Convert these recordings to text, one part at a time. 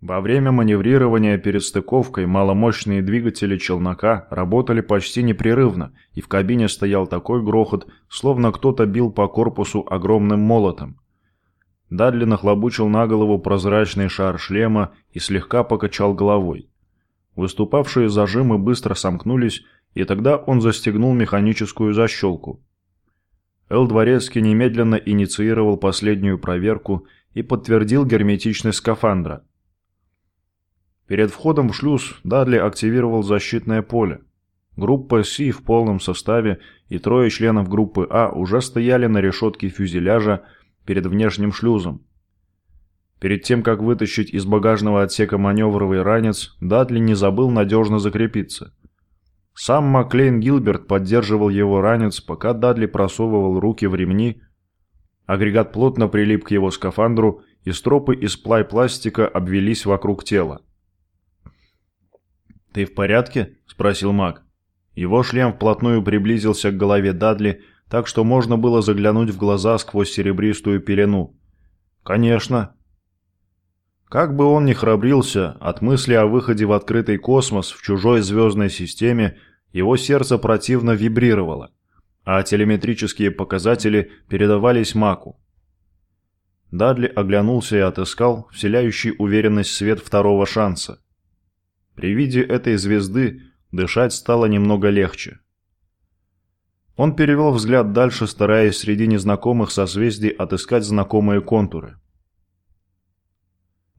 Во время маневрирования перед стыковкой маломощные двигатели челнока работали почти непрерывно, и в кабине стоял такой грохот, словно кто-то бил по корпусу огромным молотом. Дадли нахлобучил на голову прозрачный шар шлема и слегка покачал головой. Выступавшие зажимы быстро сомкнулись, и тогда он застегнул механическую защелку. Эл Дворецкий немедленно инициировал последнюю проверку и подтвердил герметичность скафандра. Перед входом в шлюз Дадли активировал защитное поле. Группа С в полном составе и трое членов группы А уже стояли на решетке фюзеляжа перед внешним шлюзом. Перед тем, как вытащить из багажного отсека маневровый ранец, Дадли не забыл надежно закрепиться. Сам Маклейн Гилберт поддерживал его ранец, пока Дадли просовывал руки в ремни. Агрегат плотно прилип к его скафандру, и стропы из плай-пластика обвелись вокруг тела. «Ты в порядке?» – спросил маг. Его шлем вплотную приблизился к голове Дадли, так что можно было заглянуть в глаза сквозь серебристую пелену. «Конечно». Как бы он ни храбрился, от мысли о выходе в открытый космос в чужой звездной системе его сердце противно вибрировало, а телеметрические показатели передавались Маку. Дадли оглянулся и отыскал вселяющий уверенность свет второго шанса. При виде этой звезды дышать стало немного легче. Он перевел взгляд дальше, стараясь среди незнакомых созвездий отыскать знакомые контуры.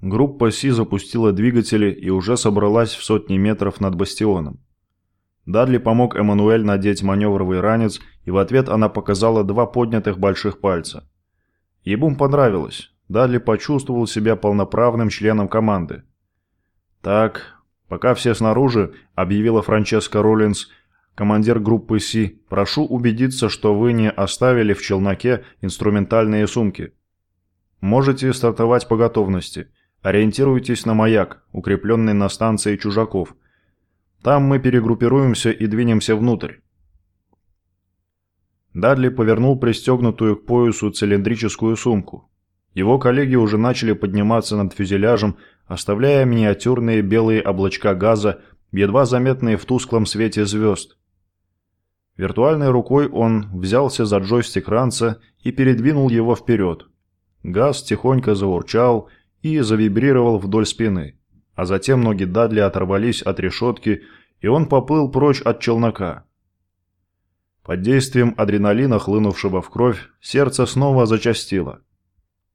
Группа Си запустила двигатели и уже собралась в сотни метров над бастионом. Дадли помог Эммануэль надеть маневровый ранец, и в ответ она показала два поднятых больших пальца. Ебум понравилось. Дадли почувствовал себя полноправным членом команды. «Так, пока все снаружи», — объявила Франческа Роллинс, — командир группы Си, прошу убедиться, что вы не оставили в челноке инструментальные сумки. Можете стартовать по готовности. Ориентируйтесь на маяк, укрепленный на станции чужаков. Там мы перегруппируемся и двинемся внутрь. Дадли повернул пристегнутую к поясу цилиндрическую сумку. Его коллеги уже начали подниматься над фюзеляжем, оставляя миниатюрные белые облачка газа, едва заметные в тусклом свете звезд. Виртуальной рукой он взялся за джойстик ранца и передвинул его вперед. Газ тихонько заурчал и завибрировал вдоль спины, а затем ноги Дадли оторвались от решетки, и он поплыл прочь от челнока. Под действием адреналина, хлынувшего в кровь, сердце снова зачастило.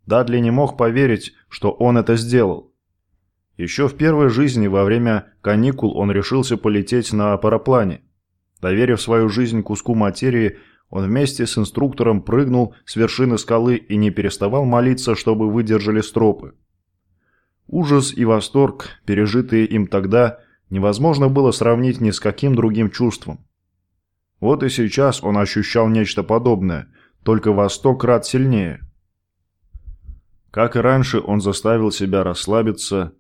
Дадли не мог поверить, что он это сделал. Еще в первой жизни во время каникул он решился полететь на параплане. Доверив свою жизнь куску материи, он вместе с инструктором прыгнул с вершины скалы и не переставал молиться, чтобы выдержали стропы. Ужас и восторг, пережитые им тогда, невозможно было сравнить ни с каким другим чувством. Вот и сейчас он ощущал нечто подобное, только во сто крат сильнее. Как и раньше, он заставил себя расслабиться,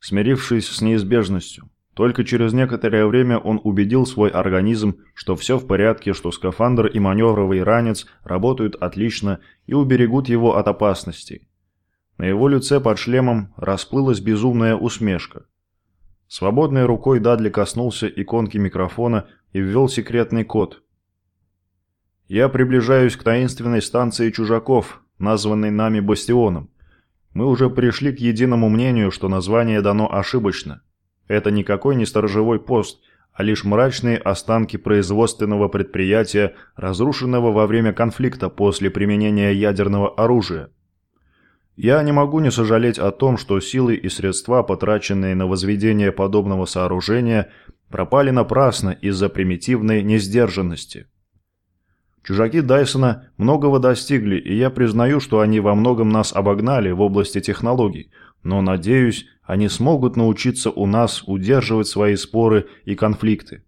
смирившись с неизбежностью. Только через некоторое время он убедил свой организм, что все в порядке, что скафандр и маневровый ранец работают отлично и уберегут его от опасностей. На его лице под шлемом расплылась безумная усмешка. Свободной рукой Дадли коснулся иконки микрофона и ввел секретный код. «Я приближаюсь к таинственной станции чужаков, названной нами Бастионом. Мы уже пришли к единому мнению, что название дано ошибочно. Это никакой не сторожевой пост, а лишь мрачные останки производственного предприятия, разрушенного во время конфликта после применения ядерного оружия. Я не могу не сожалеть о том, что силы и средства, потраченные на возведение подобного сооружения, пропали напрасно из-за примитивной несдержанности. Чужаки Дайсона многого достигли, и я признаю, что они во многом нас обогнали в области технологий, но, надеюсь, они смогут научиться у нас удерживать свои споры и конфликты.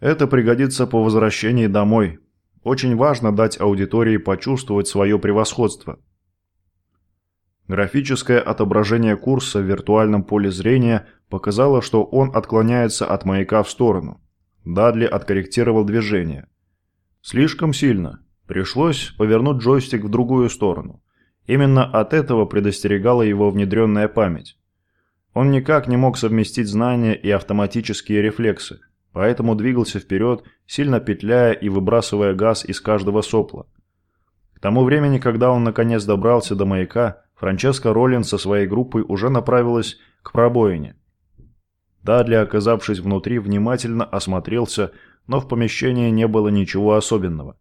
Это пригодится по возвращении домой. Очень важно дать аудитории почувствовать свое превосходство. Графическое отображение курса в виртуальном поле зрения показало, что он отклоняется от маяка в сторону. Дадли откорректировал движение. Слишком сильно. Пришлось повернуть джойстик в другую сторону Именно от этого предостерегала его внедренная память. Он никак не мог совместить знания и автоматические рефлексы, поэтому двигался вперед, сильно петляя и выбрасывая газ из каждого сопла. К тому времени, когда он наконец добрался до маяка, Франческа Роллин со своей группой уже направилась к пробоине. Дадли, оказавшись внутри, внимательно осмотрелся, но в помещении не было ничего особенного.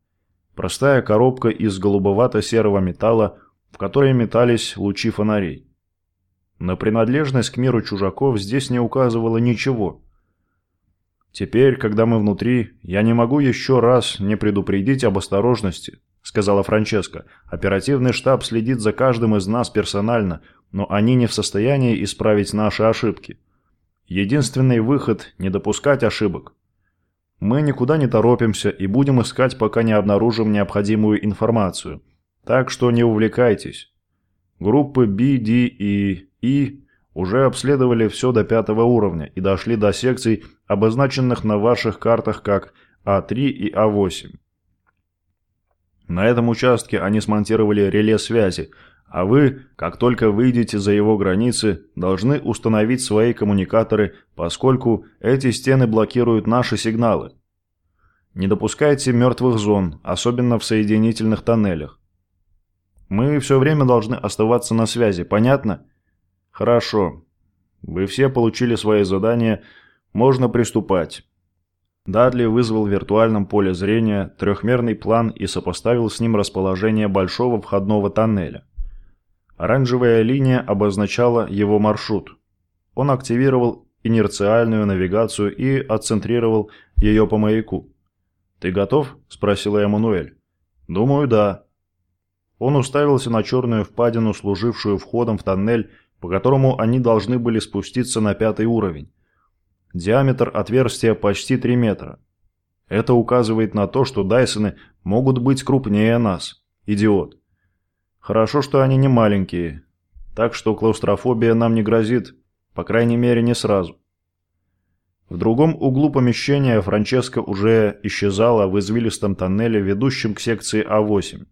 Простая коробка из голубовато-серого металла, в которой метались лучи фонарей. На принадлежность к миру чужаков здесь не указывало ничего. «Теперь, когда мы внутри, я не могу еще раз не предупредить об осторожности», сказала Франческа. «Оперативный штаб следит за каждым из нас персонально, но они не в состоянии исправить наши ошибки. Единственный выход – не допускать ошибок. Мы никуда не торопимся и будем искать, пока не обнаружим необходимую информацию. Так что не увлекайтесь. Группы B, D и E уже обследовали все до пятого уровня и дошли до секций, обозначенных на ваших картах как А3 и А8. На этом участке они смонтировали реле связи, а вы, как только выйдете за его границы, должны установить свои коммуникаторы, поскольку эти стены блокируют наши сигналы. Не допускайте мертвых зон, особенно в соединительных тоннелях. Мы все время должны оставаться на связи, понятно? Хорошо. Вы все получили свои задания, можно приступать. Дадли вызвал в виртуальном поле зрения трехмерный план и сопоставил с ним расположение большого входного тоннеля. Оранжевая линия обозначала его маршрут. Он активировал инерциальную навигацию и отцентрировал ее по маяку. «Ты готов?» – спросила Эммануэль. «Думаю, да». Он уставился на черную впадину, служившую входом в тоннель, по которому они должны были спуститься на пятый уровень. Диаметр отверстия почти 3 метра. Это указывает на то, что Дайсоны могут быть крупнее нас. Идиот. Хорошо, что они не маленькие, так что клаустрофобия нам не грозит, по крайней мере не сразу. В другом углу помещения Франческа уже исчезала в извилистом тоннеле, ведущем к секции А8.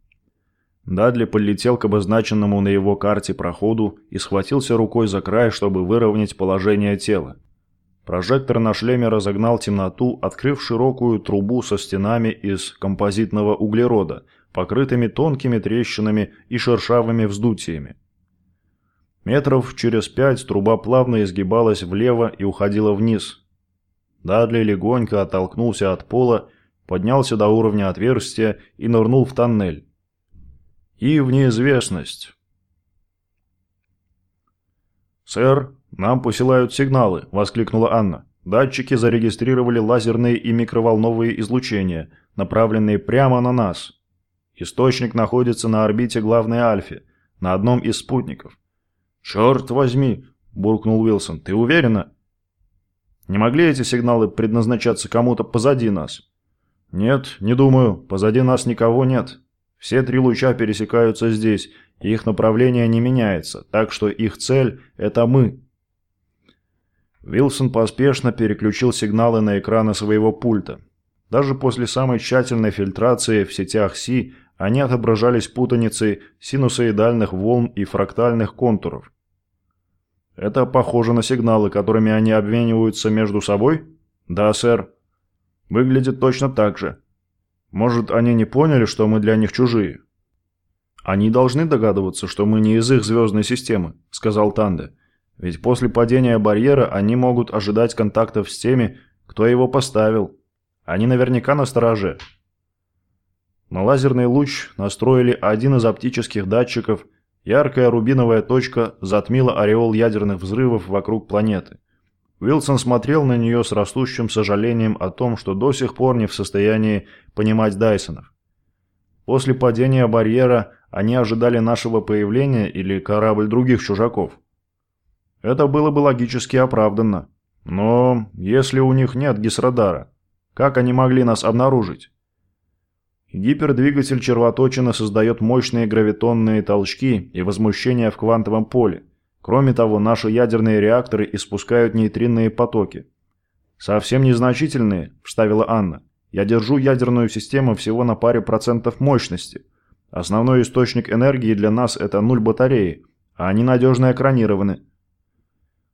Дадли полетел к обозначенному на его карте проходу и схватился рукой за край, чтобы выровнять положение тела. Прожектор на шлеме разогнал темноту, открыв широкую трубу со стенами из композитного углерода, покрытыми тонкими трещинами и шершавыми вздутиями. Метров через пять труба плавно изгибалась влево и уходила вниз. Дадли легонько оттолкнулся от пола, поднялся до уровня отверстия и нырнул в тоннель. И в неизвестность. «Сэр, нам посылают сигналы», – воскликнула Анна. «Датчики зарегистрировали лазерные и микроволновые излучения, направленные прямо на нас. Источник находится на орбите главной Альфе, на одном из спутников. «Черт возьми!» – буркнул Уилсон. «Ты уверена?» «Не могли эти сигналы предназначаться кому-то позади нас?» «Нет, не думаю. Позади нас никого нет. Все три луча пересекаются здесь, и их направление не меняется, так что их цель – это мы». Вилсон поспешно переключил сигналы на экраны своего пульта. Даже после самой тщательной фильтрации в сетях Си они отображались путаницей синусоидальных волн и фрактальных контуров. Это похоже на сигналы, которыми они обмениваются между собой? Да, сэр. Выглядит точно так же. Может, они не поняли, что мы для них чужие? Они должны догадываться, что мы не из их звездной системы, сказал Танде. Ведь после падения барьера они могут ожидать контактов с теми, кто его поставил. Они наверняка на стороже. На лазерный луч настроили один из оптических датчиков. Яркая рубиновая точка затмила ореол ядерных взрывов вокруг планеты. Уилсон смотрел на нее с растущим сожалением о том, что до сих пор не в состоянии понимать Дайсонов. После падения барьера они ожидали нашего появления или корабль других чужаков. Это было бы логически оправданно. Но если у них нет гисрадара, как они могли нас обнаружить? Гипердвигатель червоточины создает мощные гравитонные толчки и возмущения в квантовом поле. Кроме того, наши ядерные реакторы испускают нейтринные потоки. «Совсем незначительные», – вставила Анна. «Я держу ядерную систему всего на паре процентов мощности. Основной источник энергии для нас – это нуль батареи, а они надежно экранированы.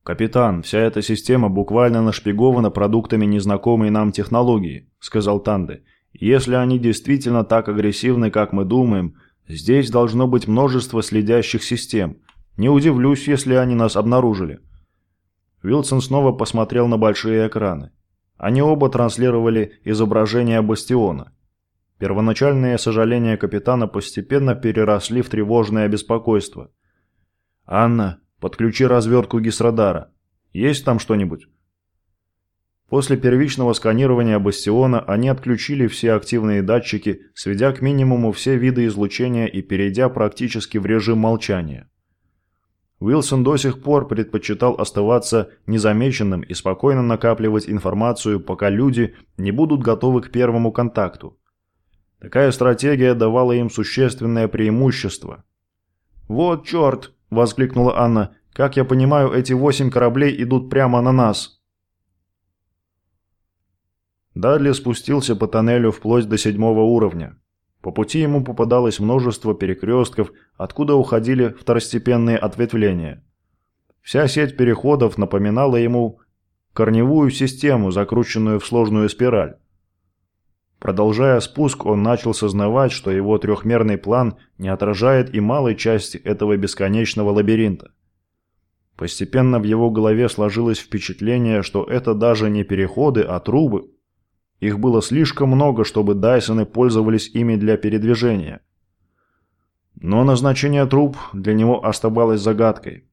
«Капитан, вся эта система буквально нашпигована продуктами незнакомой нам технологии», – сказал Танде. «Если они действительно так агрессивны, как мы думаем, здесь должно быть множество следящих систем. Не удивлюсь, если они нас обнаружили». Вилсон снова посмотрел на большие экраны. Они оба транслировали изображение бастиона. Первоначальные сожаления капитана постепенно переросли в тревожное беспокойство. «Анна, подключи развертку гисрадара. Есть там что-нибудь?» После первичного сканирования бастиона они отключили все активные датчики, сведя к минимуму все виды излучения и перейдя практически в режим молчания. Уилсон до сих пор предпочитал оставаться незамеченным и спокойно накапливать информацию, пока люди не будут готовы к первому контакту. Такая стратегия давала им существенное преимущество. «Вот черт!» – воскликнула Анна. «Как я понимаю, эти восемь кораблей идут прямо на нас!» Дадли спустился по тоннелю вплоть до седьмого уровня. По пути ему попадалось множество перекрестков, откуда уходили второстепенные ответвления. Вся сеть переходов напоминала ему корневую систему, закрученную в сложную спираль. Продолжая спуск, он начал сознавать, что его трехмерный план не отражает и малой части этого бесконечного лабиринта. Постепенно в его голове сложилось впечатление, что это даже не переходы, а трубы, их было слишком много, чтобы Дайсоны пользовались ими для передвижения. Но назначение труб для него оставалось загадкой.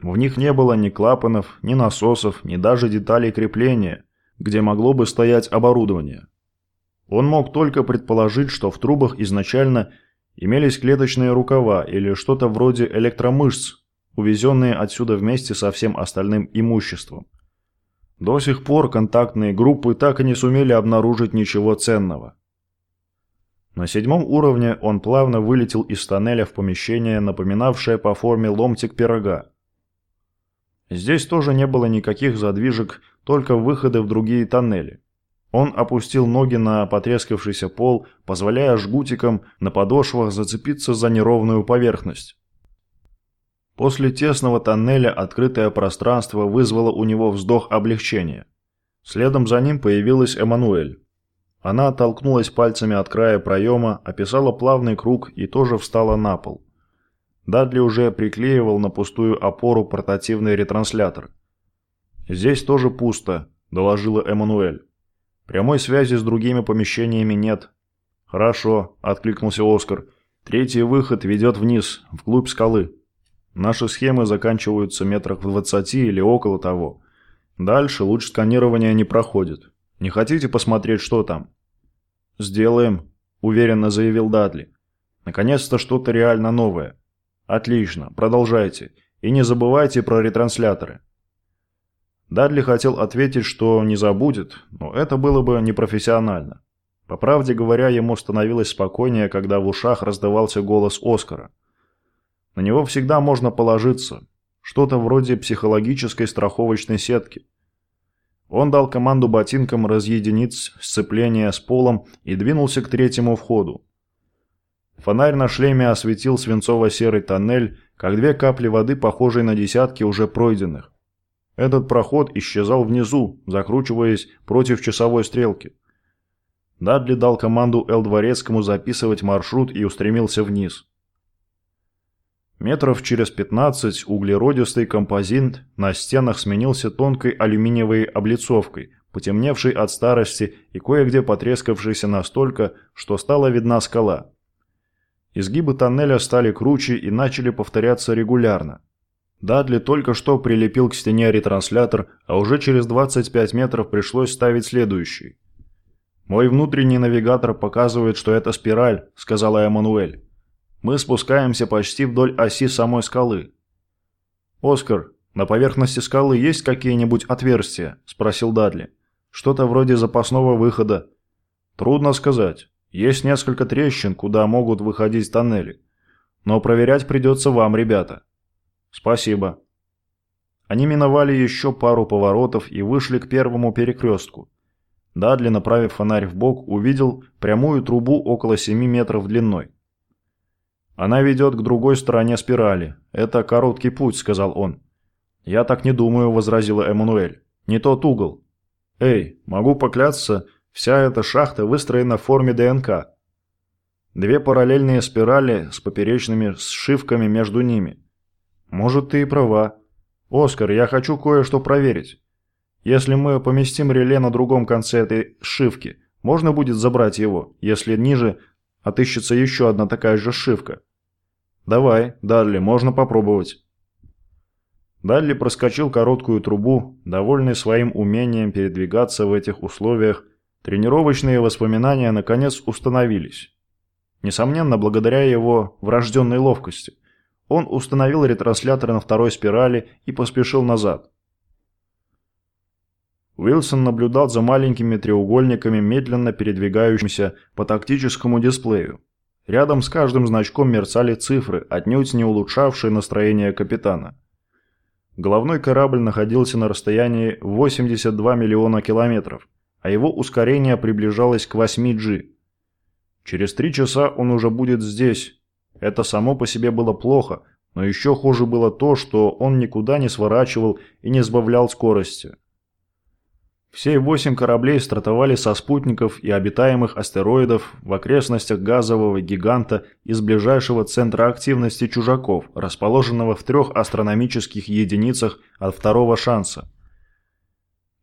В них не было ни клапанов, ни насосов, ни даже деталей крепления, где могло бы стоять оборудование. Он мог только предположить, что в трубах изначально имелись клеточные рукава или что-то вроде электромышц, увезенные отсюда вместе со всем остальным имуществом. До сих пор контактные группы так и не сумели обнаружить ничего ценного. На седьмом уровне он плавно вылетел из тоннеля в помещение, напоминавшее по форме ломтик пирога. Здесь тоже не было никаких задвижек, только выходы в другие тоннели. Он опустил ноги на потрескавшийся пол, позволяя жгутикам на подошвах зацепиться за неровную поверхность. После тесного тоннеля открытое пространство вызвало у него вздох облегчения. Следом за ним появилась Эммануэль. Она оттолкнулась пальцами от края проема, описала плавный круг и тоже встала на пол. Дадли уже приклеивал на пустую опору портативный ретранслятор. «Здесь тоже пусто», – доложила Эммануэль. «Прямой связи с другими помещениями нет». «Хорошо», – откликнулся Оскар. «Третий выход ведет вниз, вглубь скалы». Наши схемы заканчиваются метрах в 20 или около того. Дальше луч сканирования не проходит. Не хотите посмотреть, что там? Сделаем, уверенно заявил Дадли. Наконец-то что-то реально новое. Отлично, продолжайте. И не забывайте про ретрансляторы. Дадли хотел ответить, что не забудет, но это было бы непрофессионально. По правде говоря, ему становилось спокойнее, когда в ушах раздавался голос Оскара. На него всегда можно положиться. Что-то вроде психологической страховочной сетки. Он дал команду ботинкам разъединить сцепление с полом и двинулся к третьему входу. Фонарь на шлеме осветил свинцово-серый тоннель, как две капли воды, похожие на десятки уже пройденных. Этот проход исчезал внизу, закручиваясь против часовой стрелки. Дадли дал команду Эл Дворецкому записывать маршрут и устремился вниз. Метров через 15 углеродистый композит на стенах сменился тонкой алюминиевой облицовкой, потемневшей от старости и кое-где потрескавшейся настолько, что стала видна скала. Изгибы тоннеля стали круче и начали повторяться регулярно. Дадли только что прилепил к стене ретранслятор, а уже через 25 метров пришлось ставить следующий. «Мой внутренний навигатор показывает, что это спираль», — сказала Эммануэль. Мы спускаемся почти вдоль оси самой скалы. «Оскар, на поверхности скалы есть какие-нибудь отверстия?» – спросил Дадли. «Что-то вроде запасного выхода». «Трудно сказать. Есть несколько трещин, куда могут выходить тоннели. Но проверять придется вам, ребята». «Спасибо». Они миновали еще пару поворотов и вышли к первому перекрестку. Дадли, направив фонарь в бок, увидел прямую трубу около 7 метров длиной. «Она ведет к другой стороне спирали. Это короткий путь», — сказал он. «Я так не думаю», — возразила Эммануэль. «Не тот угол». «Эй, могу поклясться, вся эта шахта выстроена в форме ДНК. Две параллельные спирали с поперечными сшивками между ними. Может, ты и права. Оскар, я хочу кое-что проверить. Если мы поместим реле на другом конце этой сшивки, можно будет забрать его, если ниже отыщется еще одна такая же сшивка. Давай, Дарли, можно попробовать. Далли проскочил короткую трубу, довольный своим умением передвигаться в этих условиях. Тренировочные воспоминания наконец установились. Несомненно, благодаря его врожденной ловкости. Он установил ретранслятор на второй спирали и поспешил назад. Уилсон наблюдал за маленькими треугольниками, медленно передвигающимися по тактическому дисплею. Рядом с каждым значком мерцали цифры, отнюдь не улучшавшие настроение капитана. Головной корабль находился на расстоянии 82 миллиона километров, а его ускорение приближалось к 8G. Через три часа он уже будет здесь. Это само по себе было плохо, но еще хуже было то, что он никуда не сворачивал и не сбавлял скорости. Все восемь кораблей стартовали со спутников и обитаемых астероидов в окрестностях газового гиганта из ближайшего центра активности чужаков, расположенного в трех астрономических единицах от второго шанса.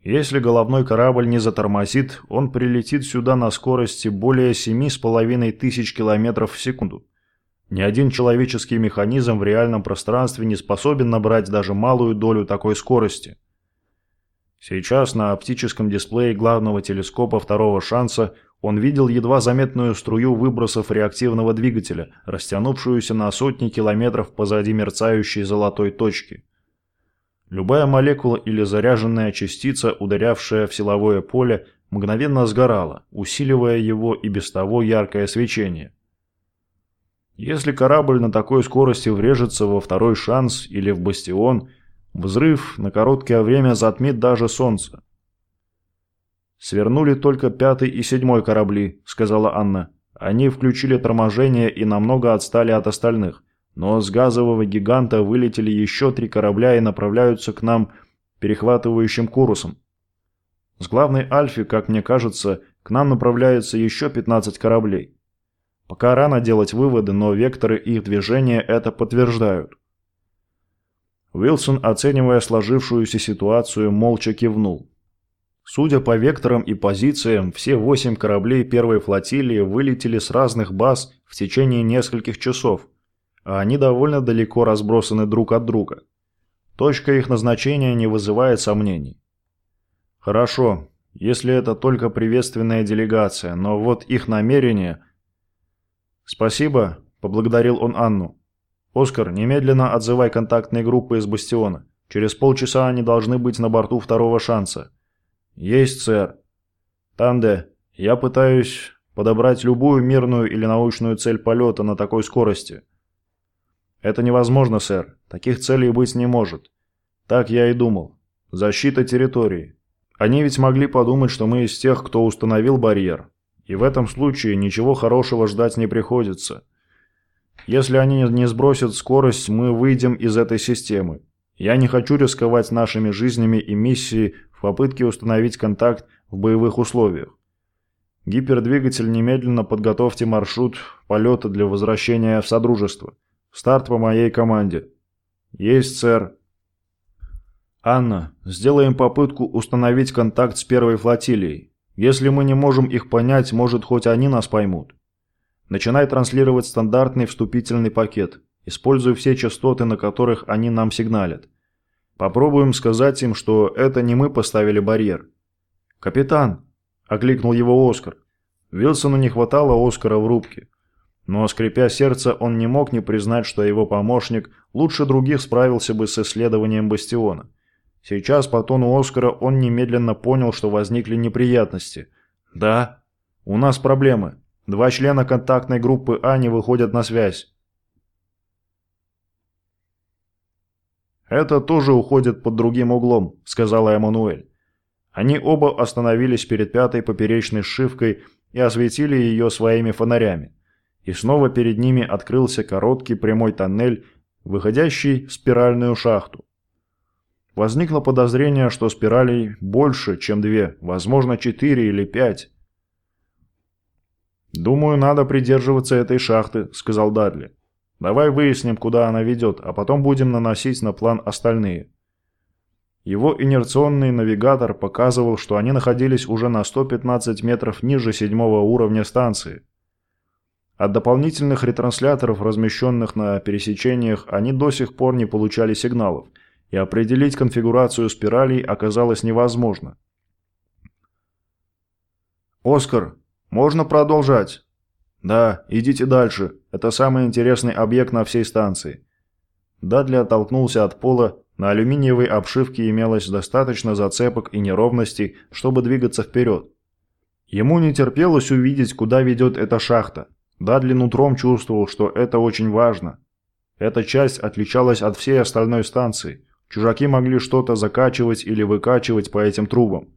Если головной корабль не затормозит, он прилетит сюда на скорости более 7,5 тысяч километров в секунду. Ни один человеческий механизм в реальном пространстве не способен набрать даже малую долю такой скорости. Сейчас на оптическом дисплее главного телескопа второго шанса он видел едва заметную струю выбросов реактивного двигателя, растянувшуюся на сотни километров позади мерцающей золотой точки. Любая молекула или заряженная частица, ударявшая в силовое поле, мгновенно сгорала, усиливая его и без того яркое свечение. Если корабль на такой скорости врежется во второй шанс или в бастион, взрыв на короткое время затмит даже солнце. «Свернули только пятый и седьмой корабли», — сказала Анна. «Они включили торможение и намного отстали от остальных. Но с газового гиганта вылетели еще три корабля и направляются к нам перехватывающим курсом. С главной Альфи, как мне кажется, к нам направляется еще 15 кораблей. Пока рано делать выводы, но векторы их движения это подтверждают. Уилсон, оценивая сложившуюся ситуацию, молча кивнул. Судя по векторам и позициям, все восемь кораблей первой флотилии вылетели с разных баз в течение нескольких часов – а они довольно далеко разбросаны друг от друга. Точка их назначения не вызывает сомнений. Хорошо, если это только приветственная делегация, но вот их намерение... Спасибо, поблагодарил он Анну. Оскар, немедленно отзывай контактные группы из Бастиона. Через полчаса они должны быть на борту второго шанса. Есть, сэр. Танде, я пытаюсь подобрать любую мирную или научную цель полета на такой скорости. «Это невозможно, сэр. Таких целей быть не может». «Так я и думал. Защита территории. Они ведь могли подумать, что мы из тех, кто установил барьер. И в этом случае ничего хорошего ждать не приходится. Если они не сбросят скорость, мы выйдем из этой системы. Я не хочу рисковать нашими жизнями и миссией в попытке установить контакт в боевых условиях. Гипердвигатель немедленно подготовьте маршрут полета для возвращения в Содружество. Старт по моей команде. Есть, сэр. Анна, сделаем попытку установить контакт с первой флотилией. Если мы не можем их понять, может хоть они нас поймут. Начинай транслировать стандартный вступительный пакет. Используй все частоты, на которых они нам сигналят. Попробуем сказать им, что это не мы поставили барьер. «Капитан!» – окликнул его Оскар. Вилсону не хватало Оскара в рубке. Но, скрипя сердце, он не мог не признать, что его помощник лучше других справился бы с исследованием бастиона. Сейчас по тону Оскара он немедленно понял, что возникли неприятности. «Да, у нас проблемы. Два члена контактной группы А не выходят на связь». «Это тоже уходит под другим углом», — сказала Эммануэль. Они оба остановились перед пятой поперечной сшивкой и осветили ее своими фонарями. и снова перед ними открылся короткий прямой тоннель, выходящий в спиральную шахту. Возникло подозрение, что спиралей больше, чем две, возможно, четыре или пять. «Думаю, надо придерживаться этой шахты», — сказал Дадли. «Давай выясним, куда она ведет, а потом будем наносить на план остальные». Его инерционный навигатор показывал, что они находились уже на 115 метров ниже седьмого уровня станции. От дополнительных ретрансляторов, размещенных на пересечениях, они до сих пор не получали сигналов, и определить конфигурацию спиралей оказалось невозможно. «Оскар, можно продолжать?» «Да, идите дальше. Это самый интересный объект на всей станции». Дадли оттолкнулся от пола, на алюминиевой обшивке имелось достаточно зацепок и неровностей, чтобы двигаться вперед. Ему не терпелось увидеть, куда ведет эта шахта. Дадли нутром чувствовал, что это очень важно. Эта часть отличалась от всей остальной станции. Чужаки могли что-то закачивать или выкачивать по этим трубам.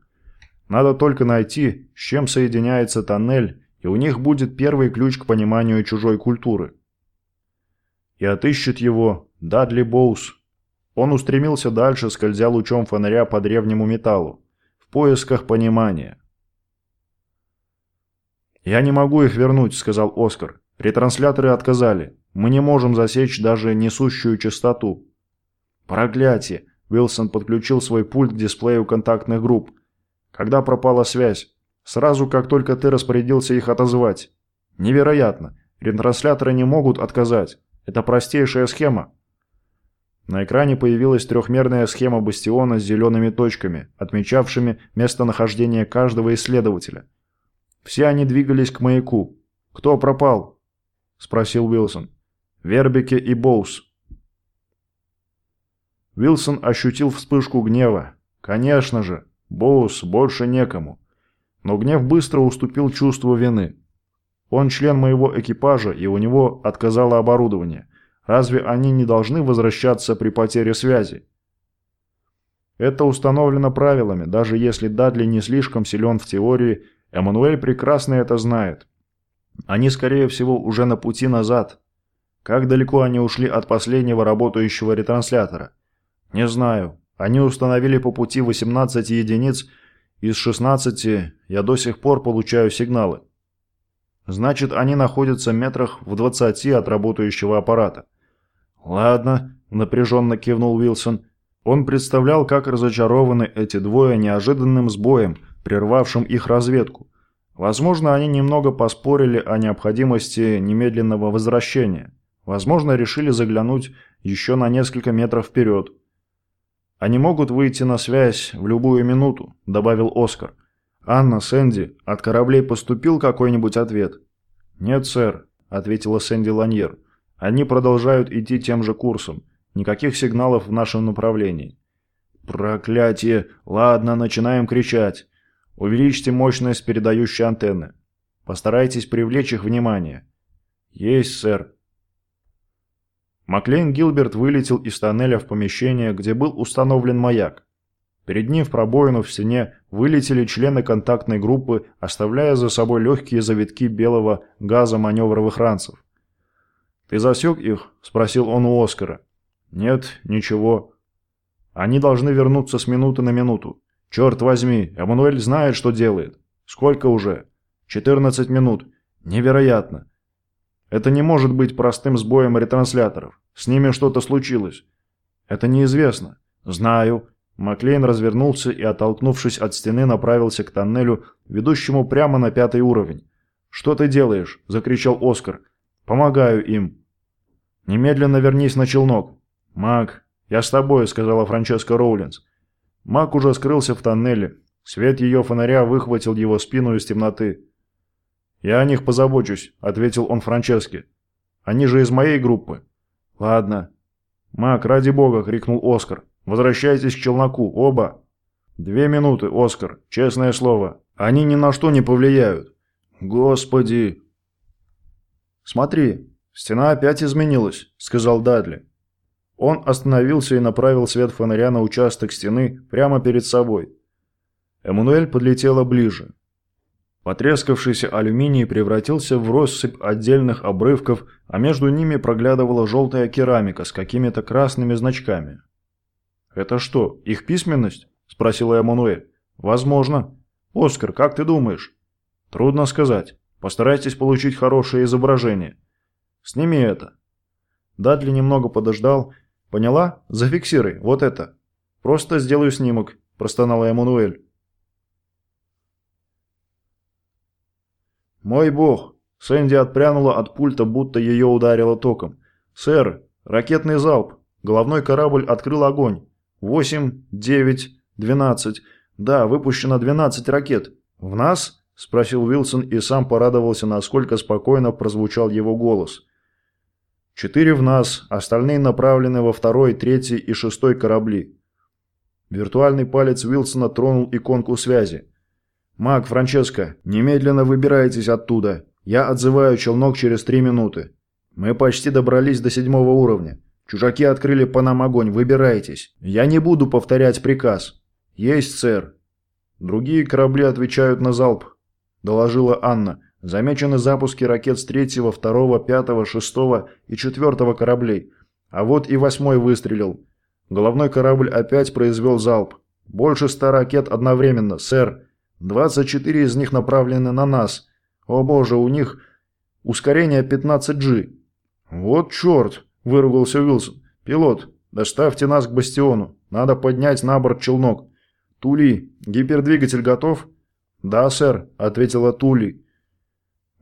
Надо только найти, с чем соединяется тоннель, и у них будет первый ключ к пониманию чужой культуры. И отыщет его Дадли Боус. Он устремился дальше, скользя лучом фонаря по древнему металлу, в поисках понимания. «Я не могу их вернуть», — сказал Оскар. «Ретрансляторы отказали. Мы не можем засечь даже несущую частоту». «Проклятие!» — Уилсон подключил свой пульт к дисплею контактных групп. «Когда пропала связь? Сразу, как только ты распорядился их отозвать. Невероятно! Ретрансляторы не могут отказать. Это простейшая схема». На экране появилась трехмерная схема бастиона с зелеными точками, отмечавшими местонахождение каждого исследователя – все они двигались к маяку. «Кто пропал?» – спросил Уилсон. «Вербике и Боус». Уилсон ощутил вспышку гнева. «Конечно же, Боус больше некому». Но гнев быстро уступил чувству вины. Он член моего экипажа, и у него отказало оборудование. Разве они не должны возвращаться при потере связи? Это установлено правилами, даже если Дадли не слишком силен в теории Эммануэль прекрасно это знает. Они, скорее всего, уже на пути назад. Как далеко они ушли от последнего работающего ретранслятора? Не знаю. Они установили по пути 18 единиц, из 16 я до сих пор получаю сигналы. Значит, они находятся метрах в 20 от работающего аппарата. Ладно, напряженно кивнул Уилсон. Он представлял, как разочарованы эти двое неожиданным сбоем – прервавшим их разведку. Возможно, они немного поспорили о необходимости немедленного возвращения. Возможно, решили заглянуть еще на несколько метров вперед. «Они могут выйти на связь в любую минуту», – добавил Оскар. «Анна, Сэнди, от кораблей поступил какой-нибудь ответ?» «Нет, сэр», – ответила Сэнди Ланьер. «Они продолжают идти тем же курсом. Никаких сигналов в нашем направлении». «Проклятие! Ладно, начинаем кричать. Увеличьте мощность передающей антенны. Постарайтесь привлечь их внимание. Есть, сэр. Маклейн Гилберт вылетел из тоннеля в помещение, где был установлен маяк. Перед ним в пробоину в стене вылетели члены контактной группы, оставляя за собой легкие завитки белого газа маневровых ранцев. «Ты засек их?» – спросил он у Оскара. «Нет, ничего. Они должны вернуться с минуты на минуту. «Черт возьми, Эммануэль знает, что делает. Сколько уже?» «14 минут. Невероятно. Это не может быть простым сбоем ретрансляторов. С ними что-то случилось. Это неизвестно. Знаю». Маклейн развернулся и, оттолкнувшись от стены, направился к тоннелю, ведущему прямо на пятый уровень. «Что ты делаешь?» – закричал Оскар. «Помогаю им». «Немедленно вернись на челнок». «Мак, я с тобой», – сказала Франческа Роулинс. Мак уже скрылся в тоннеле. Свет ее фонаря выхватил его спину из темноты. «Я о них позабочусь», — ответил он Франческе. «Они же из моей группы». «Ладно». «Мак, ради бога!» — крикнул Оскар. «Возвращайтесь к челноку, оба!» «Две минуты, Оскар, честное слово. Они ни на что не повлияют». «Господи!» «Смотри, стена опять изменилась», — сказал Дадли. Он остановился и направил свет фонаря на участок стены прямо перед собой. Эммануэль подлетела ближе. Потрескавшийся алюминий превратился в россыпь отдельных обрывков, а между ними проглядывала желтая керамика с какими-то красными значками. «Это что, их письменность?» – спросила Эммануэль. «Возможно. Оскар, как ты думаешь?» «Трудно сказать. Постарайтесь получить хорошее изображение. Сними это». Дадли немного подождал. «Поняла? Зафиксируй. Вот это. Просто сделаю снимок», – простонала Эммануэль. «Мой бог!» Сэнди отпрянула от пульта, будто ее ударило током. «Сэр, ракетный залп. Головной корабль открыл огонь. Восемь, девять, двенадцать. Да, выпущено двенадцать ракет. В нас?» – спросил Уилсон и сам порадовался, насколько спокойно прозвучал его голос. «Четыре в нас, остальные направлены во второй, третий и шестой корабли». Виртуальный палец Уилсона тронул иконку связи. «Маг, Франческо, немедленно выбирайтесь оттуда. Я отзываю челнок через три минуты. Мы почти добрались до седьмого уровня. Чужаки открыли по нам огонь, выбирайтесь. Я не буду повторять приказ». «Есть, сэр». «Другие корабли отвечают на залп», – доложила Анна. «Замечены запуски ракет с третьего, второго, пятого, шестого и четвертого кораблей. А вот и восьмой выстрелил. Головной корабль опять произвел залп. Больше ста ракет одновременно, сэр. 24 из них направлены на нас. О боже, у них ускорение 15G. Вот черт, выругался Уилсон. Пилот, доставьте нас к бастиону. Надо поднять на борт челнок. Тули, гипердвигатель готов? Да, сэр, ответила Тули.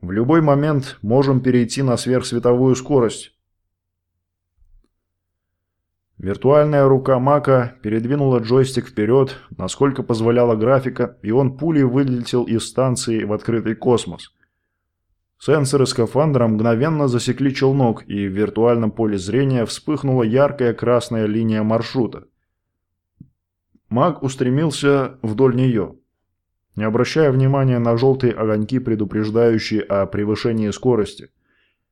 В любой момент можем перейти на сверхсветовую скорость. Виртуальная рука Мака передвинула джойстик вперед, насколько позволяла графика, и он пулей вылетел из станции в открытый космос. Сенсоры скафандра мгновенно засекли челнок, и в виртуальном поле зрения вспыхнула яркая красная линия маршрута. Маг устремился вдоль нее, не обращая внимания на желтые огоньки, предупреждающие о превышении скорости.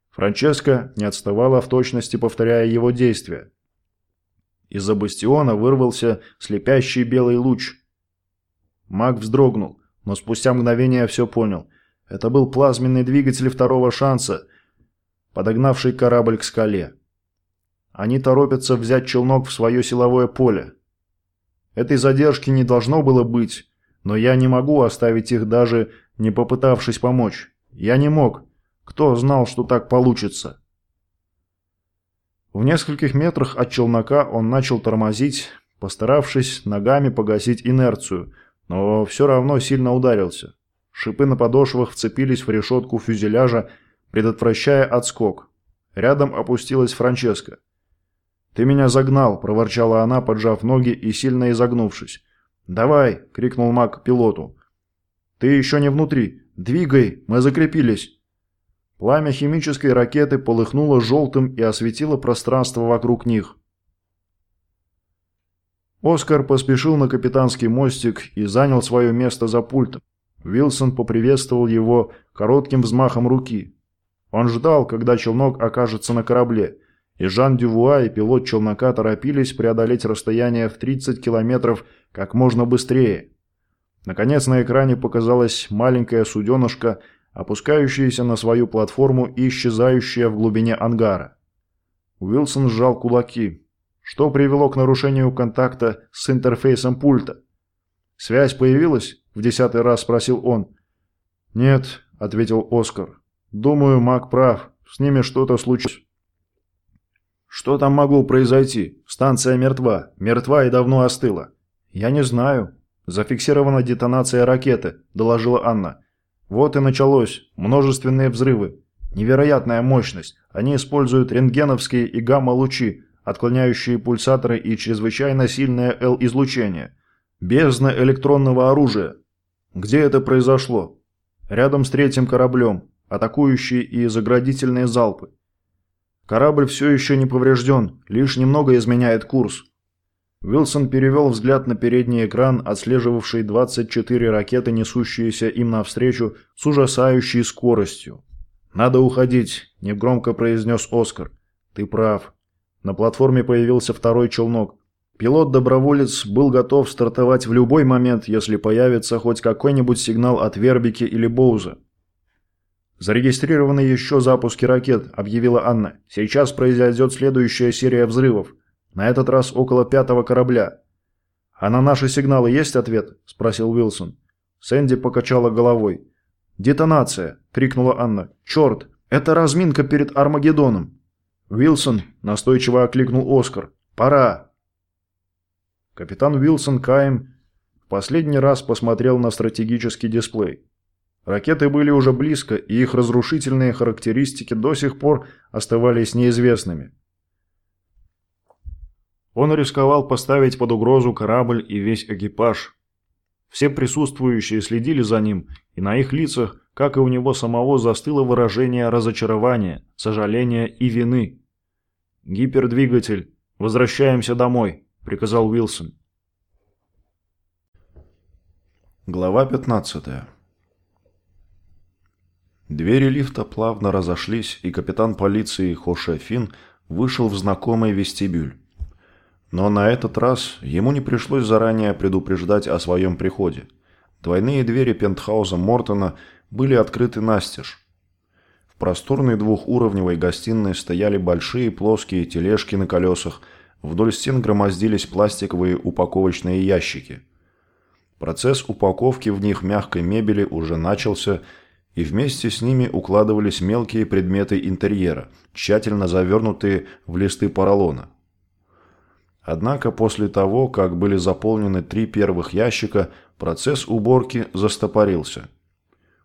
Франческа не отставала в точности, повторяя его действия. Из-за бастиона вырвался слепящий белый луч. Маг вздрогнул, но спустя мгновение все понял. Это был плазменный двигатель второго шанса, подогнавший корабль к скале. Они торопятся взять челнок в свое силовое поле. Этой задержки не должно было быть, но я не могу оставить их даже не попытавшись помочь. Я не мог. Кто знал, что так получится? В нескольких метрах от челнока он начал тормозить, постаравшись ногами погасить инерцию, но все равно сильно ударился. Шипы на подошвах вцепились в решетку фюзеляжа, предотвращая отскок. Рядом опустилась Франческа. «Ты меня загнал», – проворчала она, поджав ноги и сильно изогнувшись. «Давай!» – крикнул маг пилоту. «Ты еще не внутри! Двигай! Мы закрепились!» Пламя химической ракеты полыхнуло желтым и осветило пространство вокруг них. Оскар поспешил на капитанский мостик и занял свое место за пультом. Вилсон поприветствовал его коротким взмахом руки. Он ждал, когда челнок окажется на корабле, и Жан Дювуа и пилот челнока торопились преодолеть расстояние в 30 километров как можно быстрее. Наконец на экране показалась маленькая суденышка – опускающаяся на свою платформу и исчезающая в глубине ангара. Уилсон сжал кулаки. Что привело к нарушению контакта с интерфейсом пульта? «Связь появилась?» – в десятый раз спросил он. «Нет», – ответил Оскар. «Думаю, Мак прав. С ними что-то случилось». «Что там могло произойти? Станция мертва. Мертва и давно остыла». «Я не знаю. Зафиксирована детонация ракеты», – доложила Анна. Вот и началось. Множественные взрывы. Невероятная мощность. Они используют рентгеновские и гамма-лучи, отклоняющие пульсаторы и чрезвычайно сильное Л-излучение. Бездна электронного оружия. Где это произошло? Рядом с третьим кораблем. Атакующие и заградительные залпы. Корабль все еще не поврежден, лишь немного изменяет курс. Уилсон перевел взгляд на передний экран, отслеживавший 24 ракеты, несущиеся им навстречу с ужасающей скоростью. «Надо уходить», – негромко произнес Оскар. «Ты прав». На платформе появился второй челнок. Пилот-доброволец был готов стартовать в любой момент, если появится хоть какой-нибудь сигнал от Вербики или Боуза. «Зарегистрированы еще запуски ракет», – объявила Анна. «Сейчас произойдет следующая серия взрывов. На этот раз около пятого корабля». «А на наши сигналы есть ответ?» – спросил Уилсон. Сэнди покачала головой. «Детонация!» – крикнула Анна. «Черт! Это разминка перед Армагеддоном!» «Уилсон!» – настойчиво окликнул Оскар. «Пора!» Капитан Уилсон Каем в последний раз посмотрел на стратегический дисплей. Ракеты были уже близко, и их разрушительные характеристики до сих пор оставались неизвестными. Он рисковал поставить под угрозу корабль и весь экипаж. Все присутствующие следили за ним, и на их лицах, как и у него самого, застыло выражение разочарования, сожаления и вины. «Гипердвигатель, возвращаемся домой», приказал Уилсон. Глава 15 Двери лифта плавно разошлись, и капитан полиции Хоше Фин вышел в знакомый вестибюль. Но на этот раз ему не пришлось заранее предупреждать о своем приходе. Двойные двери пентхауза Мортона были открыты настежь. В просторной двухуровневой гостиной стояли большие плоские тележки на колесах – Вдоль стен громоздились пластиковые упаковочные ящики. Процесс упаковки в них мягкой мебели уже начался, и вместе с ними укладывались мелкие предметы интерьера, тщательно завернутые в листы поролона. Однако после того, как были заполнены три первых ящика, процесс уборки застопорился.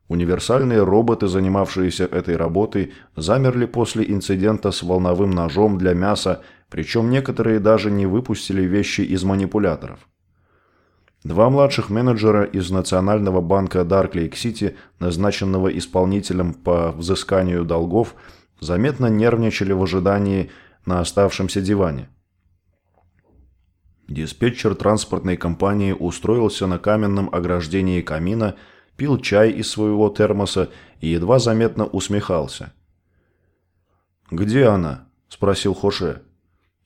Универсальные роботы, занимавшиеся этой работой, замерли после инцидента с волновым ножом для мяса причем некоторые даже не выпустили вещи из манипуляторов. Два младших менеджера из Национального банка Дарклейк-Сити, назначенного исполнителем по взысканию долгов, заметно нервничали в ожидании на оставшемся диване. Диспетчер транспортной компании устроился на каменном ограждении камина, пил чай из своего термоса и едва заметно усмехался. «Где она?» – спросил Хоше.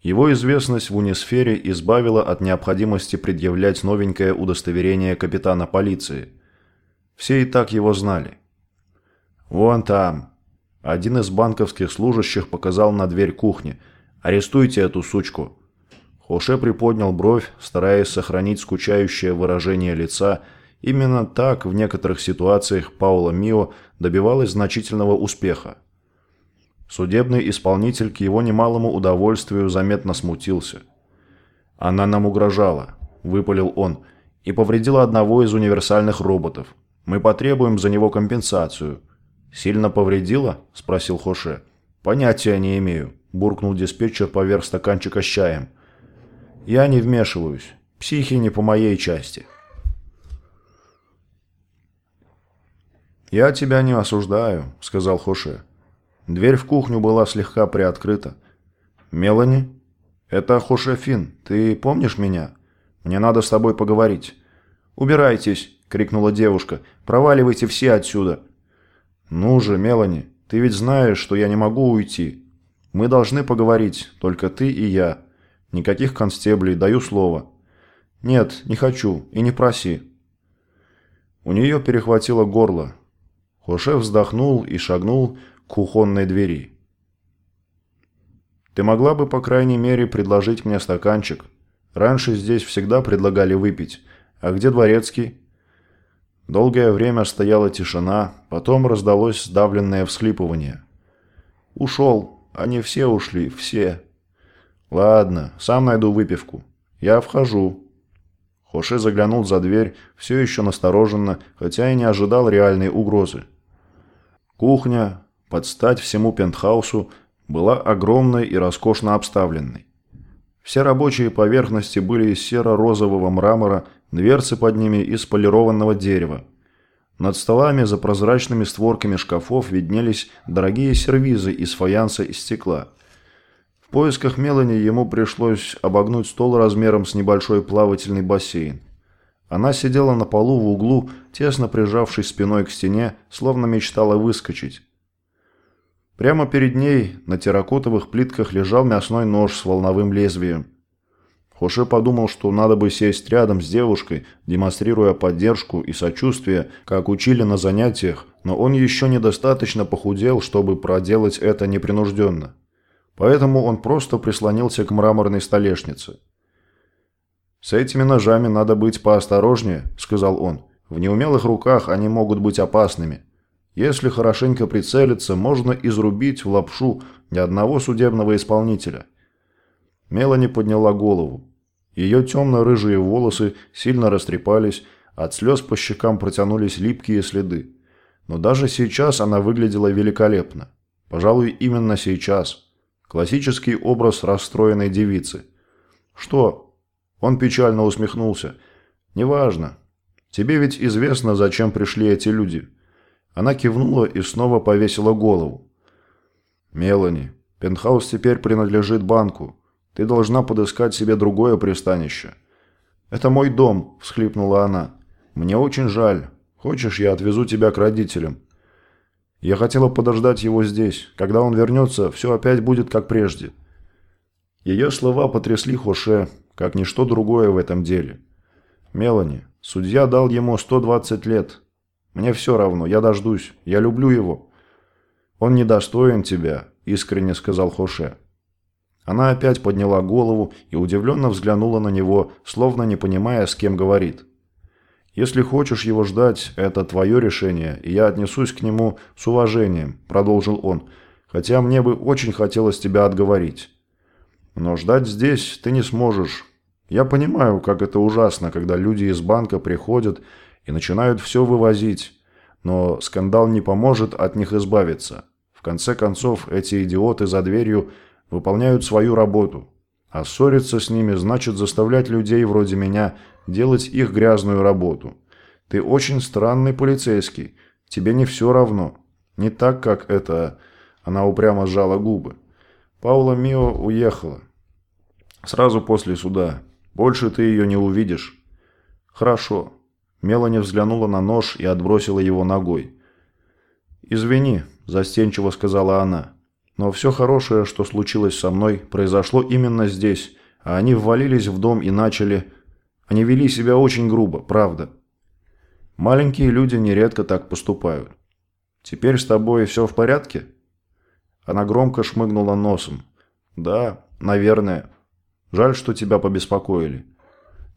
Его известность в унисфере избавила от необходимости предъявлять новенькое удостоверение капитана полиции. Все и так его знали. «Вон там». Один из банковских служащих показал на дверь кухни. «Арестуйте эту сучку». Хоше приподнял бровь, стараясь сохранить скучающее выражение лица. Именно так в некоторых ситуациях Паула Мио добивалась значительного успеха. Судебный исполнитель к его немалому удовольствию заметно смутился. «Она нам угрожала», – выпалил он, – «и повредила одного из универсальных роботов. Мы потребуем за него компенсацию». «Сильно повредила?» – спросил Хоше. «Понятия не имею», – буркнул диспетчер поверх стаканчика с чаем. «Я не вмешиваюсь. Психи не по моей части». «Я тебя не осуждаю», – сказал Хоше. Дверь в кухню была слегка приоткрыта. «Мелани?» «Это Хошефин. Ты помнишь меня? Мне надо с тобой поговорить». «Убирайтесь!» – крикнула девушка. «Проваливайте все отсюда!» «Ну же, Мелани, ты ведь знаешь, что я не могу уйти. Мы должны поговорить, только ты и я. Никаких констеблей, даю слово». «Нет, не хочу, и не проси». У нее перехватило горло. Хоше вздохнул и шагнул к кухонной двери. «Ты могла бы, по крайней мере, предложить мне стаканчик. Раньше здесь всегда предлагали выпить. А где дворецкий?» Долгое время стояла тишина, потом раздалось сдавленное всхлипывание. «Ушел. Они все ушли, все». «Ладно, сам найду выпивку. Я вхожу». Хоше заглянул за дверь, все еще настороженно, хотя и не ожидал реальной угрозы. Кухня, под стать всему пентхаусу, была огромной и роскошно обставленной. Все рабочие поверхности были из серо-розового мрамора, дверцы под ними из полированного дерева. Над столами за прозрачными створками шкафов виднелись дорогие сервизы из фаянса и стекла. В поисках Мелани ему пришлось обогнуть стол размером с небольшой плавательный бассейн. Она сидела на полу в углу, тесно прижавшись спиной к стене, словно мечтала выскочить. Прямо перед ней на терракотовых плитках лежал мясной нож с волновым лезвием. Хоше подумал, что надо бы сесть рядом с девушкой, демонстрируя поддержку и сочувствие, как учили на занятиях, но он еще недостаточно похудел, чтобы проделать это непринужденно. Поэтому он просто прислонился к мраморной столешнице. «С этими ножами надо быть поосторожнее», – сказал он. «В неумелых руках они могут быть опасными. Если хорошенько прицелиться, можно изрубить в лапшу ни одного судебного исполнителя». Мелани подняла голову. Ее темно-рыжие волосы сильно растрепались, от слез по щекам протянулись липкие следы. Но даже сейчас она выглядела великолепно. Пожалуй, именно сейчас. Классический образ расстроенной девицы. «Что?» Он печально усмехнулся. «Неважно. Тебе ведь известно, зачем пришли эти люди». Она кивнула и снова повесила голову. «Мелани, пентхаус теперь принадлежит банку. Ты должна подыскать себе другое пристанище». «Это мой дом», – всхлипнула она. «Мне очень жаль. Хочешь, я отвезу тебя к родителям?» Я хотела подождать его здесь. Когда он вернется, все опять будет как прежде. Ее слова потрясли Хоше, как ничто другое в этом деле. «Мелани, судья дал ему 120 лет. Мне все равно, я дождусь, я люблю его». «Он недостоин тебя», – искренне сказал Хоше. Она опять подняла голову и удивленно взглянула на него, словно не понимая, с кем говорит. «Если хочешь его ждать, это твое решение, и я отнесусь к нему с уважением», – продолжил он, – «хотя мне бы очень хотелось тебя отговорить. Но ждать здесь ты не сможешь. Я понимаю, как это ужасно, когда люди из банка приходят и начинают все вывозить, но скандал не поможет от них избавиться. В конце концов, эти идиоты за дверью – выполняют свою работу. А ссориться с ними значит заставлять людей вроде меня делать их грязную работу. Ты очень странный полицейский. Тебе не все равно. Не так, как это... Она упрямо сжала губы. Паула Мио уехала. Сразу после суда. Больше ты ее не увидишь. Хорошо. Мелани взглянула на нож и отбросила его ногой. «Извини», – застенчиво сказала она. Но все хорошее, что случилось со мной, произошло именно здесь, а они ввалились в дом и начали... Они вели себя очень грубо, правда. Маленькие люди нередко так поступают. Теперь с тобой все в порядке?» Она громко шмыгнула носом. «Да, наверное. Жаль, что тебя побеспокоили.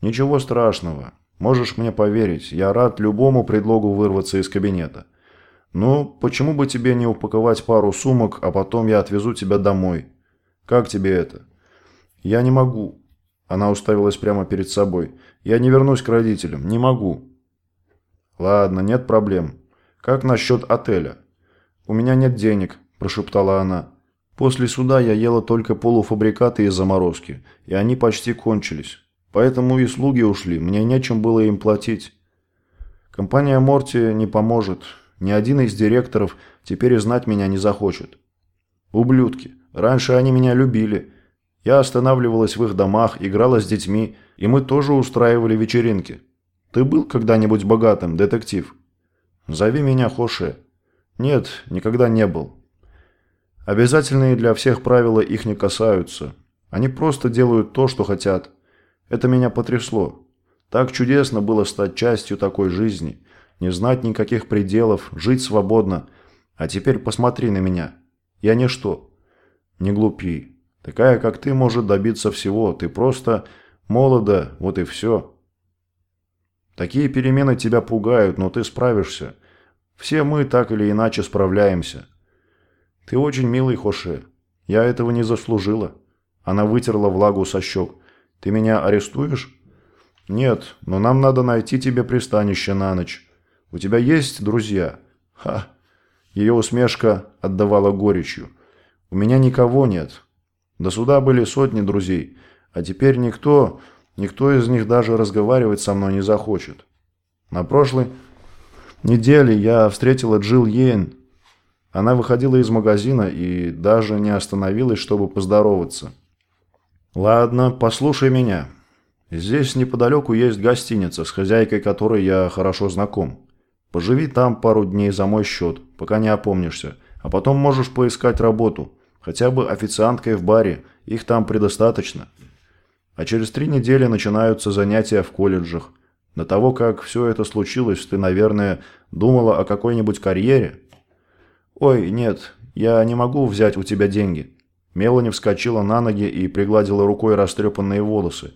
Ничего страшного. Можешь мне поверить, я рад любому предлогу вырваться из кабинета. «Ну, почему бы тебе не упаковать пару сумок, а потом я отвезу тебя домой? Как тебе это?» «Я не могу». Она уставилась прямо перед собой. «Я не вернусь к родителям. Не могу». «Ладно, нет проблем. Как насчет отеля?» «У меня нет денег», – прошептала она. «После суда я ела только полуфабрикаты из заморозки, и они почти кончились. Поэтому и слуги ушли, мне нечем было им платить. Компания Морти не поможет, ни один из директоров теперь и знать меня не захочет. Ублюдки. Раньше они меня любили. Я останавливалась в их домах, играла с детьми, и мы тоже устраивали вечеринки. Ты был когда-нибудь богатым, детектив? Зови меня Хоше. Нет, никогда не был. Обязательные для всех правила их не касаются. Они просто делают то, что хотят. Это меня потрясло. Так чудесно было стать частью такой жизни не знать никаких пределов, жить свободно. А теперь посмотри на меня. Я ничто. Не глупи. Такая, как ты, может добиться всего. Ты просто молода, вот и все. Такие перемены тебя пугают, но ты справишься. Все мы так или иначе справляемся. Ты очень милый, Хоше. Я этого не заслужила. Она вытерла влагу со щек. Ты меня арестуешь? Нет, но нам надо найти тебе пристанище на ночь. У тебя есть друзья?» «Ха!» Ее усмешка отдавала горечью. «У меня никого нет. До суда были сотни друзей, а теперь никто, никто из них даже разговаривать со мной не захочет. На прошлой неделе я встретила Джилл Йейн. Она выходила из магазина и даже не остановилась, чтобы поздороваться. «Ладно, послушай меня. Здесь неподалеку есть гостиница, с хозяйкой которой я хорошо знаком. Поживи там пару дней за мой счет, пока не опомнишься, а потом можешь поискать работу. Хотя бы официанткой в баре, их там предостаточно». А через три недели начинаются занятия в колледжах. До того, как все это случилось, ты, наверное, думала о какой-нибудь карьере? Ой, нет, я не могу взять у тебя деньги. Мелани вскочила на ноги и пригладила рукой растрепанные волосы.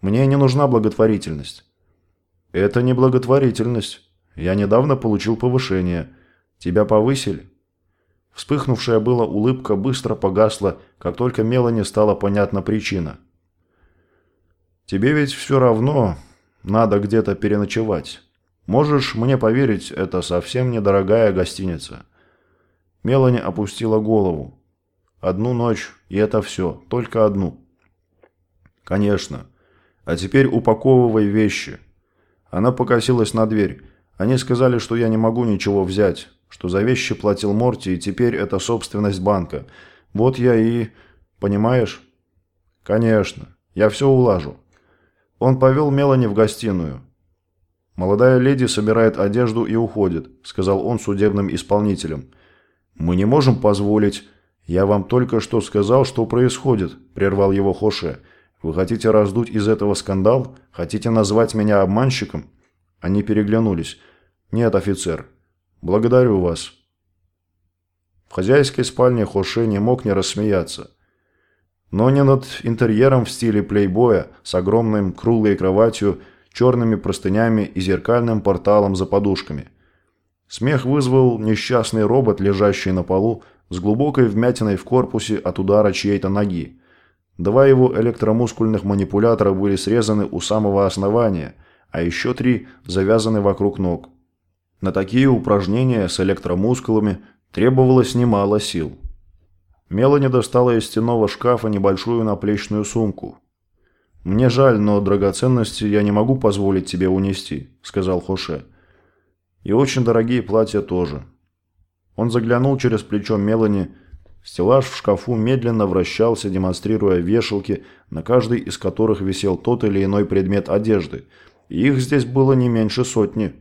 Мне не нужна благотворительность. Это не благотворительность. Я недавно получил повышение. Тебя повысили? Вспыхнувшая была улыбка быстро погасла, как только Мелани стала понятна причина. «Тебе ведь все равно надо где-то переночевать. Можешь мне поверить, это совсем недорогая гостиница». Мелани опустила голову. «Одну ночь, и это все, только одну». «Конечно. А теперь упаковывай вещи». Она покосилась на дверь. Они сказали, что я не могу ничего взять что за вещи платил Морти, и теперь это собственность банка. Вот я и... Понимаешь? Конечно. Я все улажу. Он повел Мелани в гостиную. «Молодая леди собирает одежду и уходит», – сказал он судебным исполнителям. «Мы не можем позволить...» «Я вам только что сказал, что происходит», – прервал его Хоше. «Вы хотите раздуть из этого скандал? Хотите назвать меня обманщиком?» Они переглянулись. «Нет, офицер, «Благодарю вас». В хозяйской спальне Хоше не мог не рассмеяться. Но не над интерьером в стиле плейбоя с огромным круглой кроватью, черными простынями и зеркальным порталом за подушками. Смех вызвал несчастный робот, лежащий на полу, с глубокой вмятиной в корпусе от удара чьей-то ноги. Два его электромускульных манипулятора были срезаны у самого основания, а еще три завязаны вокруг ног. На такие упражнения с электромускулами требовалось немало сил. Мелани достала из стенного шкафа небольшую наплечную сумку. «Мне жаль, но драгоценности я не могу позволить тебе унести», – сказал Хоше. «И очень дорогие платья тоже». Он заглянул через плечо Мелани. Стеллаж в шкафу медленно вращался, демонстрируя вешалки, на каждой из которых висел тот или иной предмет одежды. И их здесь было не меньше сотни.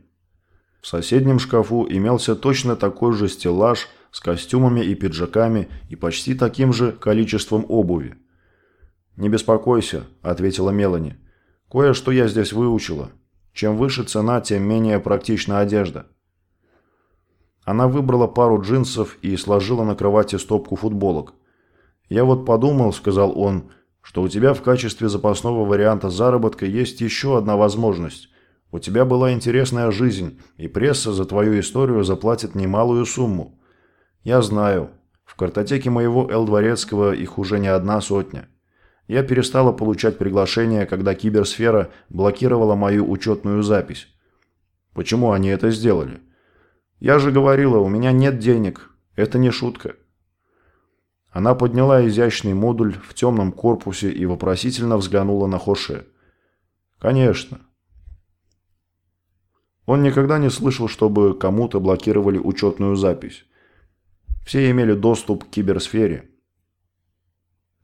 В соседнем шкафу имелся точно такой же стеллаж с костюмами и пиджаками и почти таким же количеством обуви. «Не беспокойся», – ответила Мелани. «Кое-что я здесь выучила. Чем выше цена, тем менее практична одежда». Она выбрала пару джинсов и сложила на кровати стопку футболок. «Я вот подумал», – сказал он, – «что у тебя в качестве запасного варианта заработка есть еще одна возможность – у тебя была интересная жизнь, и пресса за твою историю заплатит немалую сумму. Я знаю. В картотеке моего Эл Дворецкого их уже не одна сотня. Я перестала получать приглашения, когда киберсфера блокировала мою учетную запись. Почему они это сделали? Я же говорила, у меня нет денег. Это не шутка. Она подняла изящный модуль в темном корпусе и вопросительно взглянула на Хоше. «Конечно. Он никогда не слышал, чтобы кому-то блокировали учетную запись. Все имели доступ к киберсфере.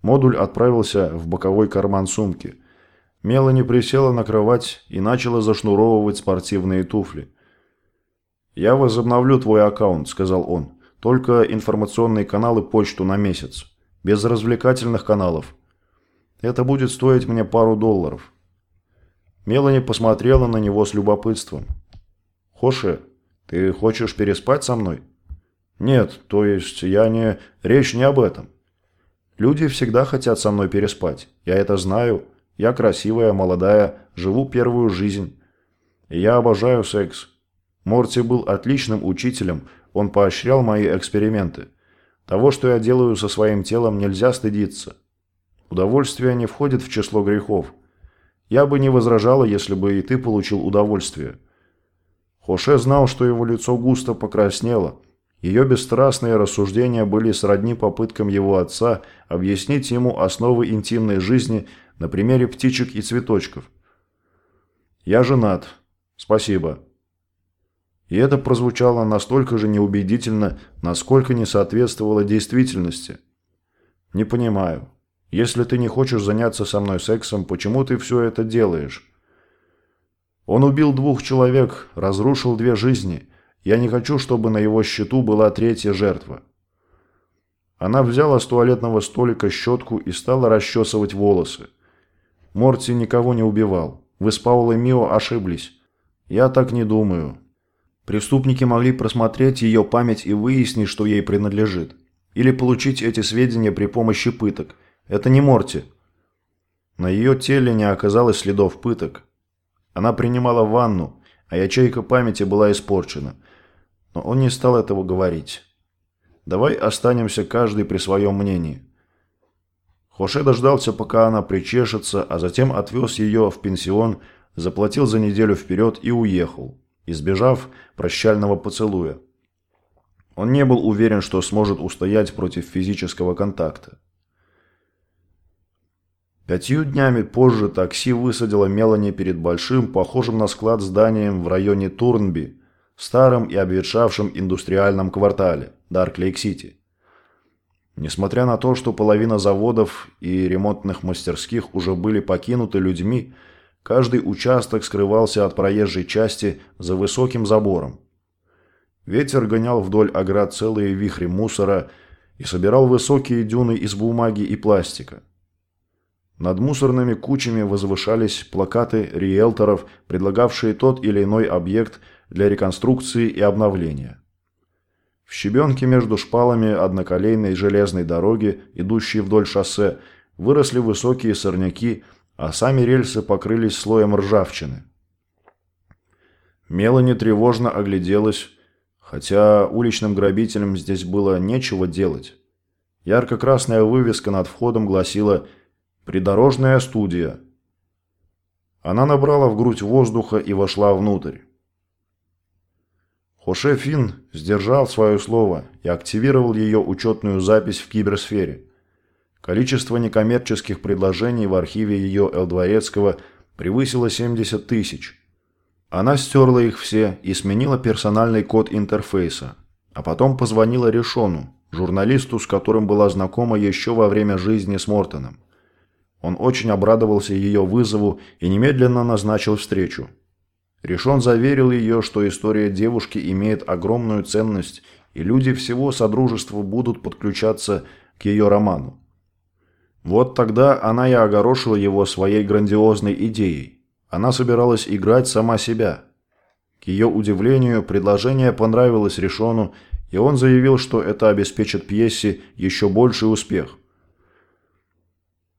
Модуль отправился в боковой карман сумки. Мелани присела на кровать и начала зашнуровывать спортивные туфли. «Я возобновлю твой аккаунт», – сказал он. «Только информационные каналы почту на месяц. Без развлекательных каналов. Это будет стоить мне пару долларов». Мелани посмотрела на него с любопытством. «Хоше, ты хочешь переспать со мной?» «Нет, то есть я не... Речь не об этом. Люди всегда хотят со мной переспать. Я это знаю. Я красивая, молодая, живу первую жизнь. Я обожаю секс. Морти был отличным учителем, он поощрял мои эксперименты. Того, что я делаю со своим телом, нельзя стыдиться. Удовольствие не входит в число грехов. Я бы не возражала, если бы и ты получил удовольствие. Хоше знал, что его лицо густо покраснело. Ее бесстрастные рассуждения были сродни попыткам его отца объяснить ему основы интимной жизни на примере птичек и цветочков. «Я женат. Спасибо». И это прозвучало настолько же неубедительно, насколько не соответствовало действительности. «Не понимаю. Если ты не хочешь заняться со мной сексом, почему ты все это делаешь?» Он убил двух человек, разрушил две жизни. Я не хочу, чтобы на его счету была третья жертва. Она взяла с туалетного столика щетку и стала расчесывать волосы. Морти никого не убивал. Вы с Паулой Мио ошиблись. Я так не думаю. Преступники могли просмотреть ее память и выяснить, что ей принадлежит. Или получить эти сведения при помощи пыток. Это не Морти. На ее теле не оказалось следов пыток. Она принимала ванну, а ячейка памяти была испорчена. Но он не стал этого говорить. Давай останемся каждый при своем мнении. Хоше дождался, пока она причешется, а затем отвез ее в пенсион, заплатил за неделю вперед и уехал, избежав прощального поцелуя. Он не был уверен, что сможет устоять против физического контакта. Пятью днями позже такси высадило Мелани перед большим, похожим на склад зданием в районе Турнби, старом и обветшавшем индустриальном квартале, Дарк-Лейк-Сити. Несмотря на то, что половина заводов и ремонтных мастерских уже были покинуты людьми, каждый участок скрывался от проезжей части за высоким забором. Ветер гонял вдоль оград целые вихри мусора и собирал высокие дюны из бумаги и пластика. Над мусорными кучами возвышались плакаты риэлторов, предлагавшие тот или иной объект для реконструкции и обновления. В щебенке между шпалами одноколейной железной дороги, идущей вдоль шоссе, выросли высокие сорняки, а сами рельсы покрылись слоем ржавчины. Мелани тревожно огляделась, хотя уличным грабителям здесь было нечего делать. Ярко-красная вывеска над входом гласила «Придорожная студия». Она набрала в грудь воздуха и вошла внутрь. Хоше Финн сдержал свое слово и активировал ее учетную запись в киберсфере. Количество некоммерческих предложений в архиве ее Элдворецкого превысило 70 тысяч. Она стерла их все и сменила персональный код интерфейса, а потом позвонила Решону, журналисту, с которым была знакома еще во время жизни с Мортоном. Он очень обрадовался ее вызову и немедленно назначил встречу. Решон заверил ее, что история девушки имеет огромную ценность, и люди всего Содружества будут подключаться к ее роману. Вот тогда она и огорошила его своей грандиозной идеей. Она собиралась играть сама себя. К ее удивлению, предложение понравилось Решону, и он заявил, что это обеспечит пьесе еще больший успех –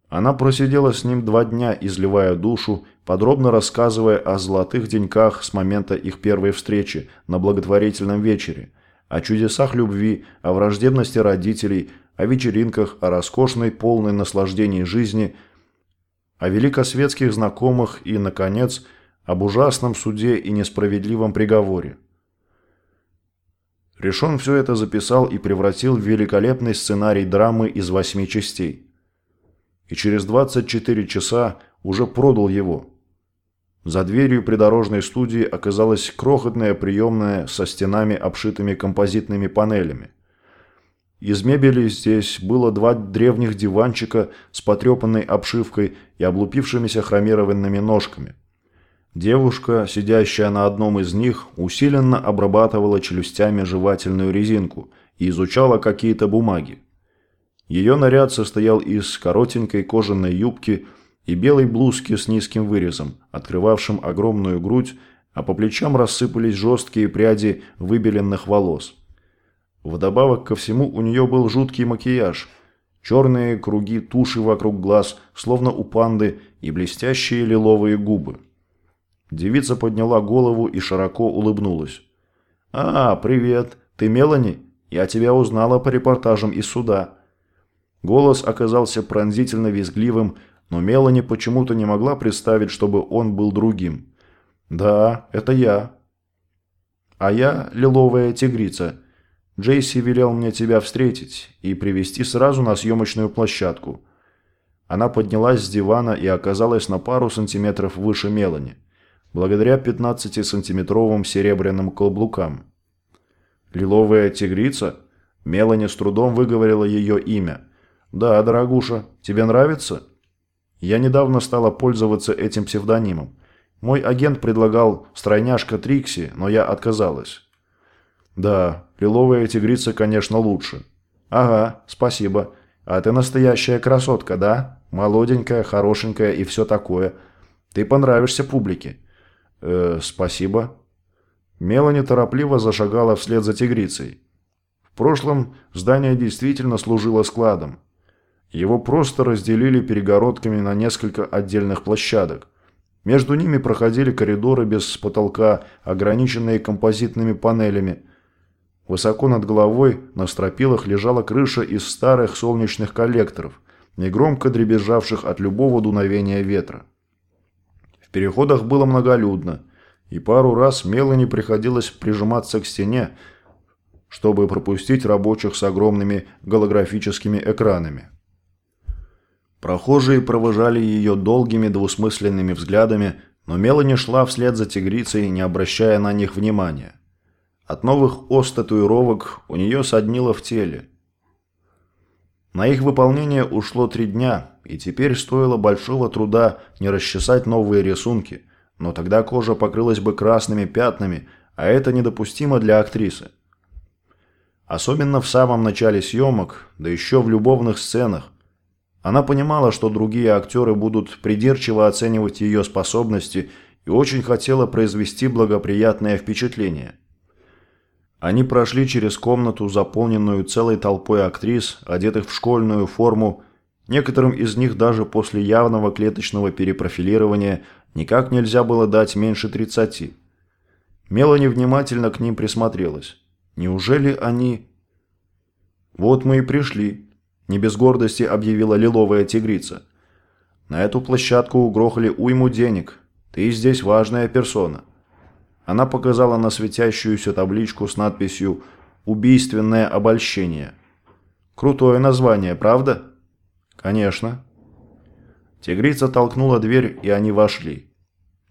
она просидела с ним два дня, изливая душу, подробно рассказывая о золотых деньках с момента их первой встречи на благотворительном вечере, о чудесах любви, о враждебности родителей, о вечеринках, о роскошной, полной наслаждении жизни, о великосветских знакомых и, наконец, об ужасном суде и несправедливом приговоре. Решен все это записал и превратил в великолепный сценарий драмы из восьми частей и через 24 часа уже продал его. За дверью придорожной студии оказалась крохотная приемная со стенами, обшитыми композитными панелями. Из мебели здесь было два древних диванчика с потрепанной обшивкой и облупившимися хромированными ножками. Девушка, сидящая на одном из них, усиленно обрабатывала челюстями жевательную резинку и изучала какие-то бумаги. Ее наряд состоял из коротенькой кожаной юбки и белой блузки с низким вырезом, открывавшим огромную грудь, а по плечам рассыпались жесткие пряди выбеленных волос. Вдобавок ко всему у нее был жуткий макияж, черные круги туши вокруг глаз, словно у панды, и блестящие лиловые губы. Девица подняла голову и широко улыбнулась. «А, привет! Ты Мелани? Я тебя узнала по репортажам из суда». Голос оказался пронзительно визгливым, но Мелани почему-то не могла представить, чтобы он был другим. «Да, это я». «А я лиловая тигрица. Джейси велел мне тебя встретить и привести сразу на съемочную площадку». Она поднялась с дивана и оказалась на пару сантиметров выше Мелани, благодаря 15-сантиметровым серебряным каблукам. «Лиловая тигрица?» Мелани с трудом выговорила ее имя – «Да, дорогуша, тебе нравится?» Я недавно стала пользоваться этим псевдонимом. Мой агент предлагал стройняшка Трикси, но я отказалась. «Да, лиловая тигрица, конечно, лучше». «Ага, спасибо. А ты настоящая красотка, да? Молоденькая, хорошенькая и все такое. Ты понравишься публике». «Э, спасибо». Мелани торопливо зашагала вслед за тигрицей. В прошлом здание действительно служило складом. Его просто разделили перегородками на несколько отдельных площадок. Между ними проходили коридоры без потолка, ограниченные композитными панелями. Высоко над головой на стропилах лежала крыша из старых солнечных коллекторов, негромко дребезжавших от любого дуновения ветра. В переходах было многолюдно, и пару раз Мелани приходилось прижиматься к стене, чтобы пропустить рабочих с огромными голографическими экранами. Прохожие провожали ее долгими двусмысленными взглядами, но Мелани шла вслед за тигрицей, не обращая на них внимания. От новых ос татуировок у нее соднило в теле. На их выполнение ушло три дня, и теперь стоило большого труда не расчесать новые рисунки, но тогда кожа покрылась бы красными пятнами, а это недопустимо для актрисы. Особенно в самом начале съемок, да еще в любовных сценах, она понимала, что другие актеры будут придирчиво оценивать ее способности и очень хотела произвести благоприятное впечатление. Они прошли через комнату, заполненную целой толпой актрис, одетых в школьную форму. Некоторым из них даже после явного клеточного перепрофилирования никак нельзя было дать меньше 30. Мелани внимательно к ним присмотрелась. Неужели они... «Вот мы и пришли», не без гордости объявила лиловая тигрица. На эту площадку угрохали уйму денег. Ты здесь важная персона. Она показала на светящуюся табличку с надписью «Убийственное обольщение». Крутое название, правда? Конечно. Тигрица толкнула дверь, и они вошли.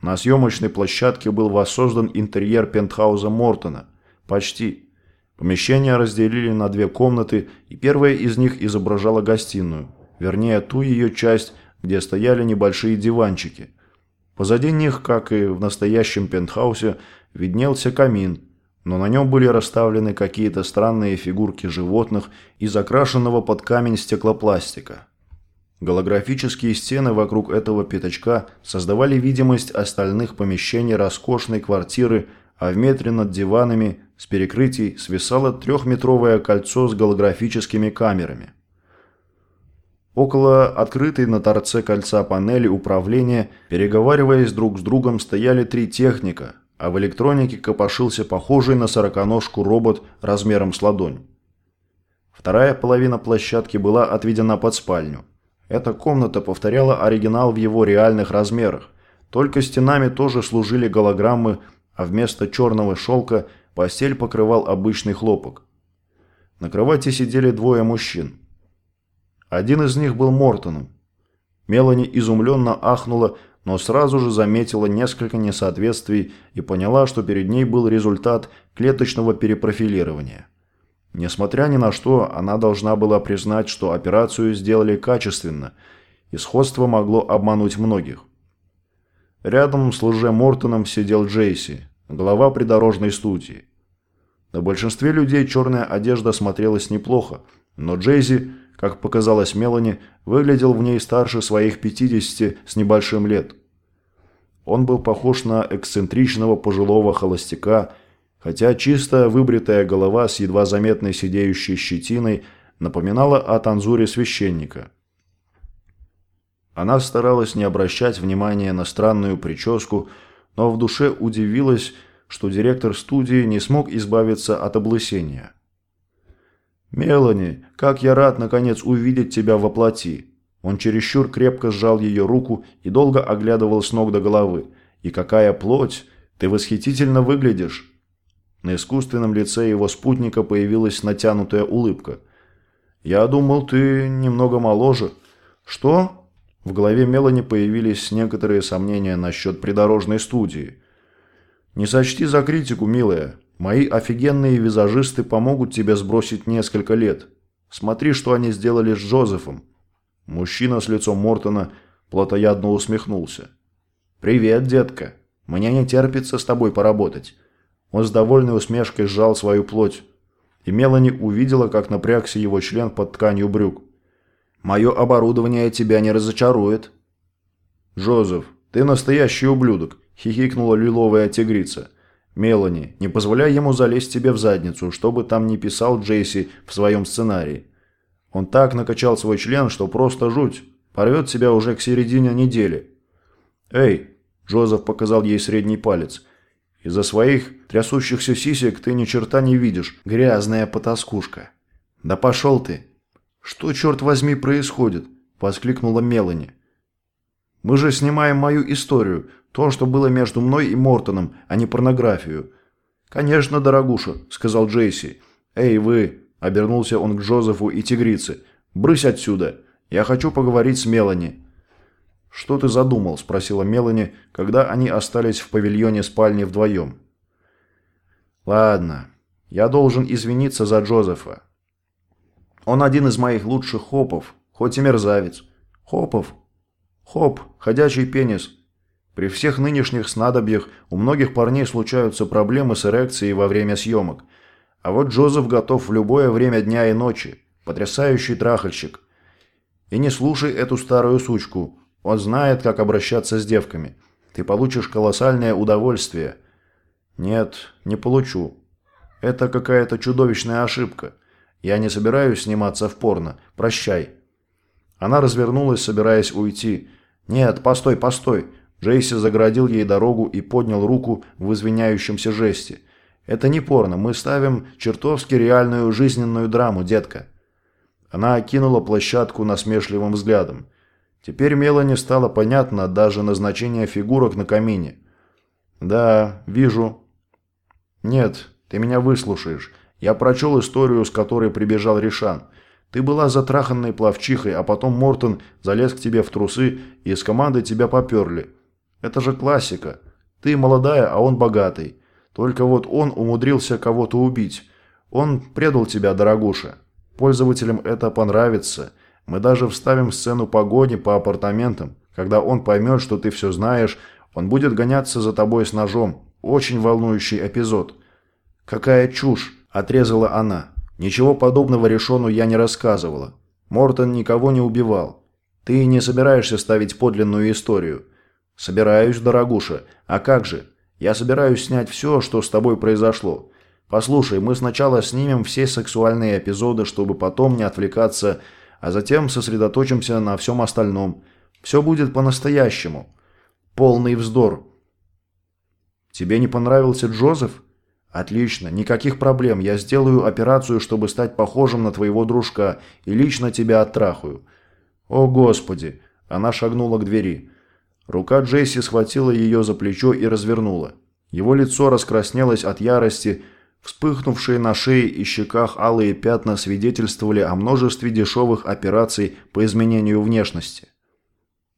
На съемочной площадке был воссоздан интерьер пентхауза Мортона. Почти. Помещение разделили на две комнаты, и первая из них изображала гостиную, вернее ту ее часть, где стояли небольшие диванчики. Позади них, как и в настоящем пентхаусе, виднелся камин, но на нем были расставлены какие-то странные фигурки животных из окрашенного под камень стеклопластика. Голографические стены вокруг этого пятачка создавали видимость остальных помещений роскошной квартиры, а в метре над диванами с перекрытий свисало трехметровое кольцо с голографическими камерами. Около открытой на торце кольца панели управления, переговариваясь друг с другом, стояли три техника, а в электронике копошился похожий на сороконожку робот размером с ладонь. Вторая половина площадки была отведена под спальню. Эта комната повторяла оригинал в его реальных размерах, только стенами тоже служили голограммы, а вместо черного шелка – Постель покрывал обычный хлопок. На кровати сидели двое мужчин. Один из них был Мортоном. Мелани изумленно ахнула, но сразу же заметила несколько несоответствий и поняла, что перед ней был результат клеточного перепрофилирования. Несмотря ни на что, она должна была признать, что операцию сделали качественно, и сходство могло обмануть многих. Рядом с лже Мортоном сидел Джейси, глава придорожной студии. На большинстве людей черная одежда смотрелась неплохо, но Джейзи, как показалось Мелани, выглядел в ней старше своих 50 с небольшим лет. Он был похож на эксцентричного пожилого холостяка, хотя чисто выбритая голова с едва заметной сидеющей щетиной напоминала о танзуре священника. Она старалась не обращать внимания на странную прическу, но в душе удивилась, что директор студии не смог избавиться от облысения. «Мелани, как я рад, наконец, увидеть тебя во плоти!» Он чересчур крепко сжал ее руку и долго оглядывал с ног до головы. «И какая плоть! Ты восхитительно выглядишь!» На искусственном лице его спутника появилась натянутая улыбка. «Я думал, ты немного моложе». «Что?» В голове Мелани появились некоторые сомнения насчет придорожной студии. «Не сочти за критику, милая. Мои офигенные визажисты помогут тебе сбросить несколько лет. Смотри, что они сделали с Джозефом». Мужчина с лицом Мортона плотоядно усмехнулся. «Привет, детка. Мне не терпится с тобой поработать». Он с довольной усмешкой сжал свою плоть. И Мелани увидела, как напрягся его член под тканью брюк. Мое оборудование тебя не разочарует». «Джозеф, ты настоящий ублюдок», – хихикнула лиловая тигрица. «Мелани, не позволяй ему залезть тебе в задницу, чтобы там не писал Джейси в своем сценарии. Он так накачал свой член, что просто жуть. Порвет себя уже к середине недели». «Эй!» – Джозеф показал ей средний палец. «Из-за своих трясущихся сисек ты ни черта не видишь, грязная потаскушка». «Да пошел ты!» «Что, черт возьми, происходит?» – воскликнула Мелани. Мы же снимаем мою историю, то, что было между мной и Мортоном, а не порнографию». «Конечно, дорогуша», – сказал Джейси. «Эй, вы!» – обернулся он к Джозефу и тигрице. «Брысь отсюда! Я хочу поговорить с Мелани». «Что ты задумал?» – спросила Мелани, когда они остались в павильоне спальни вдвоем. «Ладно, я должен извиниться за Джозефа. Он один из моих лучших хопов, хоть и мерзавец. Хопов Хоп, ходячий пенис. При всех нынешних снадобьях у многих парней случаются проблемы с эрекцией во время съемок. А вот Джозеф готов в любое время дня и ночи. Потрясающий трахальщик. И не слушай эту старую сучку. Он знает, как обращаться с девками. Ты получишь колоссальное удовольствие. Нет, не получу. Это какая-то чудовищная ошибка. Я не собираюсь сниматься в порно. Прощай. Она развернулась, собираясь уйти. «Нет, постой, постой!» Джейси загородил ей дорогу и поднял руку в извиняющемся жесте. «Это не порно, мы ставим чертовски реальную жизненную драму, детка». Она окинула площадку насмешливым взглядом. Теперь Мелани стало понятно даже назначение фигурок на камине. «Да, вижу». «Нет, ты меня выслушаешь. Я прочел историю, с которой прибежал Ришан. Ты была затраханной плавчихой, а потом Мортон залез к тебе в трусы и из команды тебя поперли. Это же классика. Ты молодая, а он богатый. Только вот он умудрился кого-то убить. Он предал тебя, дорогуша. Пользователям это понравится. Мы даже вставим сцену погони по апартаментам. Когда он поймет, что ты все знаешь, он будет гоняться за тобой с ножом. Очень волнующий эпизод. «Какая чушь!» – отрезала она. Ничего подобного Решону я не рассказывала. Мортон никого не убивал. Ты не собираешься ставить подлинную историю. Собираюсь, дорогуша. А как же? Я собираюсь снять все, что с тобой произошло. Послушай, мы сначала снимем все сексуальные эпизоды, чтобы потом не отвлекаться, а затем сосредоточимся на всем остальном. Все будет по-настоящему. Полный вздор. Тебе не понравился Джозеф? «Отлично, никаких проблем. Я сделаю операцию, чтобы стать похожим на твоего дружка, и лично тебя оттрахаю». «О, Господи!» Она шагнула к двери. Рука Джесси схватила ее за плечо и развернула. Его лицо раскраснелось от ярости, вспыхнувшие на шее и щеках алые пятна свидетельствовали о множестве дешевых операций по изменению внешности.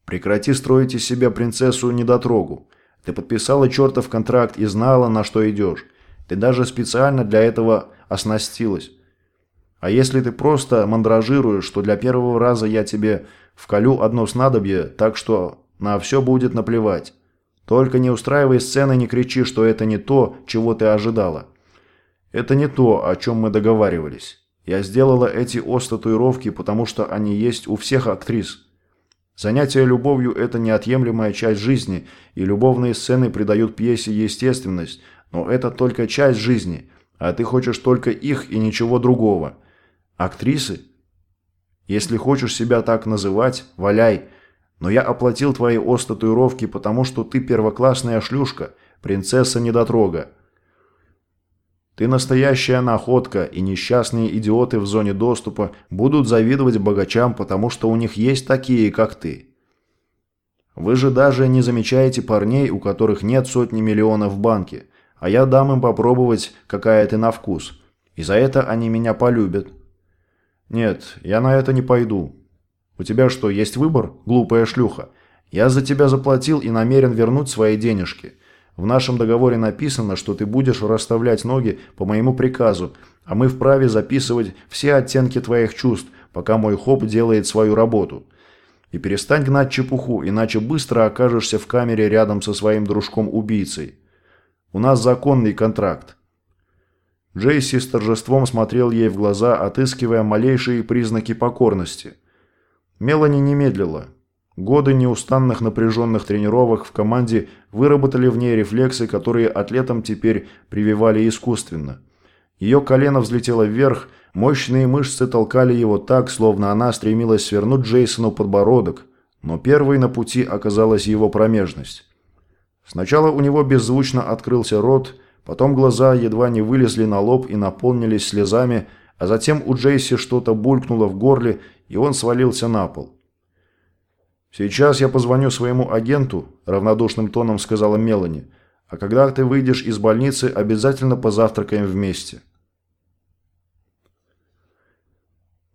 «Прекрати строить из себя принцессу-недотрогу. Ты подписала чертов контракт и знала, на что идешь. Ты даже специально для этого оснастилась. А если ты просто мандражируешь, что для первого раза я тебе вколю одно снадобье, так что на все будет наплевать. Только не устраивай сцены, не кричи, что это не то, чего ты ожидала. Это не то, о чем мы договаривались. Я сделала эти ос-татуировки, потому что они есть у всех актрис. Занятие любовью – это неотъемлемая часть жизни, и любовные сцены придают пьесе естественность – но это только часть жизни, а ты хочешь только их и ничего другого. Актрисы? Если хочешь себя так называть, валяй. Но я оплатил твои ос-татуировки, потому что ты первоклассная шлюшка, принцесса-недотрога. Ты настоящая находка, и несчастные идиоты в зоне доступа будут завидовать богачам, потому что у них есть такие, как ты. Вы же даже не замечаете парней, у которых нет сотни миллионов в банке – а я дам им попробовать, какая ты на вкус. И за это они меня полюбят. Нет, я на это не пойду. У тебя что, есть выбор, глупая шлюха? Я за тебя заплатил и намерен вернуть свои денежки. В нашем договоре написано, что ты будешь расставлять ноги по моему приказу, а мы вправе записывать все оттенки твоих чувств, пока мой хоп делает свою работу. И перестань гнать чепуху, иначе быстро окажешься в камере рядом со своим дружком-убийцей. У нас законный контракт». Джейси с торжеством смотрел ей в глаза, отыскивая малейшие признаки покорности. Мелани не медлила. Годы неустанных напряженных тренировок в команде выработали в ней рефлексы, которые атлетам теперь прививали искусственно. Ее колено взлетело вверх, мощные мышцы толкали его так, словно она стремилась свернуть Джейсону подбородок, но первой на пути оказалась его промежность. Сначала у него беззвучно открылся рот, потом глаза едва не вылезли на лоб и наполнились слезами, а затем у Джейси что-то булькнуло в горле, и он свалился на пол. «Сейчас я позвоню своему агенту», – равнодушным тоном сказала Мелани. «А когда ты выйдешь из больницы, обязательно позавтракаем вместе».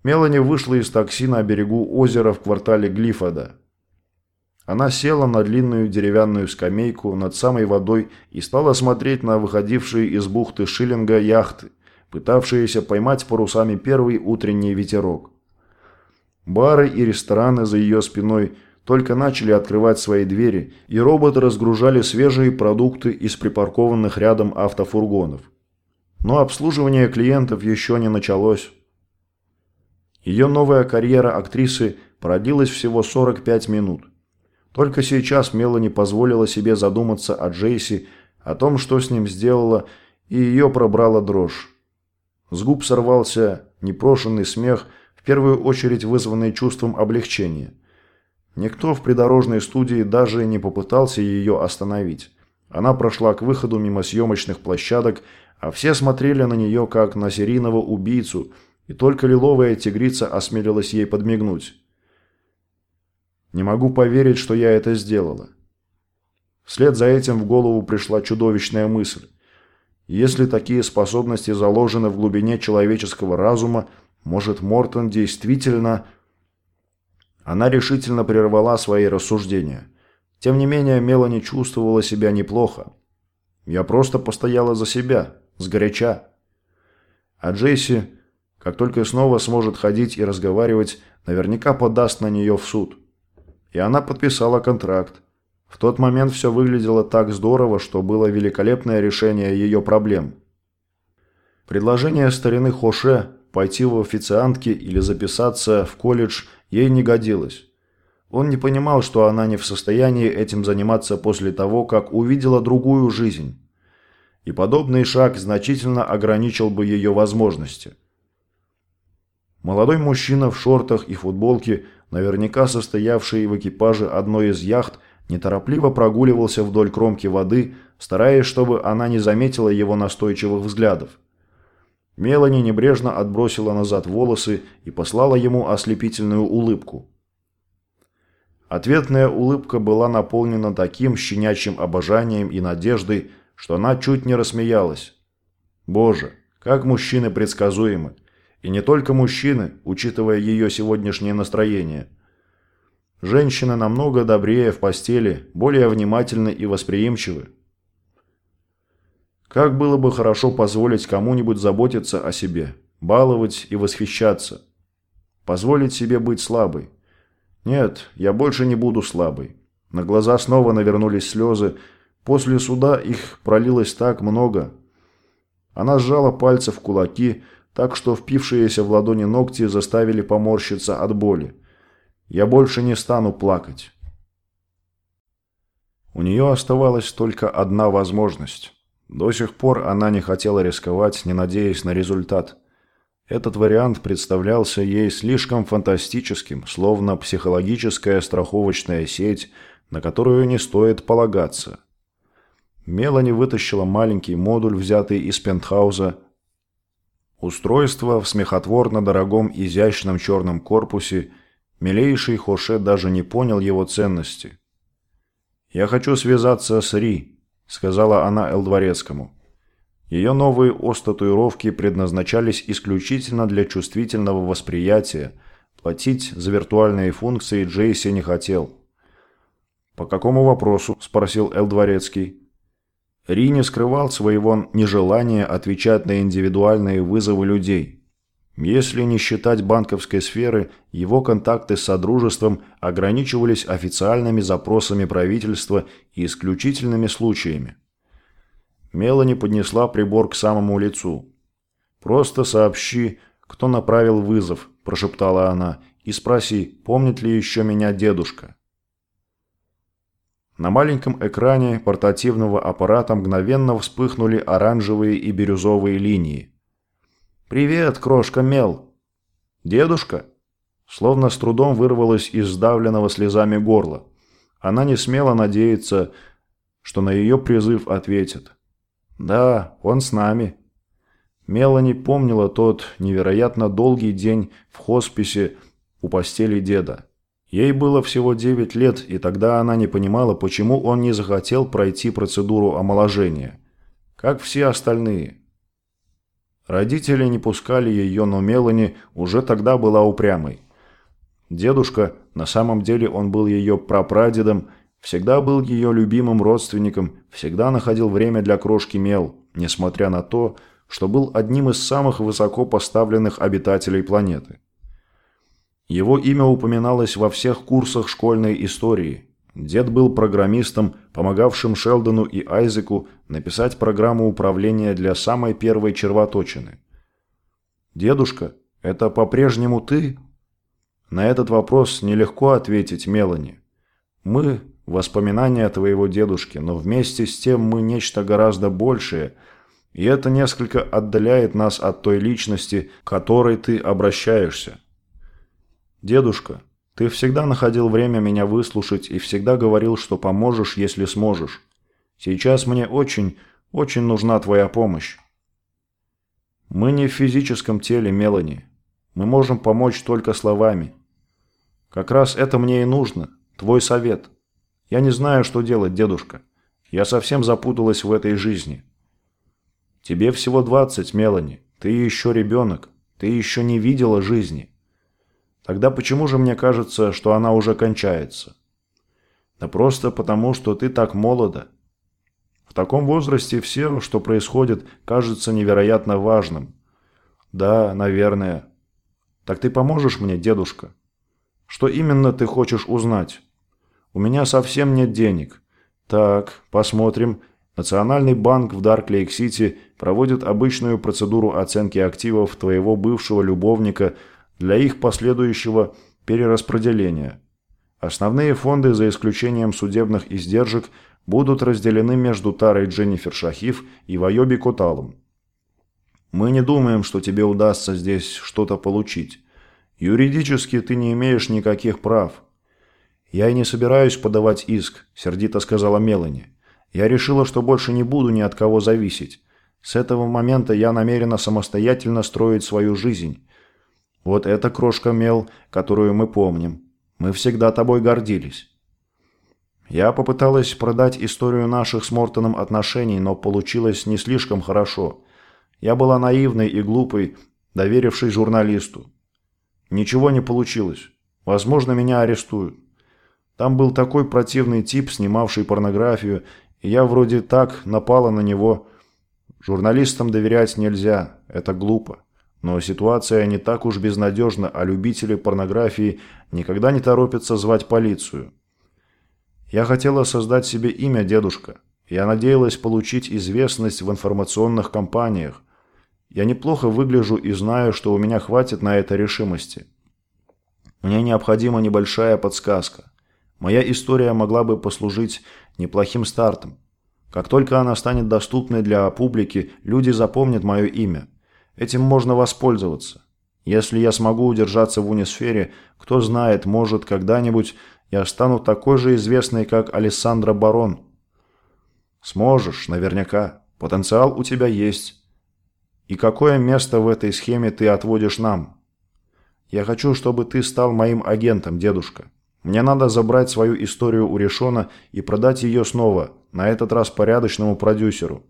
Мелани вышла из такси на берегу озера в квартале Глифода. Она села на длинную деревянную скамейку над самой водой и стала смотреть на выходившие из бухты Шиллинга яхты, пытавшиеся поймать парусами первый утренний ветерок. Бары и рестораны за ее спиной – только начали открывать свои двери, и роботы разгружали свежие продукты из припаркованных рядом автофургонов. Но обслуживание клиентов еще не началось. Ее новая карьера актрисы продлилась всего 45 минут. Только сейчас Мелани позволила себе задуматься о Джейси, о том, что с ним сделала, и ее пробрала дрожь. С губ сорвался непрошенный смех, в первую очередь вызванный чувством облегчения. Никто в придорожной студии даже не попытался ее остановить. Она прошла к выходу мимо съемочных площадок, а все смотрели на нее как на серийного убийцу, и только лиловая тигрица осмелилась ей подмигнуть. «Не могу поверить, что я это сделала». Вслед за этим в голову пришла чудовищная мысль. Если такие способности заложены в глубине человеческого разума, может Мортон действительно она решительно прервала свои рассуждения. Тем не менее, Мелани чувствовала себя неплохо. Я просто постояла за себя, сгоряча. А Джейси, как только снова сможет ходить и разговаривать, наверняка подаст на нее в суд. И она подписала контракт. В тот момент все выглядело так здорово, что было великолепное решение ее проблем. Предложение старины Хоше пойти в официантки или записаться в колледж ей не годилось. Он не понимал, что она не в состоянии этим заниматься после того, как увидела другую жизнь. И подобный шаг значительно ограничил бы ее возможности. Молодой мужчина в шортах и футболке, наверняка состоявший в экипаже одной из яхт, неторопливо прогуливался вдоль кромки воды, стараясь, чтобы она не заметила его настойчивых взглядов. Мелани небрежно отбросила назад волосы и послала ему ослепительную улыбку. Ответная улыбка была наполнена таким щенячьим обожанием и надеждой, что она чуть не рассмеялась. Боже, как мужчины предсказуемы. И не только мужчины, учитывая ее сегодняшнее настроение. Женщины намного добрее в постели, более внимательны и восприимчивы. Как было бы хорошо позволить кому-нибудь заботиться о себе, баловать и восхищаться. Позволить себе быть слабой. Нет, я больше не буду слабой. На глаза снова навернулись слезы. После суда их пролилось так много. Она сжала пальцы в кулаки, так что впившиеся в ладони ногти заставили поморщиться от боли. Я больше не стану плакать. У нее оставалась только одна возможность. До сих пор она не хотела рисковать, не надеясь на результат. Этот вариант представлялся ей слишком фантастическим, словно психологическая страховочная сеть, на которую не стоит полагаться. Мелани вытащила маленький модуль, взятый из пентхауза. Устройство в смехотворно дорогом изящном черном корпусе, милейший Хоше даже не понял его ценности. «Я хочу связаться с Ри», сказала она Элдворецкому. Ее новые ос-татуировки предназначались исключительно для чувствительного восприятия. Платить за виртуальные функции Джейси не хотел. «По какому вопросу?» – спросил Элдворецкий. Ри не скрывал своего нежелания отвечать на индивидуальные вызовы людей. Если не считать банковской сферы, его контакты с Содружеством ограничивались официальными запросами правительства и исключительными случаями. Мелани поднесла прибор к самому лицу. «Просто сообщи, кто направил вызов», – прошептала она, и спроси, помнит ли еще меня дедушка. На маленьком экране портативного аппарата мгновенно вспыхнули оранжевые и бирюзовые линии. «Привет, крошка Мел!» «Дедушка?» Словно с трудом вырвалась из сдавленного слезами горла. Она не смела надеяться, что на ее призыв ответят. «Да, он с нами». Мелани помнила тот невероятно долгий день в хосписе у постели деда. Ей было всего 9 лет, и тогда она не понимала, почему он не захотел пройти процедуру омоложения, как все остальные. Родители не пускали ее, но Мелани уже тогда была упрямой. Дедушка, на самом деле он был ее прапрадедом, всегда был ее любимым родственником, всегда находил время для крошки Мел, несмотря на то, что был одним из самых высоко поставленных обитателей планеты. Его имя упоминалось во всех курсах школьной истории. Дед был программистом, помогавшим Шелдону и Айзеку написать программу управления для самой первой червоточины. «Дедушка, это по-прежнему ты?» На этот вопрос нелегко ответить Мелани. «Мы – воспоминания твоего дедушки, но вместе с тем мы нечто гораздо большее – и это несколько отдаляет нас от той личности, к которой ты обращаешься. Дедушка, ты всегда находил время меня выслушать и всегда говорил, что поможешь, если сможешь. Сейчас мне очень, очень нужна твоя помощь. Мы не в физическом теле, Мелани. Мы можем помочь только словами. Как раз это мне и нужно, твой совет. Я не знаю, что делать, дедушка. Я совсем запуталась в этой жизни. Тебе всего двадцать, Мелани. Ты еще ребенок. Ты еще не видела жизни. Тогда почему же мне кажется, что она уже кончается? Да просто потому, что ты так молода. В таком возрасте все, что происходит, кажется невероятно важным. Да, наверное. Так ты поможешь мне, дедушка? Что именно ты хочешь узнать? У меня совсем нет денег. Так, посмотрим, Национальный банк в Дарклейк-Сити проводит обычную процедуру оценки активов твоего бывшего любовника для их последующего перераспределения. Основные фонды, за исключением судебных издержек, будут разделены между Тарой Дженнифер Шахиф и Вайоби Коталом. Мы не думаем, что тебе удастся здесь что-то получить. Юридически ты не имеешь никаких прав. Я и не собираюсь подавать иск, сердито сказала Мелани. Я решила, что больше не буду ни от кого зависеть. С этого момента я намерена самостоятельно строить свою жизнь. Вот эта крошка мел, которую мы помним. Мы всегда тобой гордились. Я попыталась продать историю наших с Мортоном отношений, но получилось не слишком хорошо. Я была наивной и глупой, доверившись журналисту. Ничего не получилось. Возможно, меня арестуют. Там был такой противный тип, снимавший порнографию, я вроде так напала на него. Журналистам доверять нельзя, это глупо. Но ситуация не так уж безнадежна, а любители порнографии никогда не торопятся звать полицию. Я хотела создать себе имя дедушка. Я надеялась получить известность в информационных кампаниях. Я неплохо выгляжу и знаю, что у меня хватит на это решимости. Мне необходима небольшая подсказка. Моя история могла бы послужить неплохим стартом. Как только она станет доступной для публики, люди запомнят мое имя. Этим можно воспользоваться. Если я смогу удержаться в унисфере, кто знает, может, когда-нибудь я стану такой же известной, как Алессандра Барон. Сможешь, наверняка. Потенциал у тебя есть. И какое место в этой схеме ты отводишь нам? Я хочу, чтобы ты стал моим агентом, дедушка. Мне надо забрать свою историю у Решона и продать ее снова, на этот раз порядочному продюсеру.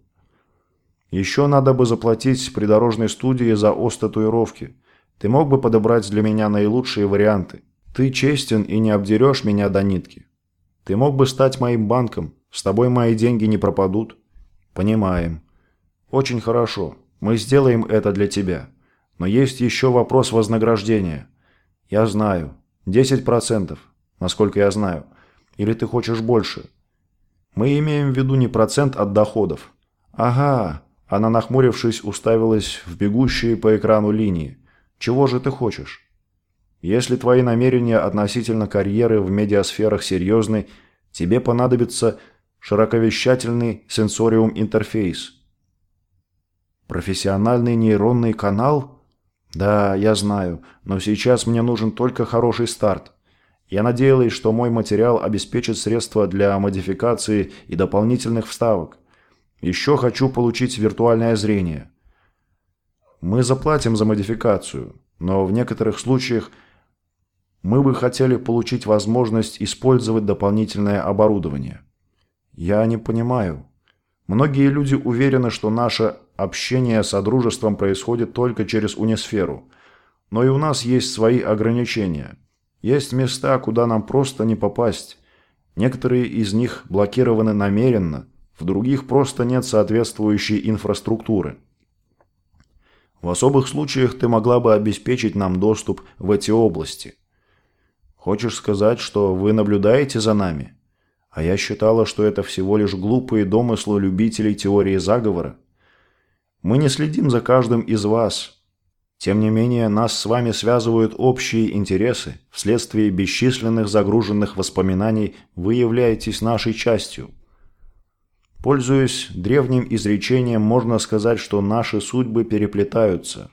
Еще надо бы заплатить придорожной студии за ост татуировки. Ты мог бы подобрать для меня наилучшие варианты. Ты честен и не обдерешь меня до нитки. Ты мог бы стать моим банком. С тобой мои деньги не пропадут. Понимаем. Очень хорошо. Мы сделаем это для тебя. Но есть еще вопрос вознаграждения. Я знаю. 10% насколько я знаю. Или ты хочешь больше? Мы имеем в виду не процент от доходов. Ага, она, нахмурившись, уставилась в бегущие по экрану линии. Чего же ты хочешь? Если твои намерения относительно карьеры в медиасферах серьезны, тебе понадобится широковещательный сенсориум-интерфейс. Профессиональный нейронный канал? Да, я знаю, но сейчас мне нужен только хороший старт. Я надеялась, что мой материал обеспечит средства для модификации и дополнительных вставок. Еще хочу получить виртуальное зрение. Мы заплатим за модификацию, но в некоторых случаях мы бы хотели получить возможность использовать дополнительное оборудование. Я не понимаю. Многие люди уверены, что наше общение с Содружеством происходит только через Унисферу. Но и у нас есть свои ограничения. Есть места, куда нам просто не попасть. Некоторые из них блокированы намеренно, в других просто нет соответствующей инфраструктуры. В особых случаях ты могла бы обеспечить нам доступ в эти области. Хочешь сказать, что вы наблюдаете за нами? А я считала, что это всего лишь глупые домыслы любителей теории заговора. Мы не следим за каждым из вас. Тем не менее, нас с вами связывают общие интересы. Вследствие бесчисленных загруженных воспоминаний вы являетесь нашей частью. Пользуясь древним изречением, можно сказать, что наши судьбы переплетаются.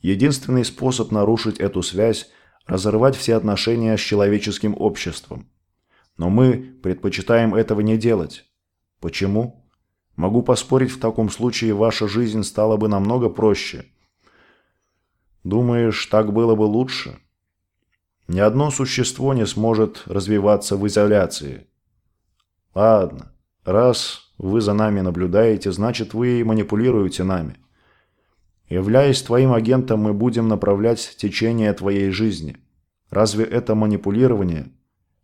Единственный способ нарушить эту связь – разорвать все отношения с человеческим обществом. Но мы предпочитаем этого не делать. Почему? Могу поспорить, в таком случае ваша жизнь стала бы намного проще. Думаешь, так было бы лучше? Ни одно существо не сможет развиваться в изоляции. Ладно, раз вы за нами наблюдаете, значит вы манипулируете нами. Являясь твоим агентом, мы будем направлять течение твоей жизни. Разве это манипулирование?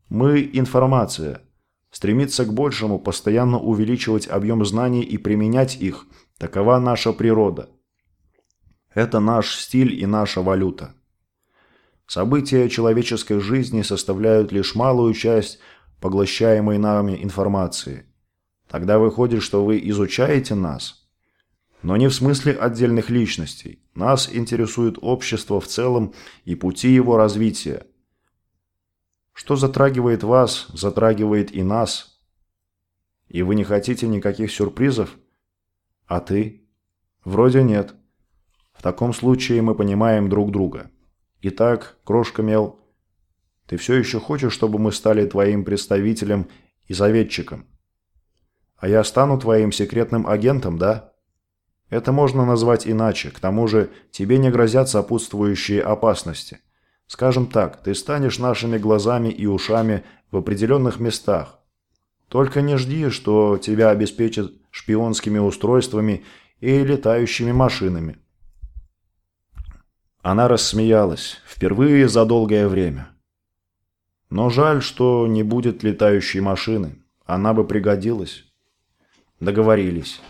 Мы – информация. Стремиться к большему, постоянно увеличивать объем знаний и применять их – такова наша природа. Это наш стиль и наша валюта. События человеческой жизни составляют лишь малую часть поглощаемой нами информации. Тогда выходит, что вы изучаете нас. Но не в смысле отдельных личностей. Нас интересует общество в целом и пути его развития – что затрагивает вас, затрагивает и нас. И вы не хотите никаких сюрпризов? А ты? Вроде нет. В таком случае мы понимаем друг друга. Итак, крошка мел, ты все еще хочешь, чтобы мы стали твоим представителем и советчиком? А я стану твоим секретным агентом, да? Это можно назвать иначе. К тому же тебе не грозят сопутствующие опасности – Скажем так, ты станешь нашими глазами и ушами в определенных местах. Только не жди, что тебя обеспечат шпионскими устройствами и летающими машинами. Она рассмеялась, впервые за долгое время. Но жаль, что не будет летающей машины. Она бы пригодилась. Договорились.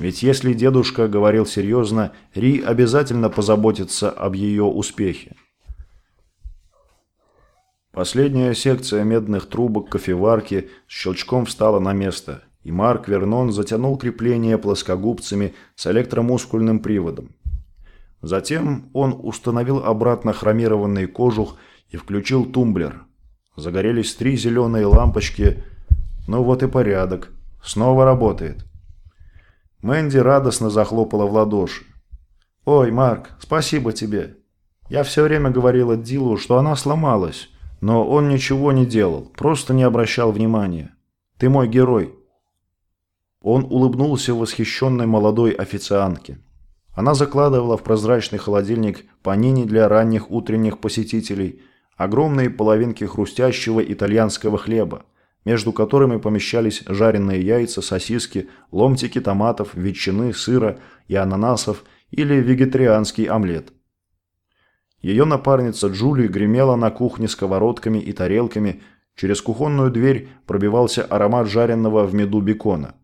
Ведь если дедушка говорил серьезно, Ри обязательно позаботится об ее успехе. Последняя секция медных трубок кофеварки с щелчком встала на место, и Марк Вернон затянул крепление плоскогубцами с электромускульным приводом. Затем он установил обратно хромированный кожух и включил тумблер. Загорелись три зеленые лампочки. Ну вот и порядок. Снова работает. Мэнди радостно захлопала в ладоши. «Ой, Марк, спасибо тебе. Я все время говорила Дилу, что она сломалась». Но он ничего не делал, просто не обращал внимания. Ты мой герой. Он улыбнулся восхищенной молодой официантке. Она закладывала в прозрачный холодильник панини для ранних утренних посетителей, огромные половинки хрустящего итальянского хлеба, между которыми помещались жареные яйца, сосиски, ломтики томатов, ветчины, сыра и ананасов или вегетарианский омлет. Ее напарница Джули гремела на кухне сковородками и тарелками, через кухонную дверь пробивался аромат жареного в меду бекона.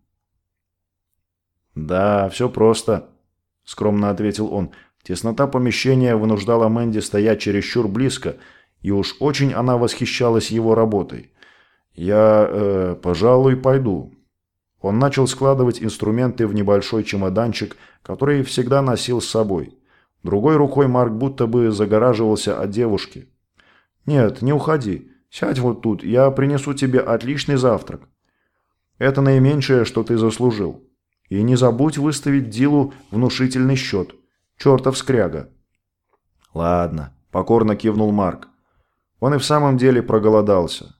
«Да, все просто», – скромно ответил он. Теснота помещения вынуждала Мэнди стоять чересчур близко, и уж очень она восхищалась его работой. «Я, э, пожалуй, пойду». Он начал складывать инструменты в небольшой чемоданчик, который всегда носил с собой – Другой рукой Марк будто бы загораживался от девушки. «Нет, не уходи. Сядь вот тут, я принесу тебе отличный завтрак. Это наименьшее, что ты заслужил. И не забудь выставить Дилу внушительный счет. Чертов скряга». «Ладно», – покорно кивнул Марк. Он и в самом деле проголодался.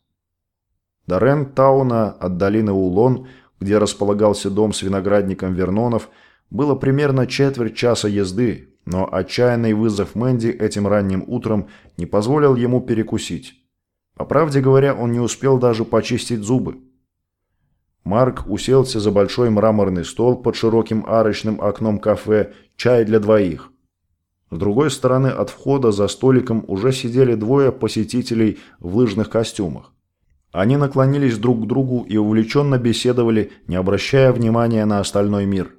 До Рент-тауна от долины Улон, где располагался дом с виноградником Вернонов, было примерно четверть часа езды, но отчаянный вызов Мэнди этим ранним утром не позволил ему перекусить. По правде говоря, он не успел даже почистить зубы. Марк уселся за большой мраморный стол под широким арочным окном кафе «Чай для двоих». С другой стороны от входа за столиком уже сидели двое посетителей в лыжных костюмах. Они наклонились друг к другу и увлеченно беседовали, не обращая внимания на остальной мир.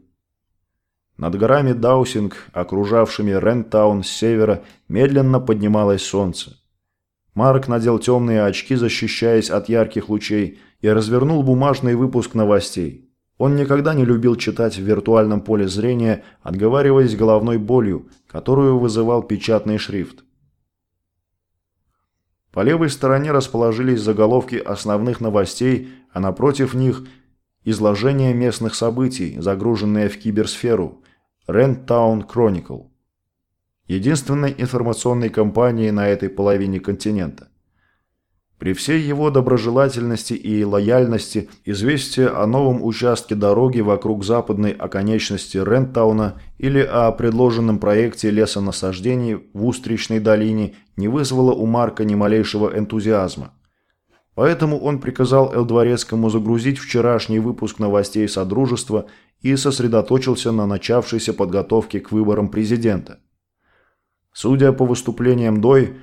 Над горами Даусинг, окружавшими Рентаун с севера, медленно поднималось солнце. Марк надел темные очки, защищаясь от ярких лучей, и развернул бумажный выпуск новостей. Он никогда не любил читать в виртуальном поле зрения, отговариваясь головной болью, которую вызывал печатный шрифт. По левой стороне расположились заголовки основных новостей, а напротив них – изложение местных событий, загруженные в киберсферу – Rent Chronicle. Единственной информационной компанией на этой половине континента. При всей его доброжелательности и лояльности известие о новом участке дороги вокруг западной оконечности Рентауна или о предложенном проекте лесонасаждений в Устричной долине не вызвало у Марка ни малейшего энтузиазма. Поэтому он приказал Элдворецкому загрузить вчерашний выпуск новостей Содружества и сосредоточился на начавшейся подготовке к выборам президента. Судя по выступлениям Дой,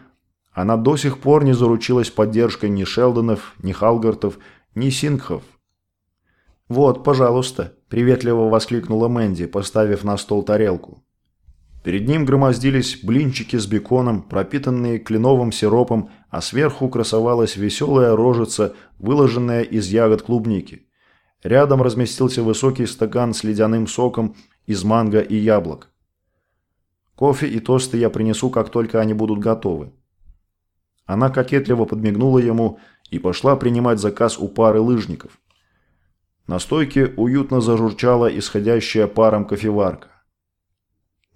она до сих пор не заручилась поддержкой ни Шелдонов, ни Халгартов, ни Сингхов. «Вот, пожалуйста», – приветливо воскликнула Мэнди, поставив на стол тарелку. Перед ним громоздились блинчики с беконом, пропитанные кленовым сиропом, а сверху красовалась веселая рожица, выложенная из ягод клубники. Рядом разместился высокий стакан с ледяным соком из манго и яблок. Кофе и тосты я принесу, как только они будут готовы. Она кокетливо подмигнула ему и пошла принимать заказ у пары лыжников. На стойке уютно зажурчала исходящая паром кофеварка.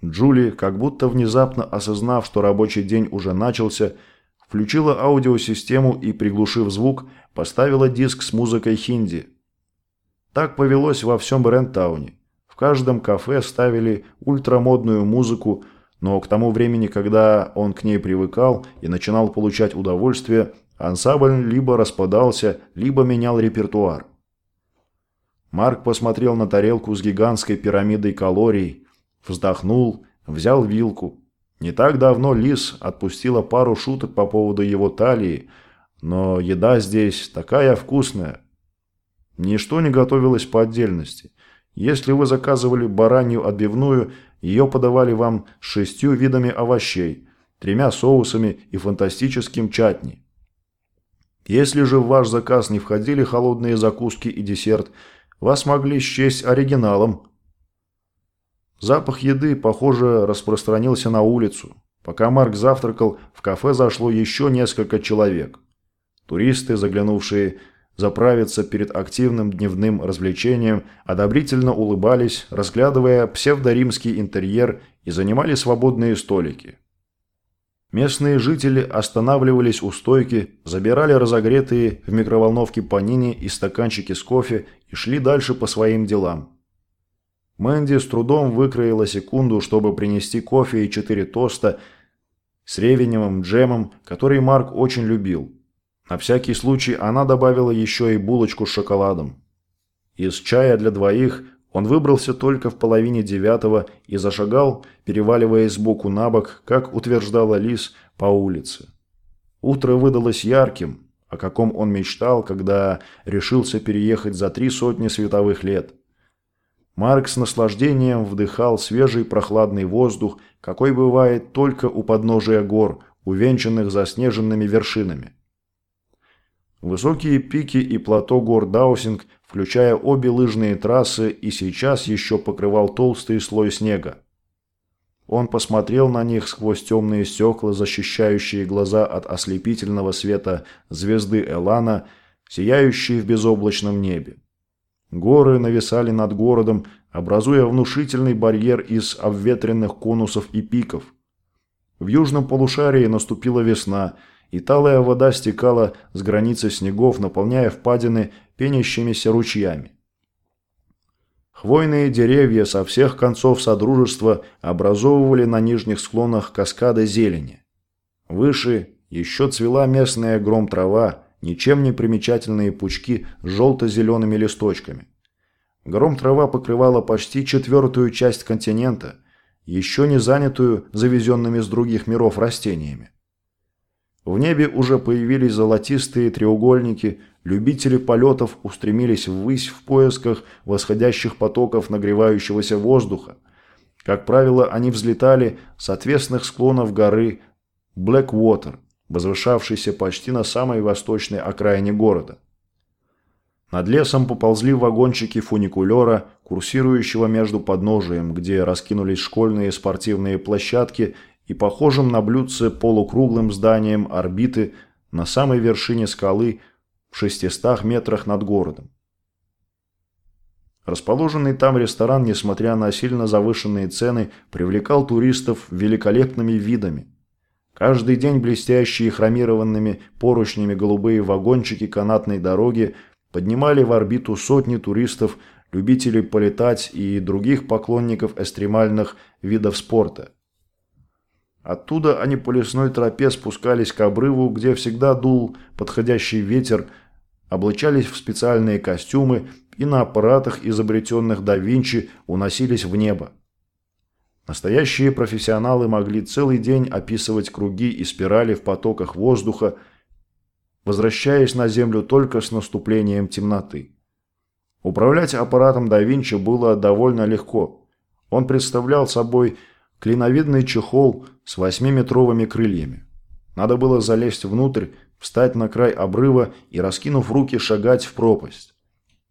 Джули, как будто внезапно осознав, что рабочий день уже начался, включила аудиосистему и, приглушив звук, поставила диск с музыкой хинди. Так повелось во всем Брентауне. В каждом кафе ставили ультрамодную музыку, но к тому времени, когда он к ней привыкал и начинал получать удовольствие, ансамбль либо распадался, либо менял репертуар. Марк посмотрел на тарелку с гигантской пирамидой калорий, вздохнул, взял вилку. Не так давно Лис отпустила пару шуток по поводу его талии, но еда здесь такая вкусная. Ничто не готовилось по отдельности. Если вы заказывали баранью отбивную, ее подавали вам с шестью видами овощей, тремя соусами и фантастическим чатни. Если же в ваш заказ не входили холодные закуски и десерт, вас могли счесть оригиналом. Запах еды, похоже, распространился на улицу. Пока Марк завтракал, в кафе зашло еще несколько человек. Туристы, заглянувшие заправиться перед активным дневным развлечением, одобрительно улыбались, разглядывая псевдоримский интерьер и занимали свободные столики. Местные жители останавливались у стойки, забирали разогретые в микроволновке панини и стаканчики с кофе и шли дальше по своим делам. Мэнди с трудом выкроила секунду, чтобы принести кофе и четыре тоста с ревеневым джемом, который Марк очень любил. На всякий случай она добавила еще и булочку с шоколадом. Из чая для двоих он выбрался только в половине девятого и зашагал, переваливаясь сбоку на бок, как утверждала Лис, по улице. Утро выдалось ярким, о каком он мечтал, когда решился переехать за три сотни световых лет. Марк с наслаждением вдыхал свежий прохладный воздух, какой бывает только у подножия гор, увенчанных заснеженными вершинами. Высокие пики и плато гор Даусинг, включая обе лыжные трассы, и сейчас еще покрывал толстый слой снега. он посмотрел на них сквозь темные стекла, защищающие глаза от ослепительного света звезды Элана, сияющие в безоблачном небе. Горы нависали над городом, образуя внушительный барьер из обветренных конусов и пиков. В южном полушарии наступила весна, и талая вода стекала с границы снегов, наполняя впадины пенящимися ручьями. Хвойные деревья со всех концов Содружества образовывали на нижних склонах каскады зелени. Выше еще цвела местная гром трава, ничем не примечательные пучки с желто-зелеными листочками. Гром трава покрывала почти четвертую часть континента, еще не занятую завезенными с других миров растениями. В небе уже появились золотистые треугольники, любители полетов устремились ввысь в поисках восходящих потоков нагревающегося воздуха. Как правило, они взлетали с отвесных склонов горы Блэквотер, возвышавшейся почти на самой восточной окраине города. Над лесом поползли вагончики фуникулера, курсирующего между подножием, где раскинулись школьные спортивные площадки и похожим на блюдце полукруглым зданием орбиты на самой вершине скалы в 600 метрах над городом. Расположенный там ресторан, несмотря на сильно завышенные цены, привлекал туристов великолепными видами. Каждый день блестящие хромированными поручнями голубые вагончики канатной дороги поднимали в орбиту сотни туристов, любителей полетать и других поклонников экстремальных видов спорта. Оттуда они по лесной тропе спускались к обрыву, где всегда дул подходящий ветер, облачались в специальные костюмы и на аппаратах, изобретенных да Винчи, уносились в небо. Настоящие профессионалы могли целый день описывать круги и спирали в потоках воздуха, возвращаясь на Землю только с наступлением темноты. Управлять аппаратом да Винчи было довольно легко. Он представлял собой клиновидный чехол с восьмиметровыми крыльями. Надо было залезть внутрь, встать на край обрыва и, раскинув руки, шагать в пропасть.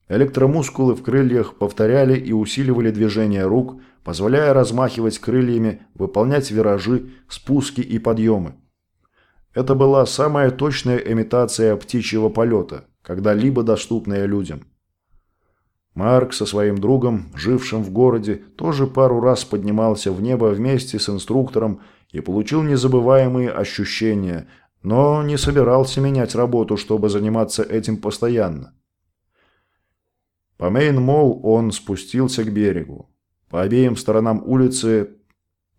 Электромускулы в крыльях повторяли и усиливали движение рук, позволяя размахивать крыльями, выполнять виражи, спуски и подъемы. Это была самая точная имитация птичьего полета, когда-либо доступная людям. Марк со своим другом, жившим в городе, тоже пару раз поднимался в небо вместе с инструктором и получил незабываемые ощущения, но не собирался менять работу, чтобы заниматься этим постоянно. По Мейн-Молл он спустился к берегу. По обеим сторонам улицы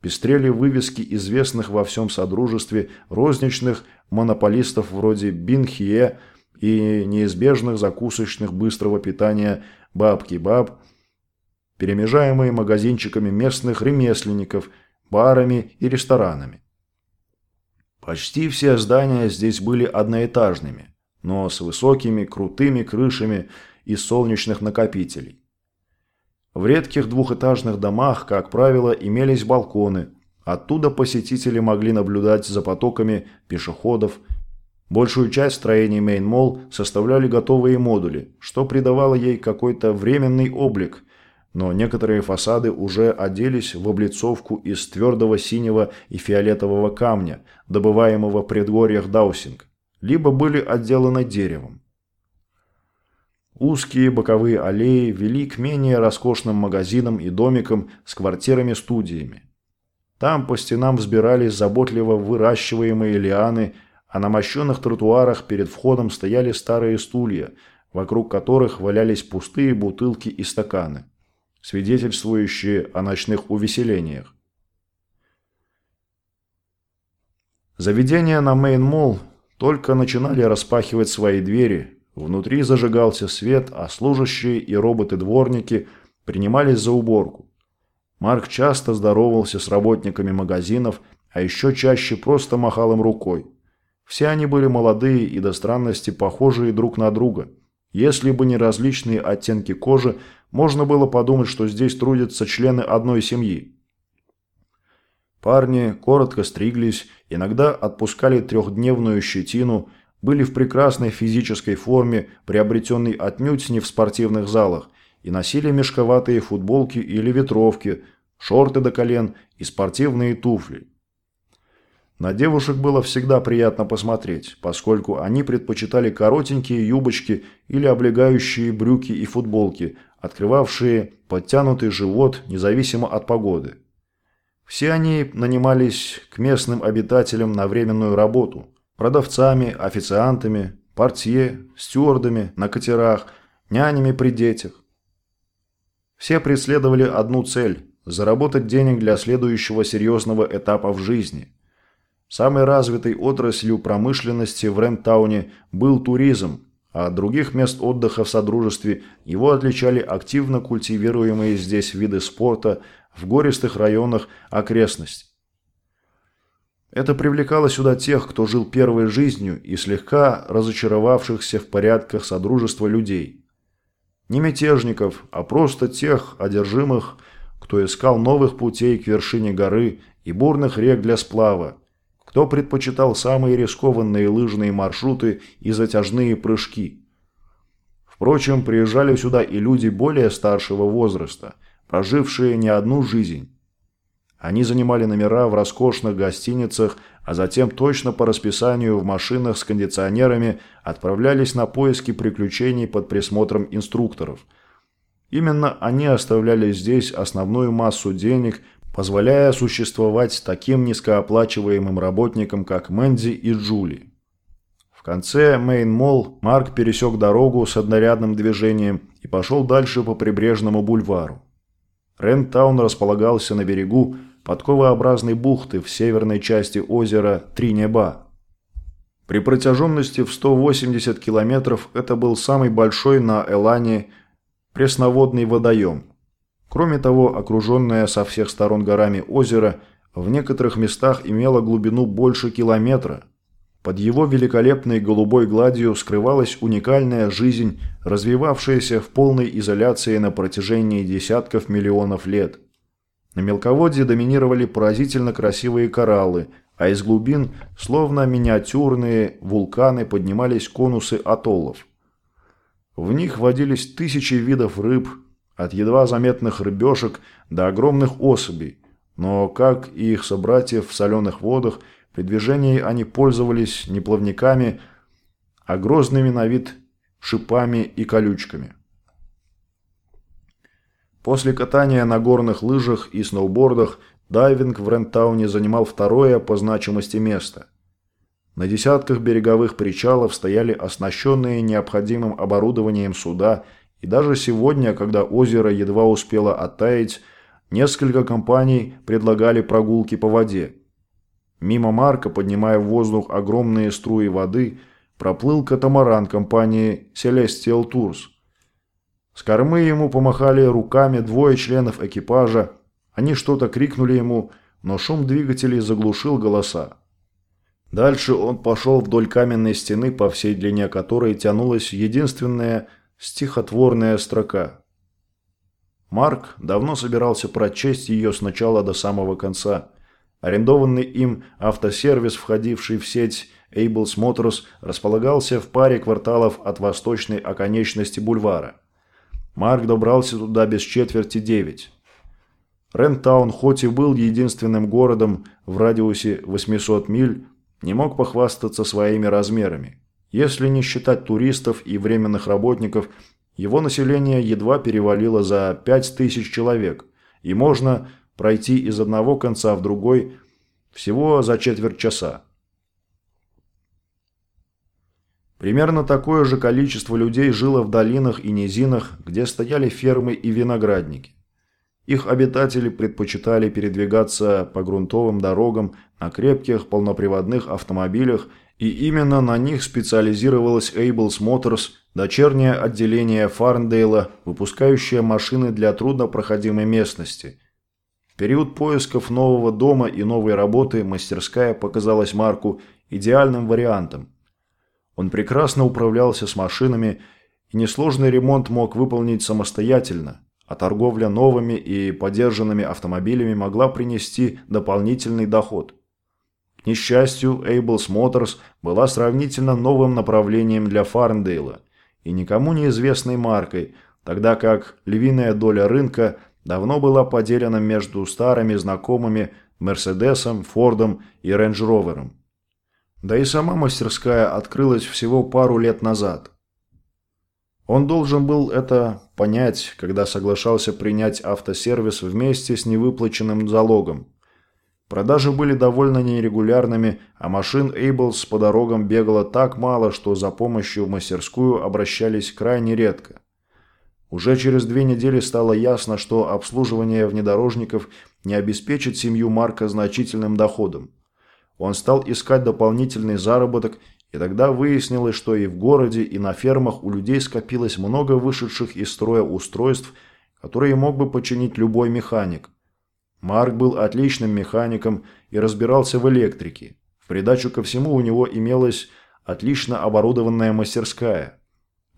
пестрели вывески известных во всем Содружестве розничных монополистов вроде Бинхие и неизбежных закусочных быстрого питания – «Баб-Кебаб», перемежаемые магазинчиками местных ремесленников, барами и ресторанами. Почти все здания здесь были одноэтажными, но с высокими крутыми крышами из солнечных накопителей. В редких двухэтажных домах, как правило, имелись балконы. Оттуда посетители могли наблюдать за потоками пешеходов Большую часть строений Мейн-Молл составляли готовые модули, что придавало ей какой-то временный облик, но некоторые фасады уже оделись в облицовку из твердого синего и фиолетового камня, добываемого в предгорьях Даусинг, либо были отделаны деревом. Узкие боковые аллеи вели к менее роскошным магазинам и домикам с квартирами-студиями. Там по стенам взбирались заботливо выращиваемые лианы – а на мощенных тротуарах перед входом стояли старые стулья, вокруг которых валялись пустые бутылки и стаканы, свидетельствующие о ночных увеселениях. Заведения на Мейн-Молл только начинали распахивать свои двери, внутри зажигался свет, а служащие и роботы-дворники принимались за уборку. Марк часто здоровался с работниками магазинов, а еще чаще просто махал им рукой. Все они были молодые и до странности похожие друг на друга. Если бы не различные оттенки кожи, можно было подумать, что здесь трудятся члены одной семьи. Парни коротко стриглись, иногда отпускали трехдневную щетину, были в прекрасной физической форме, приобретенной отнюдь не в спортивных залах, и носили мешковатые футболки или ветровки, шорты до колен и спортивные туфли. На девушек было всегда приятно посмотреть, поскольку они предпочитали коротенькие юбочки или облегающие брюки и футболки, открывавшие подтянутый живот независимо от погоды. Все они нанимались к местным обитателям на временную работу – продавцами, официантами, портье, стюардами на катерах, нянями при детях. Все преследовали одну цель – заработать денег для следующего серьезного этапа в жизни – Самой развитой отраслью промышленности в Рентауне был туризм, а от других мест отдыха в Содружестве его отличали активно культивируемые здесь виды спорта в гористых районах окрестностей. Это привлекало сюда тех, кто жил первой жизнью и слегка разочаровавшихся в порядках Содружества людей. Не мятежников, а просто тех одержимых, кто искал новых путей к вершине горы и бурных рек для сплава, кто предпочитал самые рискованные лыжные маршруты и затяжные прыжки. Впрочем, приезжали сюда и люди более старшего возраста, прожившие не одну жизнь. Они занимали номера в роскошных гостиницах, а затем точно по расписанию в машинах с кондиционерами отправлялись на поиски приключений под присмотром инструкторов. Именно они оставляли здесь основную массу денег, позволяя существовать таким низкооплачиваемым работникам, как Мэнди и Джули. В конце Мейн-Молл Марк пересек дорогу с однорядным движением и пошел дальше по прибрежному бульвару. Рэндтаун располагался на берегу подковообразной бухты в северной части озера Тринеба. При протяженности в 180 километров это был самый большой на Элане пресноводный водоем – Кроме того, окруженное со всех сторон горами озеро в некоторых местах имело глубину больше километра. Под его великолепной голубой гладью скрывалась уникальная жизнь, развивавшаяся в полной изоляции на протяжении десятков миллионов лет. На мелководье доминировали поразительно красивые кораллы, а из глубин, словно миниатюрные вулканы, поднимались конусы атоллов. В них водились тысячи видов рыб, от едва заметных рыбешек до огромных особей, но, как и их собратьев в соленых водах, при движении они пользовались не плавниками, а грозными на вид шипами и колючками. После катания на горных лыжах и сноубордах дайвинг в Рентауне занимал второе по значимости место. На десятках береговых причалов стояли оснащенные необходимым оборудованием суда – и даже сегодня, когда озеро едва успело оттаять, несколько компаний предлагали прогулки по воде. Мимо Марка, поднимая в воздух огромные струи воды, проплыл катамаран компании Celestial Tours. С кормы ему помахали руками двое членов экипажа, они что-то крикнули ему, но шум двигателей заглушил голоса. Дальше он пошел вдоль каменной стены, по всей длине которой тянулась единственная Стихотворная строка. Марк давно собирался прочесть ее с начала до самого конца. Арендованный им автосервис, входивший в сеть Ables Motors, располагался в паре кварталов от восточной оконечности бульвара. Марк добрался туда без четверти девять. Рентаун, хоть и был единственным городом в радиусе 800 миль, не мог похвастаться своими размерами. Если не считать туристов и временных работников, его население едва перевалило за 5000 человек, и можно пройти из одного конца в другой всего за четверть часа. Примерно такое же количество людей жило в долинах и низинах, где стояли фермы и виноградники. Их обитатели предпочитали передвигаться по грунтовым дорогам на крепких полноприводных автомобилях и именно на них специализировалась Ables Motors, дочернее отделение Фарндейла, выпускающее машины для труднопроходимой местности. В период поисков нового дома и новой работы мастерская показалась Марку идеальным вариантом. Он прекрасно управлялся с машинами и несложный ремонт мог выполнить самостоятельно, а торговля новыми и подержанными автомобилями могла принести дополнительный доход – к несчастью, Эйблс Моторс была сравнительно новым направлением для Фарндейла и никому неизвестной маркой, тогда как львиная доля рынка давно была поделена между старыми знакомыми Мерседесом, Фордом и Рейндж-Ровером. Да и сама мастерская открылась всего пару лет назад. Он должен был это понять, когда соглашался принять автосервис вместе с невыплаченным залогом. Продажи были довольно нерегулярными, а машин Эйблс по дорогам бегало так мало, что за помощью в мастерскую обращались крайне редко. Уже через две недели стало ясно, что обслуживание внедорожников не обеспечит семью Марка значительным доходом. Он стал искать дополнительный заработок, и тогда выяснилось, что и в городе, и на фермах у людей скопилось много вышедших из строя устройств, которые мог бы починить любой механик. Марк был отличным механиком и разбирался в электрике. В придачу ко всему у него имелась отлично оборудованная мастерская –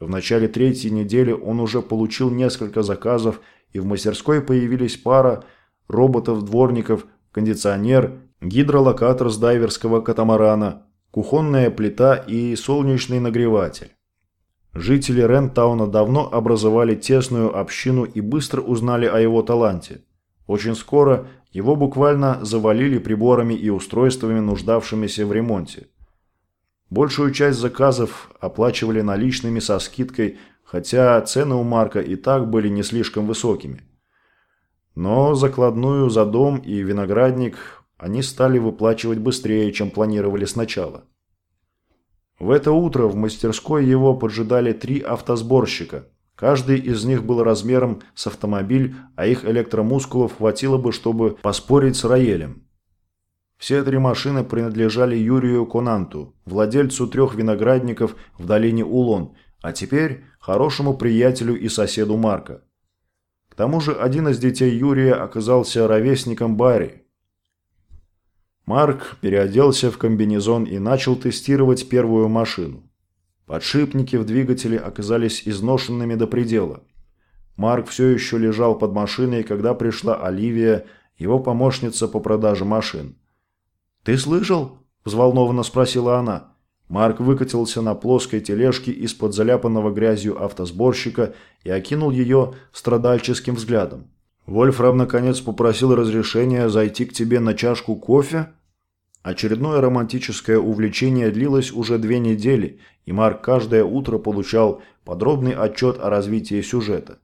в начале третьей недели он уже получил несколько заказов, и в мастерской появились пара роботов-дворников, кондиционер, гидролокатор с дайверского катамарана, кухонная плита и солнечный нагреватель. Жители Рентауна давно образовали тесную общину и быстро узнали о его таланте. Очень скоро его буквально завалили приборами и устройствами, нуждавшимися в ремонте. Большую часть заказов оплачивали наличными со скидкой, хотя цены у Марка и так были не слишком высокими. Но закладную за дом и виноградник они стали выплачивать быстрее, чем планировали сначала. В это утро в мастерской его поджидали три автосборщика. Каждый из них был размером с автомобиль, а их электромускулов хватило бы, чтобы поспорить с Раелем. Все три машины принадлежали Юрию Конанту, владельцу трех виноградников в долине Улон, а теперь хорошему приятелю и соседу Марка. К тому же один из детей Юрия оказался ровесником Барри. Марк переоделся в комбинезон и начал тестировать первую машину. Подшипники в двигателе оказались изношенными до предела. Марк все еще лежал под машиной, когда пришла Оливия, его помощница по продаже машин. «Ты слышал?» – взволнованно спросила она. Марк выкатился на плоской тележке из-под заляпанного грязью автосборщика и окинул ее страдальческим взглядом. «Вольфрам, наконец, попросил разрешения зайти к тебе на чашку кофе?» Очередное романтическое увлечение длилось уже две недели, и Марк каждое утро получал подробный отчет о развитии сюжета.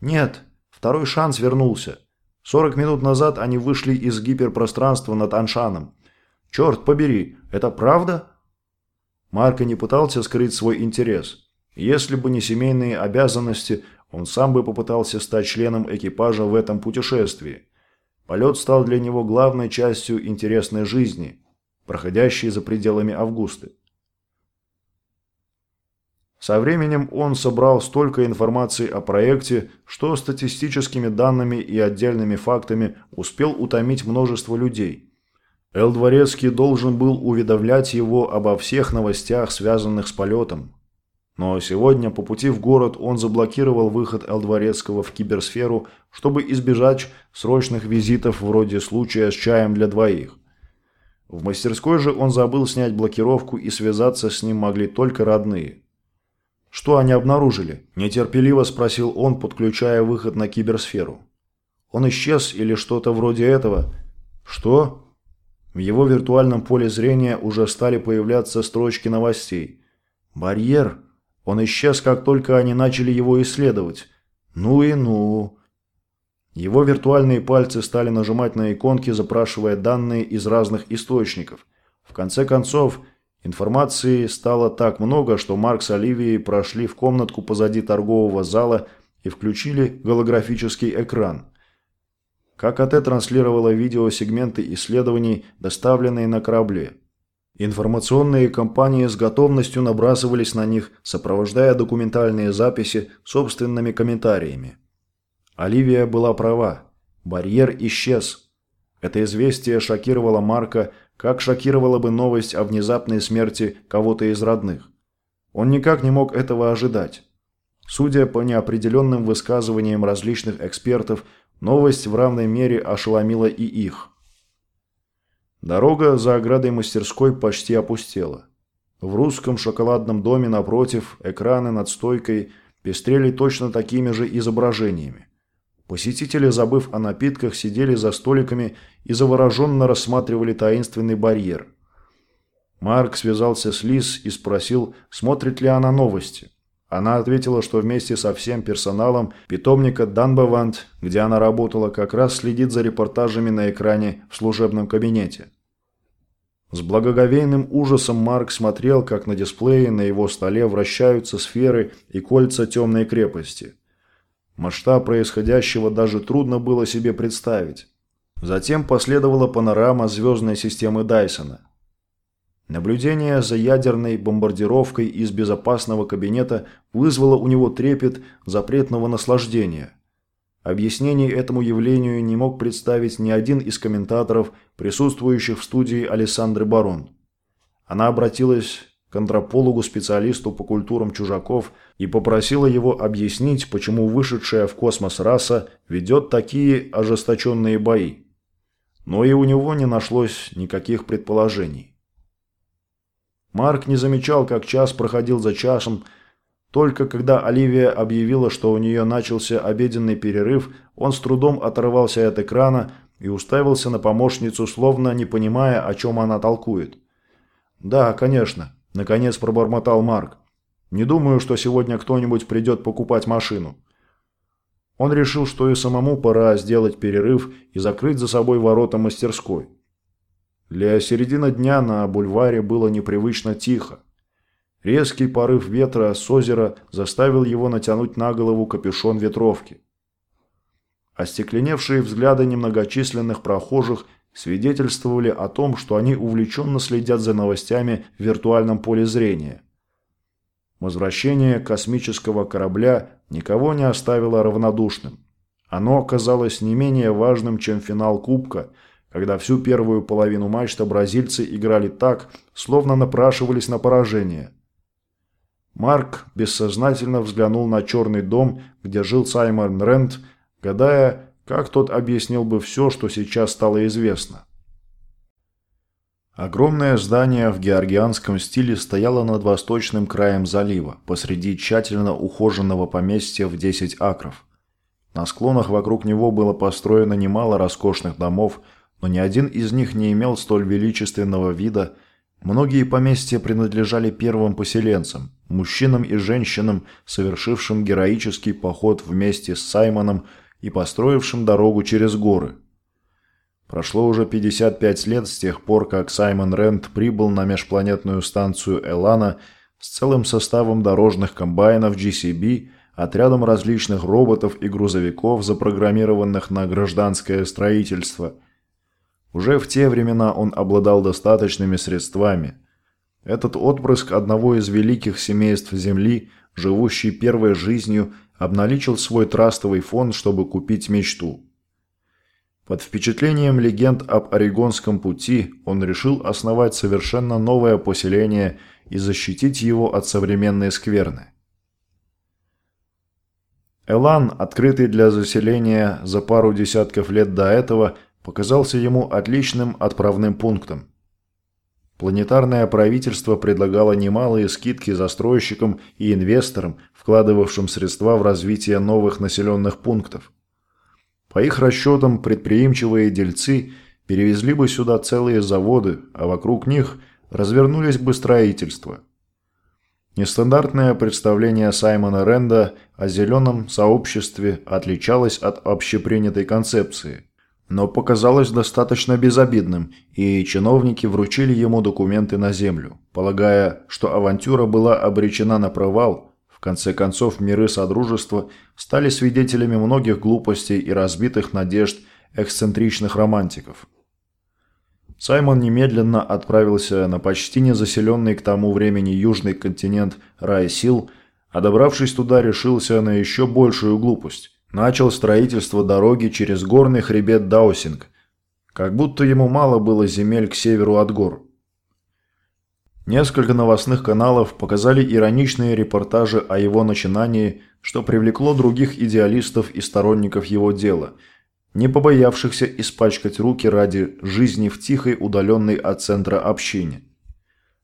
«Нет, второй шанс вернулся. Сорок минут назад они вышли из гиперпространства над Аншаном. Черт побери, это правда?» Марко не пытался скрыть свой интерес. Если бы не семейные обязанности, он сам бы попытался стать членом экипажа в этом путешествии. Полет стал для него главной частью интересной жизни, проходящей за пределами Августы. Со временем он собрал столько информации о проекте, что статистическими данными и отдельными фактами успел утомить множество людей. Эл Дворецкий должен был уведомлять его обо всех новостях, связанных с полетом. Но сегодня по пути в город он заблокировал выход Эл Дворецкого в киберсферу, чтобы избежать срочных визитов вроде случая с чаем для двоих. В мастерской же он забыл снять блокировку и связаться с ним могли только родные. «Что они обнаружили?» – нетерпеливо спросил он, подключая выход на киберсферу. «Он исчез или что-то вроде этого?» «Что?» В его виртуальном поле зрения уже стали появляться строчки новостей. «Барьер? Он исчез, как только они начали его исследовать. Ну и ну!» Его виртуальные пальцы стали нажимать на иконки, запрашивая данные из разных источников. В конце концов, информации стало так много, что Марк с Оливией прошли в комнатку позади торгового зала и включили голографический экран. ККТ транслировала видеосегменты исследований, доставленные на корабле. Информационные компании с готовностью набрасывались на них, сопровождая документальные записи собственными комментариями. Оливия была права. Барьер исчез. Это известие шокировало Марка, как шокировала бы новость о внезапной смерти кого-то из родных. Он никак не мог этого ожидать. Судя по неопределенным высказываниям различных экспертов, Новость в равной мере ошеломила и их. Дорога за оградой мастерской почти опустела. В русском шоколадном доме напротив экраны над стойкой пестрели точно такими же изображениями. Посетители, забыв о напитках, сидели за столиками и завороженно рассматривали таинственный барьер. Марк связался с Лиз и спросил, смотрит ли она новости. Она ответила, что вместе со всем персоналом питомника Данбавант, где она работала, как раз следит за репортажами на экране в служебном кабинете. С благоговейным ужасом Марк смотрел, как на дисплее на его столе вращаются сферы и кольца темной крепости. Масштаб происходящего даже трудно было себе представить. Затем последовала панорама звездной системы Дайсона. Наблюдение за ядерной бомбардировкой из безопасного кабинета вызвало у него трепет запретного наслаждения. Объяснений этому явлению не мог представить ни один из комментаторов, присутствующих в студии Александры Барон. Она обратилась к антропологу-специалисту по культурам чужаков и попросила его объяснить, почему вышедшая в космос раса ведет такие ожесточенные бои. Но и у него не нашлось никаких предположений. Марк не замечал, как час проходил за часом, только когда Оливия объявила, что у нее начался обеденный перерыв, он с трудом оторвался от экрана и уставился на помощницу, словно не понимая, о чем она толкует. «Да, конечно», – наконец пробормотал Марк. «Не думаю, что сегодня кто-нибудь придет покупать машину». Он решил, что и самому пора сделать перерыв и закрыть за собой ворота мастерской. Для середины дня на бульваре было непривычно тихо. Резкий порыв ветра с озера заставил его натянуть на голову капюшон ветровки. Остекленевшие взгляды немногочисленных прохожих свидетельствовали о том, что они увлеченно следят за новостями в виртуальном поле зрения. Возвращение космического корабля никого не оставило равнодушным. Оно оказалось не менее важным, чем финал Кубка, когда всю первую половину матча бразильцы играли так, словно напрашивались на поражение. Марк бессознательно взглянул на черный дом, где жил Саймон Рент, гадая, как тот объяснил бы все, что сейчас стало известно. Огромное здание в георгианском стиле стояло над восточным краем залива, посреди тщательно ухоженного поместья в 10 акров. На склонах вокруг него было построено немало роскошных домов, но ни один из них не имел столь величественного вида – Многие поместья принадлежали первым поселенцам, мужчинам и женщинам, совершившим героический поход вместе с Саймоном и построившим дорогу через горы. Прошло уже 55 лет с тех пор, как Саймон Рент прибыл на межпланетную станцию Элана с целым составом дорожных комбайнов GCB, отрядом различных роботов и грузовиков, запрограммированных на гражданское строительство – уже в те времена он обладал достаточными средствами. Этот отпрыск одного из великих семейств Земли, живущий первой жизнью, обналичил свой трастовый фонд, чтобы купить мечту. Под впечатлением легенд об Орегонском пути он решил основать совершенно новое поселение и защитить его от современной скверны. Элан, открытый для заселения за пару десятков лет до этого, показался ему отличным отправным пунктом. Планетарное правительство предлагало немалые скидки застройщикам и инвесторам, вкладывавшим средства в развитие новых населенных пунктов. По их расчетам, предприимчивые дельцы перевезли бы сюда целые заводы, а вокруг них развернулись бы строительства. Нестандартное представление Саймона Ренда о зеленом сообществе отличалось от общепринятой концепции – но показалось достаточно безобидным, и чиновники вручили ему документы на землю, полагая, что авантюра была обречена на провал. В конце концов, миры Содружества стали свидетелями многих глупостей и разбитых надежд эксцентричных романтиков. Саймон немедленно отправился на почти незаселенный к тому времени южный континент Рай-Сил, а добравшись туда, решился на еще большую глупость начал строительство дороги через горный хребет Даусинг, как будто ему мало было земель к северу от гор. Несколько новостных каналов показали ироничные репортажи о его начинании, что привлекло других идеалистов и сторонников его дела, не побоявшихся испачкать руки ради жизни в тихой, удаленной от центра общине.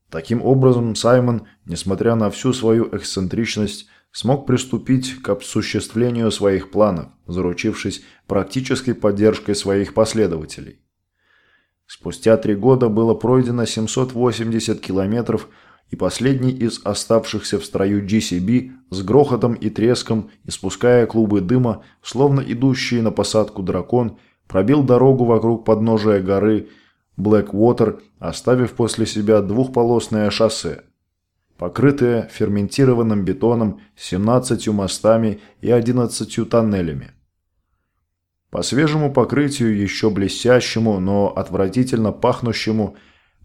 Таким образом, Саймон, несмотря на всю свою эксцентричность, смог приступить к осуществлению своих планов, заручившись практической поддержкой своих последователей. Спустя три года было пройдено 780 километров, и последний из оставшихся в строю GCB с грохотом и треском, испуская клубы дыма, словно идущий на посадку дракон, пробил дорогу вокруг подножия горы Блэквотер, оставив после себя двухполосное шоссе покрытое ферментированным бетоном, 17 мостами и 11 тоннелями. По свежему покрытию, еще блестящему, но отвратительно пахнущему,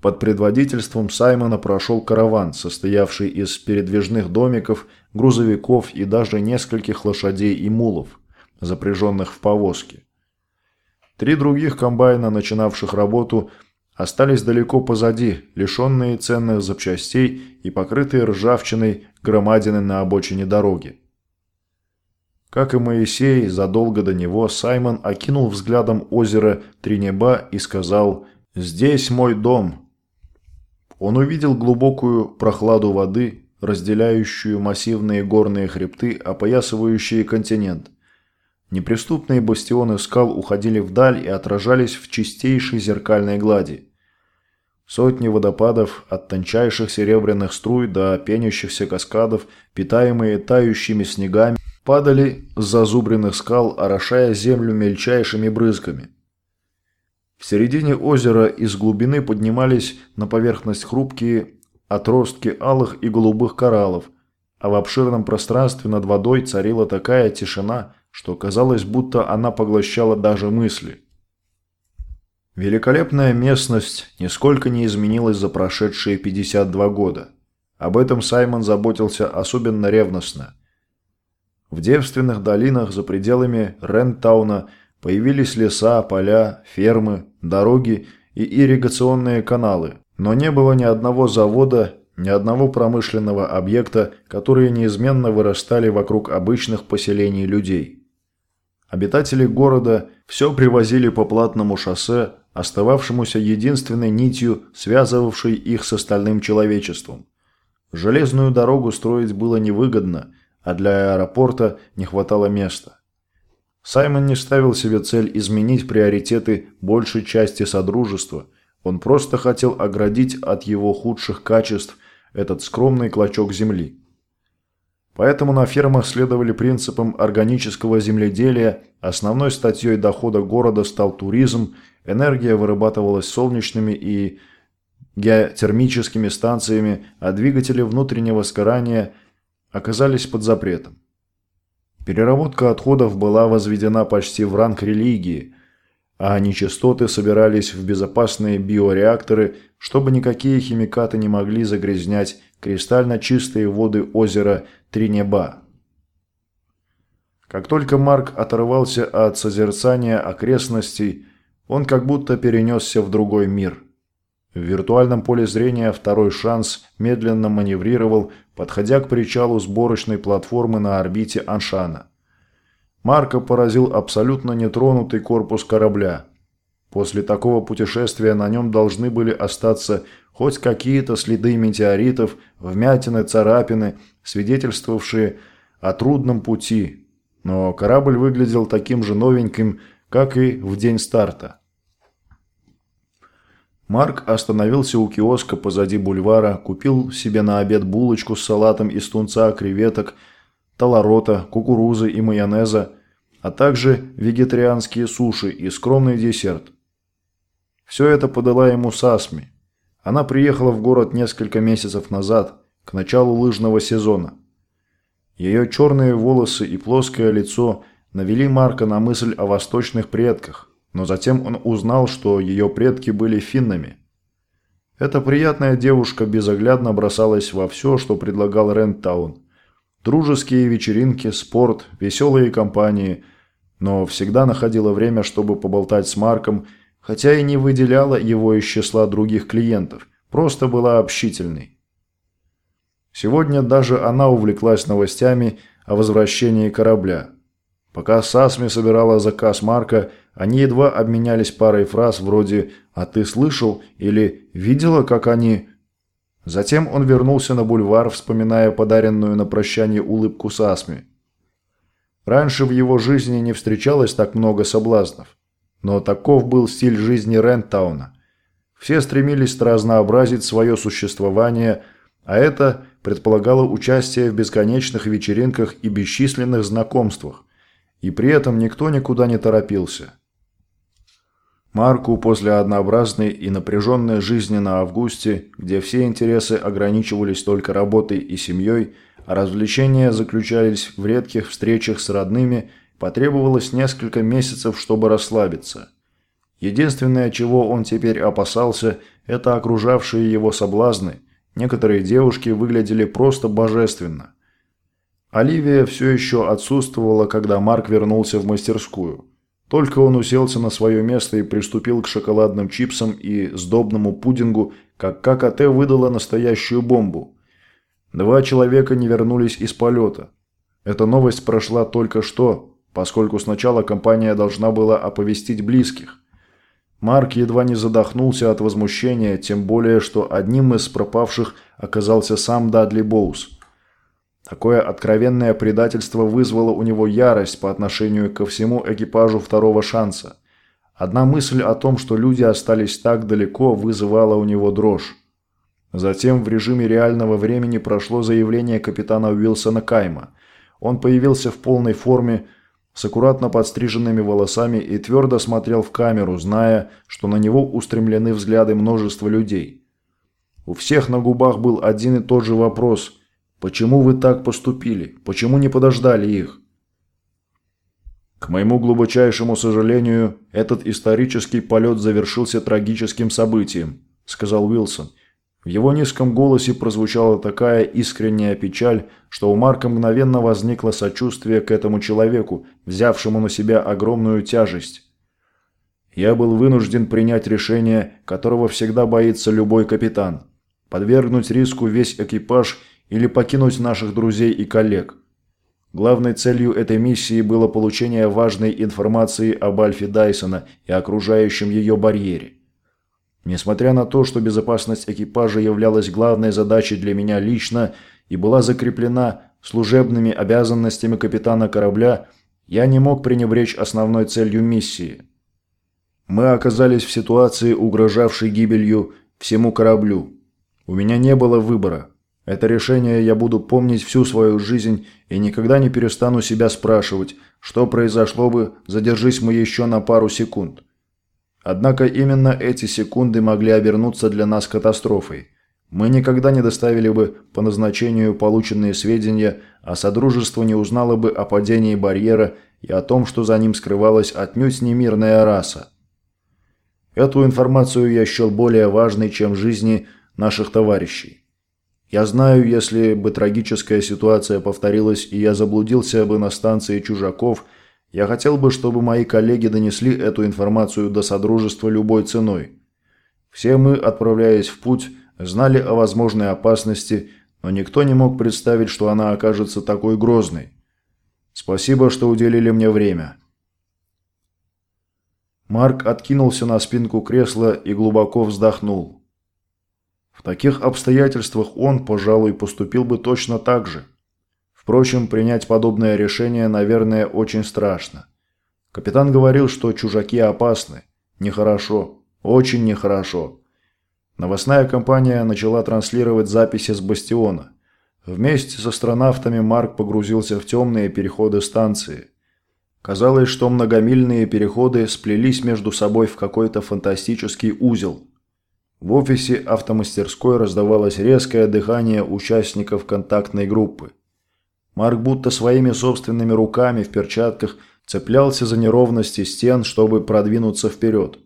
под предводительством Саймона прошел караван, состоявший из передвижных домиков, грузовиков и даже нескольких лошадей и мулов, запряженных в повозки. Три других комбайна, начинавших работу, остались далеко позади, лишенные ценных запчастей и покрытые ржавчиной громадины на обочине дороги. Как и Моисей, задолго до него Саймон окинул взглядом озеро Тринеба и сказал «Здесь мой дом». Он увидел глубокую прохладу воды, разделяющую массивные горные хребты, опоясывающие континент. Неприступные бастионы скал уходили вдаль и отражались в чистейшей зеркальной глади. Сотни водопадов от тончайших серебряных струй до пенящихся каскадов, питаемые тающими снегами, падали с зазубренных скал, орошая землю мельчайшими брызгами. В середине озера из глубины поднимались на поверхность хрупкие отростки алых и голубых кораллов, а в обширном пространстве над водой царила такая тишина, что казалось, будто она поглощала даже мысли – Великолепная местность нисколько не изменилась за прошедшие 52 года. Об этом Саймон заботился особенно ревностно. В девственных долинах за пределами Рентауна появились леса, поля, фермы, дороги и ирригационные каналы, но не было ни одного завода, ни одного промышленного объекта, которые неизменно вырастали вокруг обычных поселений людей. Обитатели города все привозили по платному шоссе, остававшемуся единственной нитью, связывавшей их с остальным человечеством. Железную дорогу строить было невыгодно, а для аэропорта не хватало места. Саймон не ставил себе цель изменить приоритеты большей части Содружества, он просто хотел оградить от его худших качеств этот скромный клочок земли. Поэтому на фермах следовали принципам органического земледелия, основной статьей дохода города стал туризм, энергия вырабатывалась солнечными и геотермическими станциями, а двигатели внутреннего сгорания оказались под запретом. Переработка отходов была возведена почти в ранг религии, а нечистоты собирались в безопасные биореакторы, чтобы никакие химикаты не могли загрязнять кристально чистые воды озера Тринеба. Как только Марк оторвался от созерцания окрестностей, он как будто перенесся в другой мир. В виртуальном поле зрения второй шанс медленно маневрировал, подходя к причалу сборочной платформы на орбите Аншана. Марка поразил абсолютно нетронутый корпус корабля. После такого путешествия на нем должны были остаться хоть какие-то следы метеоритов, вмятины, царапины, свидетельствовавшие о трудном пути. Но корабль выглядел таким же новеньким, как и в день старта. Марк остановился у киоска позади бульвара, купил себе на обед булочку с салатом из тунца, креветок, таларота, кукурузы и майонеза, а также вегетарианские суши и скромный десерт. Все это подала ему Сасми, она приехала в город несколько месяцев назад, к началу лыжного сезона. Ее черные волосы и плоское лицо навели Марка на мысль о восточных предках, но затем он узнал, что ее предки были финнами. Эта приятная девушка безоглядно бросалась во все, что предлагал Рентаун. Дружеские вечеринки, спорт, веселые компании, но всегда находила время, чтобы поболтать с Марком хотя и не выделяла его из числа других клиентов, просто была общительной. Сегодня даже она увлеклась новостями о возвращении корабля. Пока Сасми собирала заказ Марка, они едва обменялись парой фраз вроде «А ты слышал?» или «Видела, как они...» Затем он вернулся на бульвар, вспоминая подаренную на прощание улыбку Сасми. Раньше в его жизни не встречалось так много соблазнов. Но таков был стиль жизни Рентауна. Все стремились разнообразить свое существование, а это предполагало участие в бесконечных вечеринках и бесчисленных знакомствах. И при этом никто никуда не торопился. Марку после однообразной и напряженной жизни на Августе, где все интересы ограничивались только работой и семьей, а развлечения заключались в редких встречах с родными, потребовалось несколько месяцев, чтобы расслабиться. Единственное, чего он теперь опасался, это окружавшие его соблазны. Некоторые девушки выглядели просто божественно. Оливия все еще отсутствовала, когда Марк вернулся в мастерскую. Только он уселся на свое место и приступил к шоколадным чипсам и сдобному пудингу, как ККТ выдала настоящую бомбу. Два человека не вернулись из полета. Эта новость прошла только что, поскольку сначала компания должна была оповестить близких. Марк едва не задохнулся от возмущения, тем более, что одним из пропавших оказался сам Дадли Боус. Такое откровенное предательство вызвало у него ярость по отношению ко всему экипажу второго шанса. Одна мысль о том, что люди остались так далеко, вызывала у него дрожь. Затем в режиме реального времени прошло заявление капитана Уилсона Кайма. Он появился в полной форме, с аккуратно подстриженными волосами и твердо смотрел в камеру, зная, что на него устремлены взгляды множества людей. У всех на губах был один и тот же вопрос – Почему вы так поступили? Почему не подождали их? К моему глубочайшему сожалению, этот исторический полет завершился трагическим событием, сказал Уилсон. В его низком голосе прозвучала такая искренняя печаль, что у Марка мгновенно возникло сочувствие к этому человеку, взявшему на себя огромную тяжесть. Я был вынужден принять решение, которого всегда боится любой капитан. Подвергнуть риску весь экипаж или покинуть наших друзей и коллег. Главной целью этой миссии было получение важной информации об Альфе Дайсона и окружающем ее барьере. Несмотря на то, что безопасность экипажа являлась главной задачей для меня лично и была закреплена служебными обязанностями капитана корабля, я не мог пренебречь основной целью миссии. Мы оказались в ситуации, угрожавшей гибелью всему кораблю. У меня не было выбора. Это решение я буду помнить всю свою жизнь и никогда не перестану себя спрашивать, что произошло бы, задержись мы еще на пару секунд. Однако именно эти секунды могли обернуться для нас катастрофой. Мы никогда не доставили бы по назначению полученные сведения, а Содружество не узнало бы о падении барьера и о том, что за ним скрывалась отнюдь не мирная раса. Эту информацию я счел более важной, чем жизни наших товарищей. Я знаю, если бы трагическая ситуация повторилась и я заблудился бы на станции чужаков, я хотел бы, чтобы мои коллеги донесли эту информацию до Содружества любой ценой. Все мы, отправляясь в путь, знали о возможной опасности, но никто не мог представить, что она окажется такой грозной. Спасибо, что уделили мне время. Марк откинулся на спинку кресла и глубоко вздохнул. В таких обстоятельствах он, пожалуй, поступил бы точно так же. Впрочем, принять подобное решение, наверное, очень страшно. Капитан говорил, что чужаки опасны. Нехорошо. Очень нехорошо. Новостная компания начала транслировать записи с бастиона. Вместе с астронавтами Марк погрузился в темные переходы станции. Казалось, что многомильные переходы сплелись между собой в какой-то фантастический узел – в офисе автомастерской раздавалось резкое дыхание участников контактной группы. Марк будто своими собственными руками в перчатках цеплялся за неровности стен, чтобы продвинуться вперед.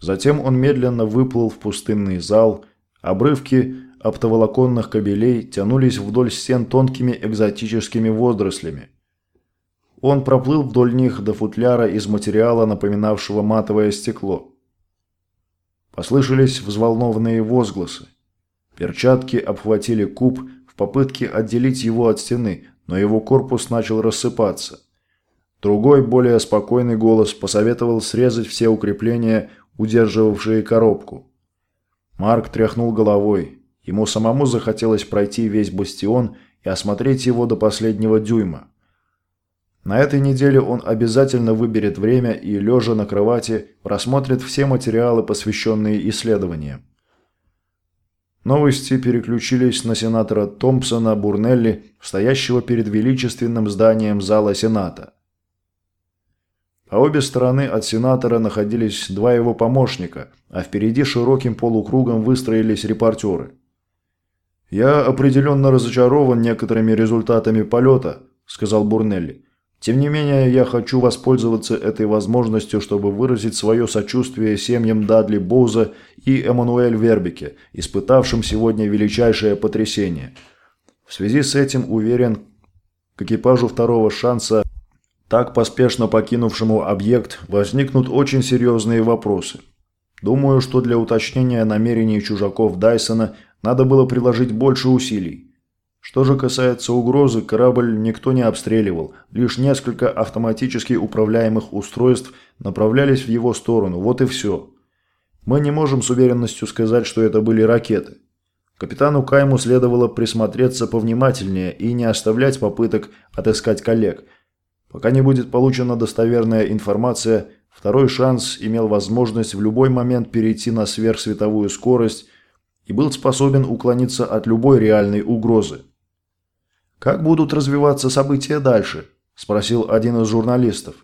Затем он медленно выплыл в пустынный зал. Обрывки оптоволоконных кабелей тянулись вдоль стен тонкими экзотическими водорослями. Он проплыл вдоль них до футляра из материала, напоминавшего матовое стекло. Послышались взволнованные возгласы. Перчатки обхватили куб в попытке отделить его от стены, но его корпус начал рассыпаться. Другой, более спокойный голос посоветовал срезать все укрепления, удерживавшие коробку. Марк тряхнул головой. Ему самому захотелось пройти весь бастион и осмотреть его до последнего дюйма. На этой неделе он обязательно выберет время и, лежа на кровати, просмотрит все материалы, посвященные исследованиям. Новости переключились на сенатора Томпсона Бурнелли, стоящего перед величественным зданием зала Сената. По обе стороны от сенатора находились два его помощника, а впереди широким полукругом выстроились репортеры. «Я определенно разочарован некоторыми результатами полета», – сказал Бурнелли. Тем не менее, я хочу воспользоваться этой возможностью, чтобы выразить свое сочувствие семьям Дадли Боуза и Эммануэль Вербике, испытавшим сегодня величайшее потрясение. В связи с этим уверен, к экипажу второго шанса, так поспешно покинувшему объект, возникнут очень серьезные вопросы. Думаю, что для уточнения намерений чужаков Дайсона надо было приложить больше усилий. Что же касается угрозы, корабль никто не обстреливал, лишь несколько автоматически управляемых устройств направлялись в его сторону, вот и все. Мы не можем с уверенностью сказать, что это были ракеты. Капитану Кайму следовало присмотреться повнимательнее и не оставлять попыток отыскать коллег. Пока не будет получена достоверная информация, второй шанс имел возможность в любой момент перейти на сверхсветовую скорость и был способен уклониться от любой реальной угрозы. «Как будут развиваться события дальше?» – спросил один из журналистов.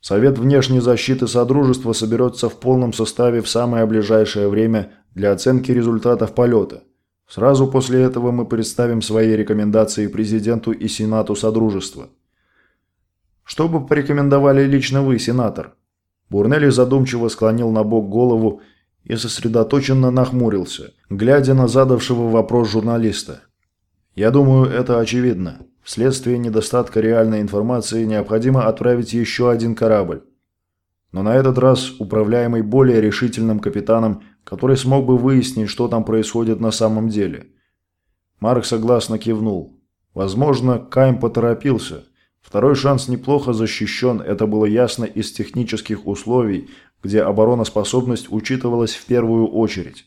Совет внешней защиты Содружества соберется в полном составе в самое ближайшее время для оценки результатов полета. Сразу после этого мы представим свои рекомендации президенту и Сенату Содружества. Что бы порекомендовали лично вы, сенатор? Бурнелли задумчиво склонил на бок голову и сосредоточенно нахмурился, глядя на задавшего вопрос журналиста. Я думаю, это очевидно. Вследствие недостатка реальной информации необходимо отправить еще один корабль. Но на этот раз управляемый более решительным капитаном, который смог бы выяснить, что там происходит на самом деле. Марк согласно кивнул. Возможно, Кайм поторопился. Второй шанс неплохо защищен, это было ясно из технических условий, где обороноспособность учитывалась в первую очередь.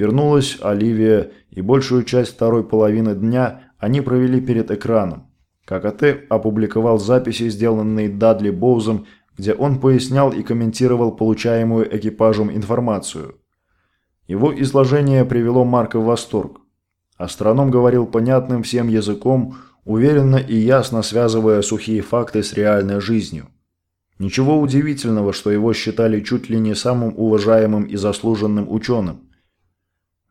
Вернулась Оливия, и большую часть второй половины дня они провели перед экраном. ККТ опубликовал записи, сделанные Дадли Боузом, где он пояснял и комментировал получаемую экипажем информацию. Его изложение привело Марка в восторг. Астроном говорил понятным всем языком, уверенно и ясно связывая сухие факты с реальной жизнью. Ничего удивительного, что его считали чуть ли не самым уважаемым и заслуженным ученым.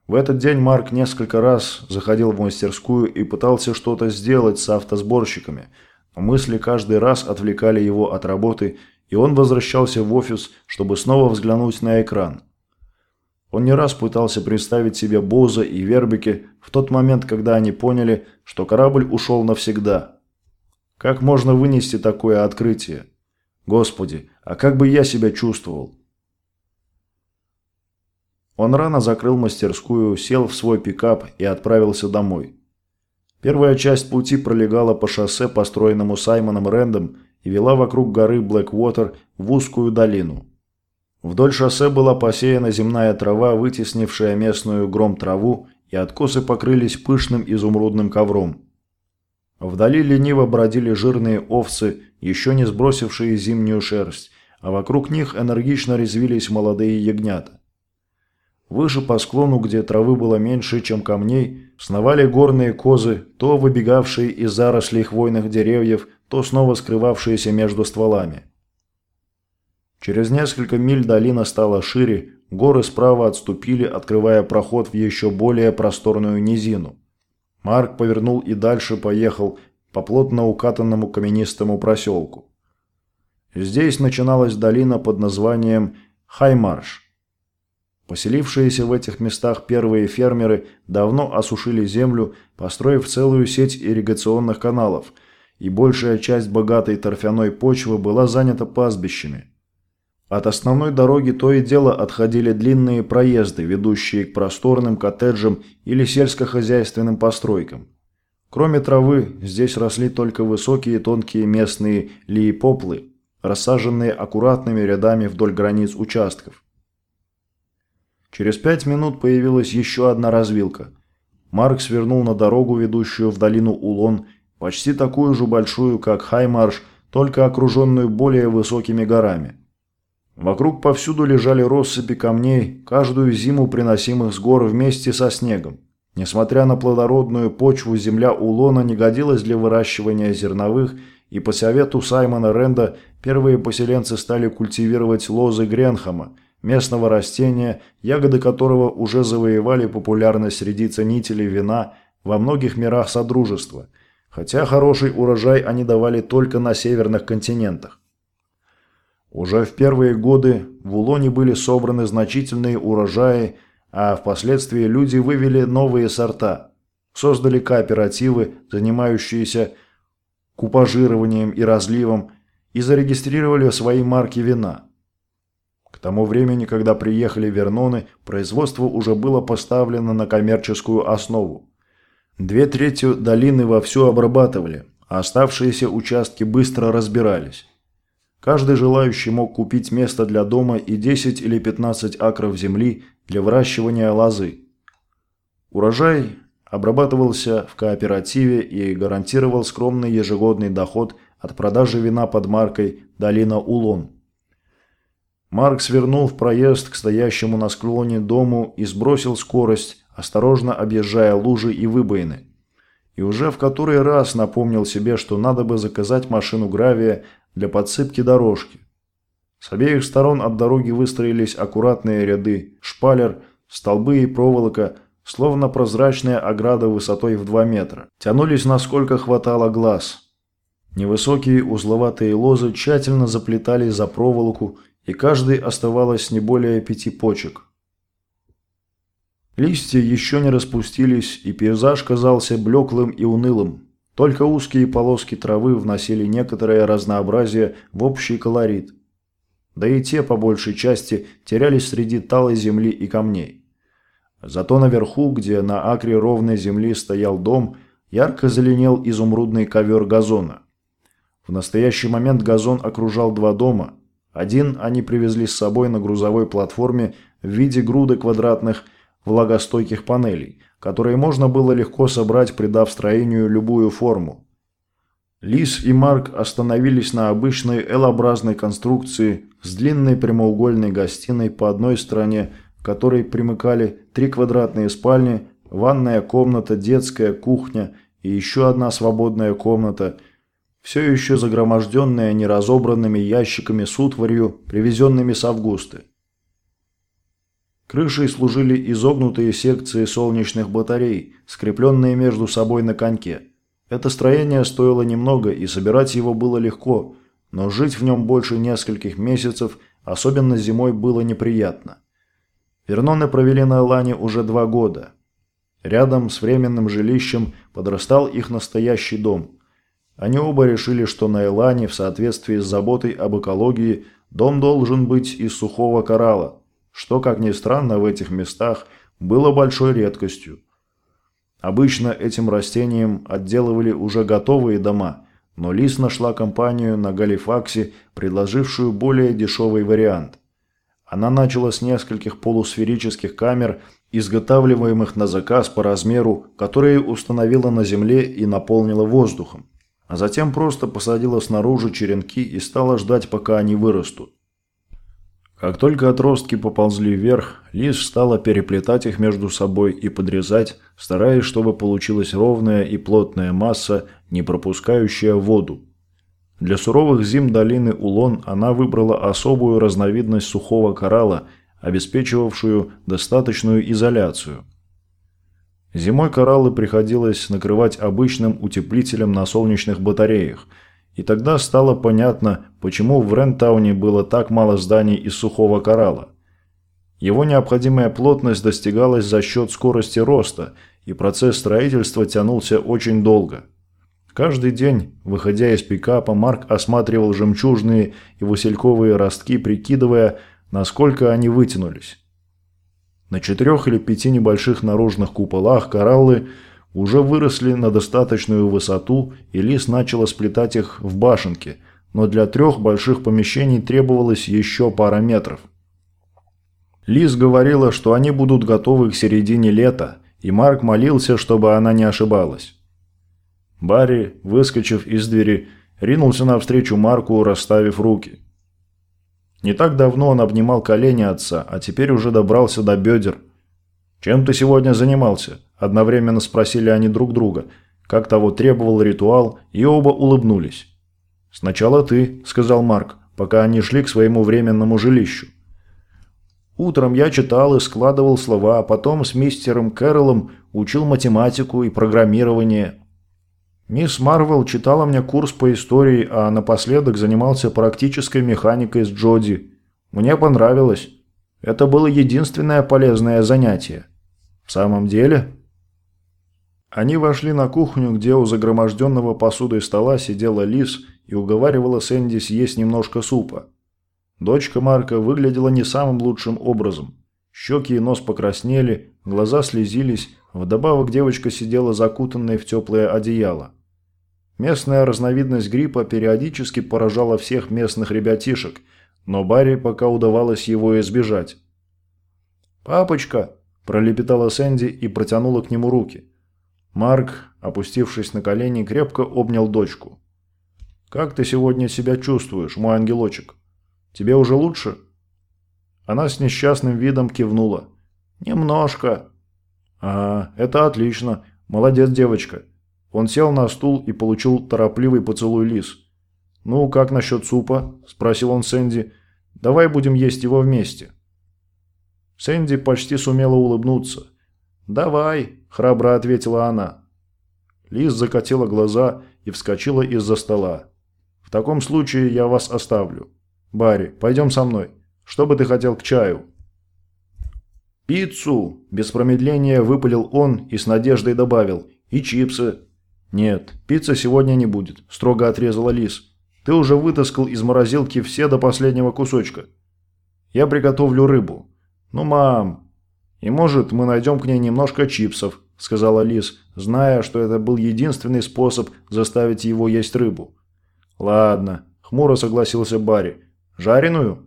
В этот день Марк несколько раз заходил в мастерскую и пытался что-то сделать с автосборщиками, но мысли каждый раз отвлекали его от работы, и он возвращался в офис, чтобы снова взглянуть на экран. Он не раз пытался представить себе Боза и Вербике в тот момент, когда они поняли, что корабль ушел навсегда. Как можно вынести такое открытие? Господи, а как бы я себя чувствовал? Он рано закрыл мастерскую, сел в свой пикап и отправился домой. Первая часть пути пролегала по шоссе, построенному Саймоном Рэндом, и вела вокруг горы Блэквотер в узкую долину. Вдоль шоссе была посеяна земная трава, вытеснившая местную гром траву, и откосы покрылись пышным изумрудным ковром. Вдали лениво бродили жирные овцы, еще не сбросившие зимнюю шерсть, а вокруг них энергично резвились молодые ягнята. Выше по склону, где травы было меньше, чем камней, сновали горные козы, то выбегавшие из зарослей хвойных деревьев, то снова скрывавшиеся между стволами. Через несколько миль долина стала шире, горы справа отступили, открывая проход в еще более просторную низину. Марк повернул и дальше поехал по плотно укатанному каменистому проселку. Здесь начиналась долина под названием Хаймарш – Поселившиеся в этих местах первые фермеры давно осушили землю, построив целую сеть ирригационных каналов, и большая часть богатой торфяной почвы была занята пастбищами. От основной дороги то и дело отходили длинные проезды, ведущие к просторным коттеджам или сельскохозяйственным постройкам. Кроме травы, здесь росли только высокие тонкие местные лиепоплы, рассаженные аккуратными рядами вдоль границ участков. Через пять минут появилась еще одна развилка. Марк свернул на дорогу, ведущую в долину Улон, почти такую же большую, как Хаймарш, только окруженную более высокими горами. Вокруг повсюду лежали россыпи камней, каждую зиму приносимых с гор вместе со снегом. Несмотря на плодородную почву, земля Улона не годилась для выращивания зерновых, и по совету Саймона Ренда первые поселенцы стали культивировать лозы Гренхама, местного растения, ягоды которого уже завоевали популярность среди ценителей вина во многих мирах Содружества, хотя хороший урожай они давали только на северных континентах. Уже в первые годы в Улоне были собраны значительные урожаи, а впоследствии люди вывели новые сорта, создали кооперативы, занимающиеся купажированием и разливом, и зарегистрировали свои марки вина. К тому времени, когда приехали Верноны, производство уже было поставлено на коммерческую основу. Две трети долины вовсю обрабатывали, а оставшиеся участки быстро разбирались. Каждый желающий мог купить место для дома и 10 или 15 акров земли для выращивания лозы. Урожай обрабатывался в кооперативе и гарантировал скромный ежегодный доход от продажи вина под маркой «Долина Улон». Марк свернул в проезд к стоящему на склоне дому и сбросил скорость, осторожно объезжая лужи и выбоины. И уже в который раз напомнил себе, что надо бы заказать машину гравия для подсыпки дорожки. С обеих сторон от дороги выстроились аккуратные ряды шпалер, столбы и проволока, словно прозрачная ограда высотой в 2 метра. Тянулись насколько хватало глаз. Невысокие узловатые лозы тщательно заплетались за проволоку, и каждый оставалось не более пяти почек. Листья еще не распустились, и пейзаж казался блеклым и унылым. Только узкие полоски травы вносили некоторое разнообразие в общий колорит. Да и те, по большей части, терялись среди талой земли и камней. Зато наверху, где на акре ровной земли стоял дом, ярко зеленел изумрудный ковер газона. В настоящий момент газон окружал два дома. Один они привезли с собой на грузовой платформе в виде груды квадратных влагостойких панелей – которые можно было легко собрать, придав строению любую форму. Лис и Марк остановились на обычной L-образной конструкции с длинной прямоугольной гостиной по одной стороне, к которой примыкали три квадратные спальни, ванная комната, детская, кухня и еще одна свободная комната, все еще загроможденная неразобранными ящиками с утварью, привезенными с Августы. Крышей служили изогнутые секции солнечных батарей, скрепленные между собой на коньке. Это строение стоило немного, и собирать его было легко, но жить в нем больше нескольких месяцев, особенно зимой, было неприятно. Верноны провели на Элане уже два года. Рядом с временным жилищем подрастал их настоящий дом. Они оба решили, что на Элане, в соответствии с заботой об экологии, дом должен быть из сухого коралла, что, как ни странно, в этих местах было большой редкостью. Обычно этим растением отделывали уже готовые дома, но Лис нашла компанию на Галифаксе, предложившую более дешевый вариант. Она начала с нескольких полусферических камер, изготавливаемых на заказ по размеру, которые установила на земле и наполнила воздухом. А затем просто посадила снаружи черенки и стала ждать, пока они вырастут. Как только отростки поползли вверх, Лис стала переплетать их между собой и подрезать, стараясь, чтобы получилась ровная и плотная масса, не пропускающая воду. Для суровых зим долины Улон она выбрала особую разновидность сухого коралла, обеспечивавшую достаточную изоляцию. Зимой кораллы приходилось накрывать обычным утеплителем на солнечных батареях – и тогда стало понятно, почему в Рентауне было так мало зданий из сухого коралла. Его необходимая плотность достигалась за счет скорости роста, и процесс строительства тянулся очень долго. Каждый день, выходя из пикапа, Марк осматривал жемчужные и васильковые ростки, прикидывая, насколько они вытянулись. На четырех или пяти небольших наружных куполах кораллы – уже выросли на достаточную высоту, и Лис начала сплетать их в башенке, но для трех больших помещений требовалось еще пара метров. Лиз говорила, что они будут готовы к середине лета, и Марк молился, чтобы она не ошибалась. Барри, выскочив из двери, ринулся навстречу Марку, расставив руки. Не так давно он обнимал колени отца, а теперь уже добрался до бедер. «Чем ты сегодня занимался?» – одновременно спросили они друг друга, как того требовал ритуал, и оба улыбнулись. «Сначала ты», – сказал Марк, пока они шли к своему временному жилищу. Утром я читал и складывал слова, а потом с мистером Кэрролом учил математику и программирование. Мисс Марвел читала мне курс по истории, а напоследок занимался практической механикой с Джоди. Мне понравилось. Это было единственное полезное занятие. В самом деле... Они вошли на кухню, где у загроможденного посудой стола сидела Лиз и уговаривала Сэнди съесть немножко супа. Дочка Марка выглядела не самым лучшим образом. Щеки и нос покраснели, глаза слезились, вдобавок девочка сидела закутанной в теплое одеяло. Местная разновидность гриппа периодически поражала всех местных ребятишек, но Барри пока удавалось его избежать. «Папочка!» – пролепетала Сэнди и протянула к нему руки. Марк, опустившись на колени, крепко обнял дочку. «Как ты сегодня себя чувствуешь, мой ангелочек? Тебе уже лучше?» Она с несчастным видом кивнула. «Немножко». «Ага, это отлично. Молодец, девочка. Он сел на стул и получил торопливый поцелуй Лис. «Ну, как насчет супа?» – спросил он Сэнди. «Давай будем есть его вместе». Сэнди почти сумела улыбнуться. «Давай», – храбро ответила она. Лис закатила глаза и вскочила из-за стола. «В таком случае я вас оставлю. Барри, пойдем со мной. Что бы ты хотел к чаю?» «Пиццу!» – без промедления выпалил он и с надеждой добавил. «И чипсы!» «Нет, пиццы сегодня не будет», – строго отрезала Лис. «Ты уже вытаскал из морозилки все до последнего кусочка. Я приготовлю рыбу». «Ну, мам...» «И может, мы найдем к ней немножко чипсов», – сказала Лис, зная, что это был единственный способ заставить его есть рыбу. «Ладно», – хмуро согласился Барри. «Жареную?»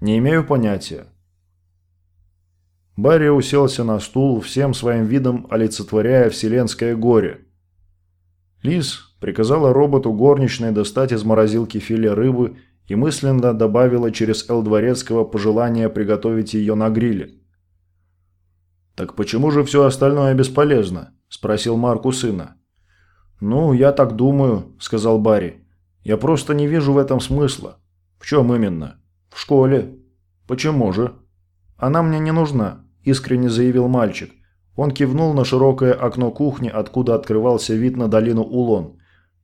«Не имею понятия». Барри уселся на стул, всем своим видом олицетворяя вселенское горе. Лиз приказала роботу горничной достать из морозилки филе рыбы и мысленно добавила через Эл Дворецкого пожелание приготовить ее на гриле. «Так почему же все остальное бесполезно?» – спросил Марк у сына. «Ну, я так думаю», – сказал Барри. «Я просто не вижу в этом смысла». «В чем именно?» «В школе». «Почему же?» «Она мне не нужна», – искренне заявил мальчик. Он кивнул на широкое окно кухни, откуда открывался вид на долину Улон.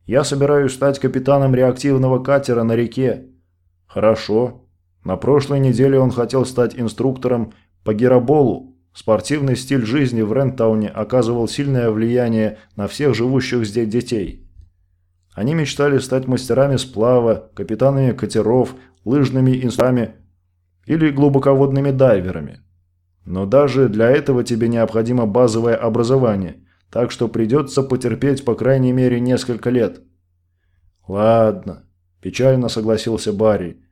«Я собираюсь стать капитаном реактивного катера на реке». «Хорошо. На прошлой неделе он хотел стать инструктором по гироболу. Спортивный стиль жизни в Рентауне оказывал сильное влияние на всех живущих здесь детей. Они мечтали стать мастерами сплава, капитанами катеров, лыжными инструкторами или глубоководными дайверами. Но даже для этого тебе необходимо базовое образование, так что придется потерпеть по крайней мере несколько лет». «Ладно», – печально согласился Барри.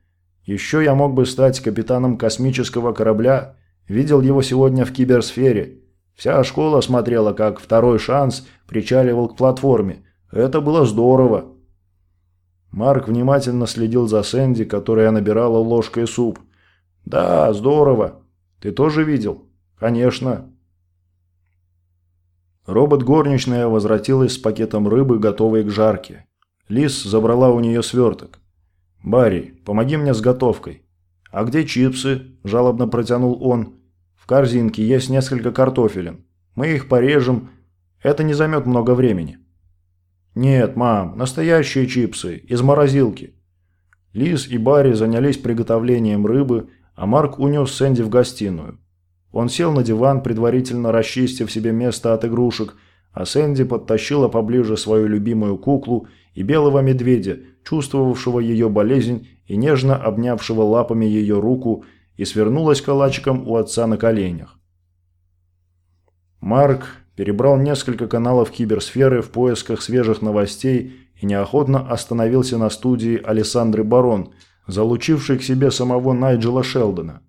«Еще я мог бы стать капитаном космического корабля. Видел его сегодня в киберсфере. Вся школа смотрела, как второй шанс причаливал к платформе. Это было здорово». Марк внимательно следил за Сэнди, которая набирала ложкой суп. «Да, здорово. Ты тоже видел? Конечно. Робот-горничная возвратилась с пакетом рыбы, готовой к жарке. Лис забрала у нее сверток. «Барри, помоги мне с готовкой». «А где чипсы?» – жалобно протянул он. «В корзинке есть несколько картофелин. Мы их порежем. Это не займет много времени». «Нет, мам, настоящие чипсы, из морозилки». Лис и Барри занялись приготовлением рыбы а Марк унес Сэнди в гостиную. Он сел на диван, предварительно расчистив себе место от игрушек, а Сэнди подтащила поближе свою любимую куклу и белого медведя, чувствовавшего ее болезнь и нежно обнявшего лапами ее руку, и свернулась калачиком у отца на коленях. Марк перебрал несколько каналов киберсферы в поисках свежих новостей и неохотно остановился на студии Александры Барон – залучивший к себе самого Найджела Шелдона.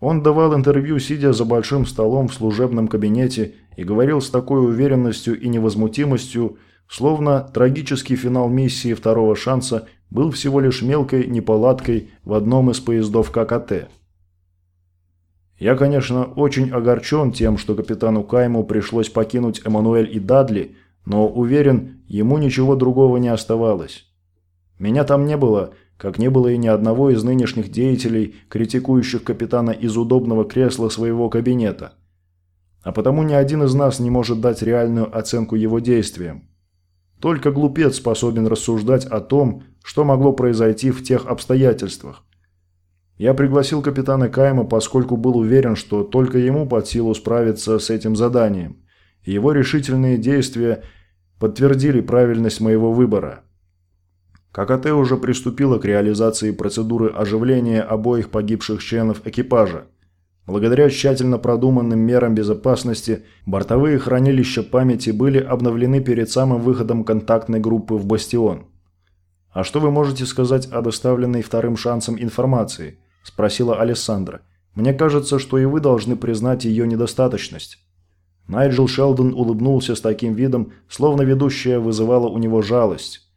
Он давал интервью, сидя за большим столом в служебном кабинете, и говорил с такой уверенностью и невозмутимостью, словно трагический финал миссии второго шанса был всего лишь мелкой неполадкой в одном из поездов ККТ. Я, конечно, очень огорчен тем, что капитану Кайму пришлось покинуть Эммануэль и Дадли, но уверен, ему ничего другого не оставалось. Меня там не было, как не было и ни одного из нынешних деятелей, критикующих капитана из удобного кресла своего кабинета. А потому ни один из нас не может дать реальную оценку его действиям. Только глупец способен рассуждать о том, что могло произойти в тех обстоятельствах. Я пригласил капитана Кайма, поскольку был уверен, что только ему под силу справиться с этим заданием. Его решительные действия подтвердили правильность моего выбора. ККТ уже приступила к реализации процедуры оживления обоих погибших членов экипажа. Благодаря тщательно продуманным мерам безопасности, бортовые хранилища памяти были обновлены перед самым выходом контактной группы в «Бастион». «А что вы можете сказать о доставленной вторым шансом информации?» – спросила Алессандра. «Мне кажется, что и вы должны признать ее недостаточность». Найджел Шелдон улыбнулся с таким видом, словно ведущая вызывала у него жалость.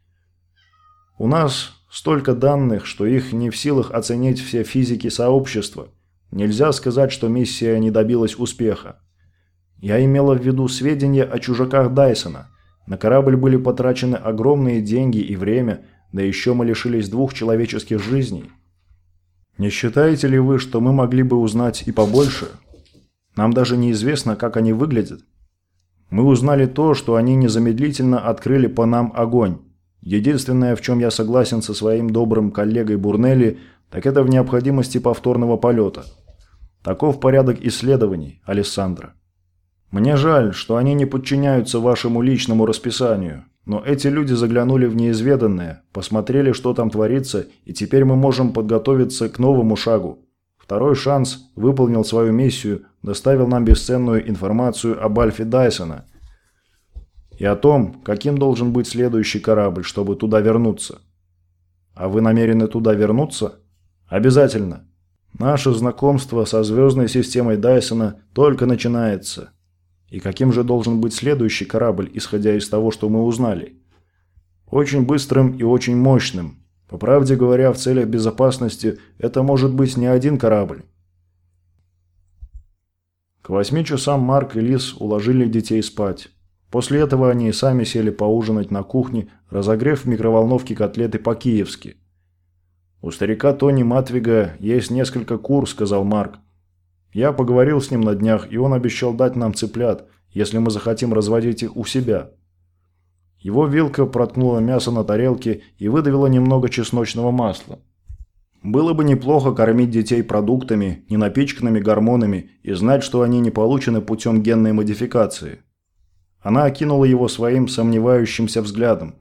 «У нас столько данных, что их не в силах оценить все физики сообщества. Нельзя сказать, что миссия не добилась успеха. Я имела в виду сведения о чужаках Дайсона. На корабль были потрачены огромные деньги и время, да еще мы лишились двух человеческих жизней. Не считаете ли вы, что мы могли бы узнать и побольше? Нам даже неизвестно, как они выглядят. Мы узнали то, что они незамедлительно открыли по нам огонь. Единственное, в чем я согласен со своим добрым коллегой Бурнелли, так это в необходимости повторного полета. Таков порядок исследований, Алессандро. Мне жаль, что они не подчиняются вашему личному расписанию, но эти люди заглянули в неизведанное, посмотрели, что там творится, и теперь мы можем подготовиться к новому шагу. Второй шанс выполнил свою миссию, доставил нам бесценную информацию об Альфе Дайсона и о том, каким должен быть следующий корабль, чтобы туда вернуться. А вы намерены туда вернуться? Обязательно. Наше знакомство со звездной системой Дайсона только начинается. И каким же должен быть следующий корабль, исходя из того, что мы узнали? Очень быстрым и очень мощным. По правде говоря, в целях безопасности это может быть не один корабль. К восьми часам Марк и Лис уложили детей спать. После этого они сами сели поужинать на кухне, разогрев в микроволновке котлеты по-киевски. «У старика Тони Матвига есть несколько кур», – сказал Марк. Я поговорил с ним на днях, и он обещал дать нам цыплят, если мы захотим разводить их у себя. Его вилка проткнула мясо на тарелке и выдавила немного чесночного масла. Было бы неплохо кормить детей продуктами, не напичканными гормонами, и знать, что они не получены путем генной модификации. Она окинула его своим сомневающимся взглядом.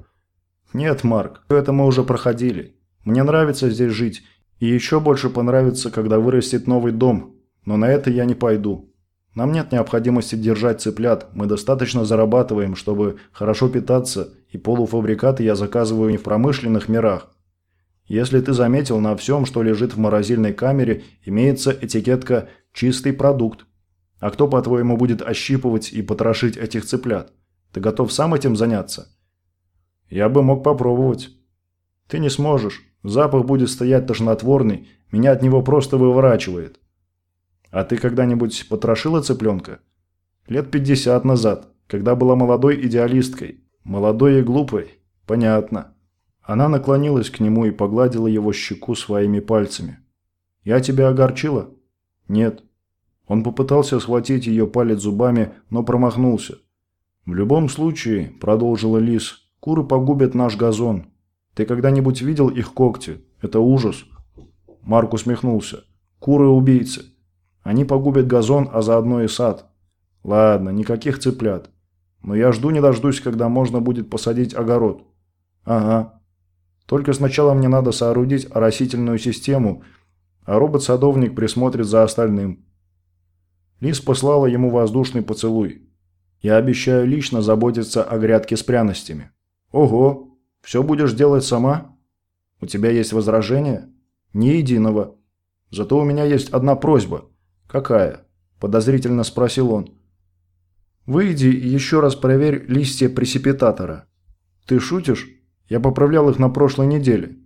«Нет, Марк, это мы уже проходили. Мне нравится здесь жить, и еще больше понравится, когда вырастет новый дом, но на это я не пойду. Нам нет необходимости держать цыплят, мы достаточно зарабатываем, чтобы хорошо питаться, и полуфабрикаты я заказываю не в промышленных мирах. Если ты заметил, на всем, что лежит в морозильной камере, имеется этикетка «чистый продукт». А кто, по-твоему, будет ощипывать и потрошить этих цыплят? Ты готов сам этим заняться? Я бы мог попробовать. Ты не сможешь. Запах будет стоять тошнотворный, меня от него просто выворачивает. А ты когда-нибудь потрошила цыпленка? Лет пятьдесят назад, когда была молодой идеалисткой. Молодой и глупой. Понятно. Она наклонилась к нему и погладила его щеку своими пальцами. «Я тебя огорчила?» «Нет». Он попытался схватить ее палец зубами, но промахнулся. «В любом случае», – продолжила Лис, – «куры погубят наш газон. Ты когда-нибудь видел их когти? Это ужас». Марк усмехнулся. «Куры-убийцы. Они погубят газон, а заодно и сад. Ладно, никаких цыплят. Но я жду не дождусь, когда можно будет посадить огород. Ага. Только сначала мне надо соорудить оросительную систему, а робот-садовник присмотрит за остальным. Лис послала ему воздушный поцелуй. Я обещаю лично заботиться о грядке с пряностями. Ого, все будешь делать сама? У тебя есть возражения? Ни единого. Зато у меня есть одна просьба – «Какая?» – подозрительно спросил он. «Выйди и еще раз проверь листья пресипитатора». «Ты шутишь? Я поправлял их на прошлой неделе».